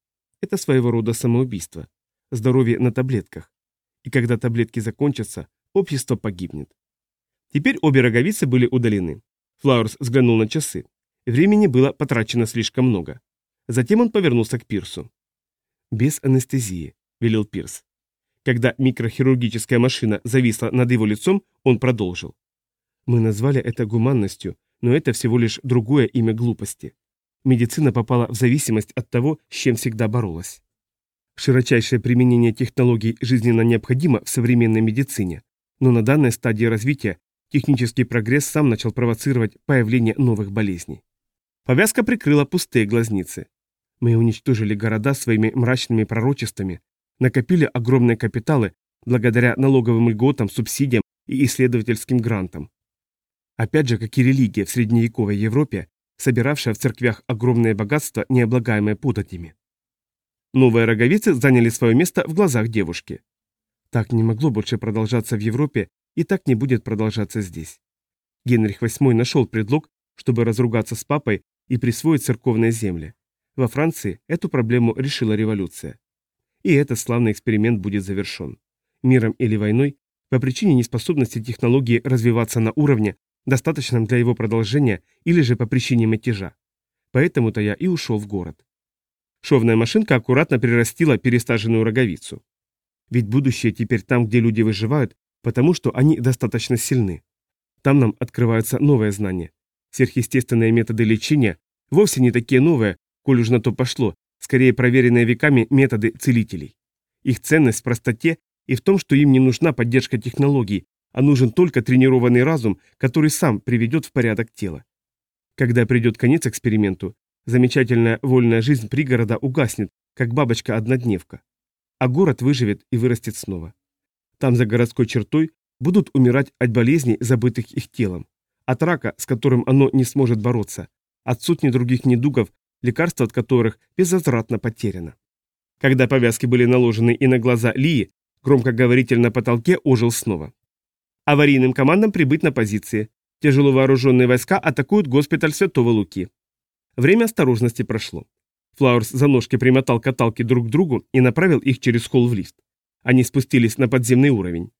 Это своего рода самоубийство. Здоровье на таблетках. И когда таблетки закончатся, общество погибнет. Теперь обе роговицы были удалены. Флауэрс взглянул на часы. Времени было потрачено слишком много. Затем он повернулся к Пирсу. Без анестезии. — велел Пирс. Когда микрохирургическая машина зависла над его лицом, он продолжил. «Мы назвали это гуманностью, но это всего лишь другое имя глупости. Медицина попала в зависимость от того, с чем всегда боролась. Широчайшее применение технологий жизненно необходимо в современной медицине, но на данной стадии развития технический прогресс сам начал провоцировать появление новых болезней. Повязка прикрыла пустые глазницы. Мы уничтожили города своими мрачными пророчествами, накопили огромные капиталы благодаря налоговым льготам, субсидиям и исследовательским грантам. Опять же, как и религия в средневековой Европе, собиравшая в церквях огромное богатство, необлагаемое податями. Новые роговицы заняли свое место в глазах девушки. Так не могло больше продолжаться в Европе, и так не будет продолжаться здесь. Генрих VIII нашел предлог, чтобы разругаться с папой и присвоить церковные земли. Во Франции эту проблему решила революция. И этот славный эксперимент будет завершен. Миром или войной, по причине неспособности технологии развиваться на уровне, достаточном для его продолжения, или же по причине мятежа. Поэтому-то я и ушел в город. Шовная машинка аккуратно прирастила перестаженную роговицу. Ведь будущее теперь там, где люди выживают, потому что они достаточно сильны. Там нам открываются новые знания. Сверхъестественные методы лечения вовсе не такие новые, коль уж на то пошло, скорее проверенные веками методы целителей. Их ценность в простоте и в том, что им не нужна поддержка технологий, а нужен только тренированный разум, который сам приведет в порядок тело. Когда придет конец эксперименту, замечательная вольная жизнь пригорода угаснет, как бабочка-однодневка. А город выживет и вырастет снова. Там за городской чертой будут умирать от болезней, забытых их телом, от рака, с которым оно не сможет бороться, от сотни других недугов, лекарства от которых безвозвратно потеряно. Когда повязки были наложены и на глаза Лии, громкоговоритель на потолке ожил снова. Аварийным командам прибыть на позиции. Тяжело вооруженные войска атакуют госпиталь Святого Луки. Время осторожности прошло. Флауэрс за ножки примотал каталки друг к другу и направил их через холл в лифт. Они спустились на подземный уровень.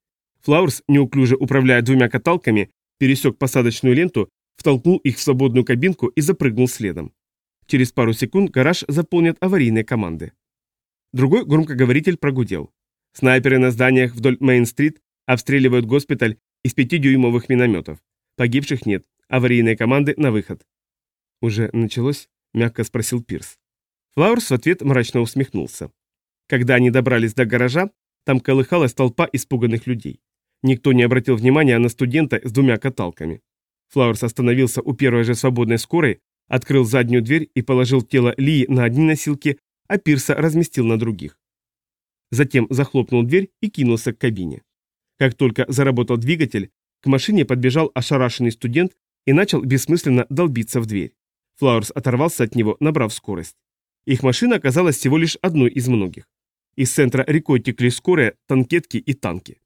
Флауэрс, неуклюже управляя двумя каталками, пересек посадочную ленту, втолкнул их в свободную кабинку и запрыгнул следом. Через пару секунд гараж заполнят аварийные команды. Другой громкоговоритель прогудел. Снайперы на зданиях вдоль Мейн-стрит обстреливают госпиталь из пятидюймовых минометов. Погибших нет. Аварийные команды на выход. «Уже началось?» – мягко спросил Пирс. Флауэрс в ответ мрачно усмехнулся. Когда они добрались до гаража, там колыхалась толпа испуганных людей. Никто не обратил внимания на студента с двумя каталками. Флауэрс остановился у первой же свободной скорой, открыл заднюю дверь и положил тело Лии на одни носилки, а Пирса разместил на других. Затем захлопнул дверь и кинулся к кабине. Как только заработал двигатель, к машине подбежал ошарашенный студент и начал бессмысленно долбиться в дверь. Флауэрс оторвался от него, набрав скорость. Их машина оказалась всего лишь одной из многих. Из центра рекой текли скорые, танкетки и танки.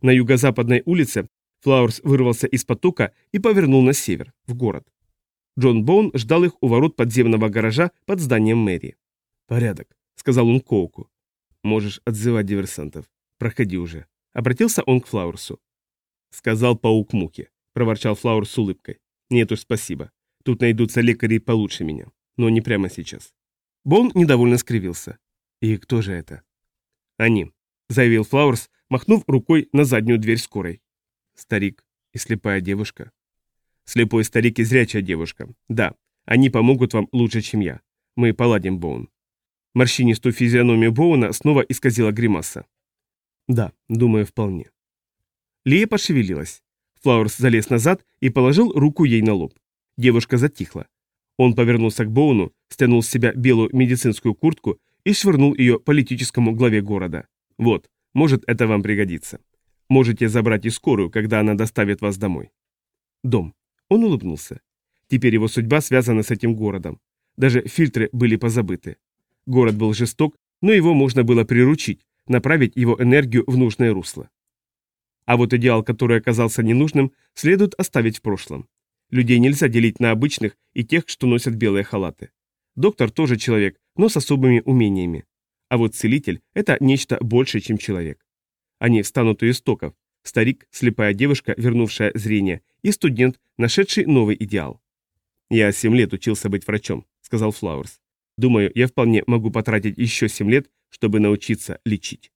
На юго-западной улице Флауэрс вырвался из потока и повернул на север, в город. Джон Боун ждал их у ворот подземного гаража под зданием мэрии. «Порядок», — сказал он Коуку. «Можешь отзывать диверсантов. Проходи уже». Обратился он к Флауэрсу. Сказал паук Муки. Проворчал Флауэрс с улыбкой. «Нет уж, спасибо. Тут найдутся лекари получше меня. Но не прямо сейчас. Бон недовольно скривился. «И кто же это?» «Они», — заявил Флауэрс, махнув рукой на заднюю дверь скорой. «Старик и слепая девушка». «Слепой старик и зрячая девушка. Да, они помогут вам лучше, чем я. Мы поладим, Боун». Морщинистую физиономию Боуна снова исказила гримаса. «Да, думаю, вполне». Лия пошевелилась. Флауэрс залез назад и положил руку ей на лоб. Девушка затихла. Он повернулся к Боуну, стянул с себя белую медицинскую куртку и швырнул ее политическому главе города. «Вот, может, это вам пригодится. Можете забрать и скорую, когда она доставит вас домой». Дом. Он улыбнулся. Теперь его судьба связана с этим городом. Даже фильтры были позабыты. Город был жесток, но его можно было приручить, направить его энергию в нужное русло. А вот идеал, который оказался ненужным, следует оставить в прошлом. Людей нельзя делить на обычных и тех, что носят белые халаты. Доктор тоже человек, но с особыми умениями. А вот целитель – это нечто большее, чем человек. Они встанут у истоков. Старик, слепая девушка, вернувшая зрение, и студент, нашедший новый идеал. «Я семь лет учился быть врачом», – сказал Флауэрс. «Думаю, я вполне могу потратить еще семь лет, чтобы научиться лечить».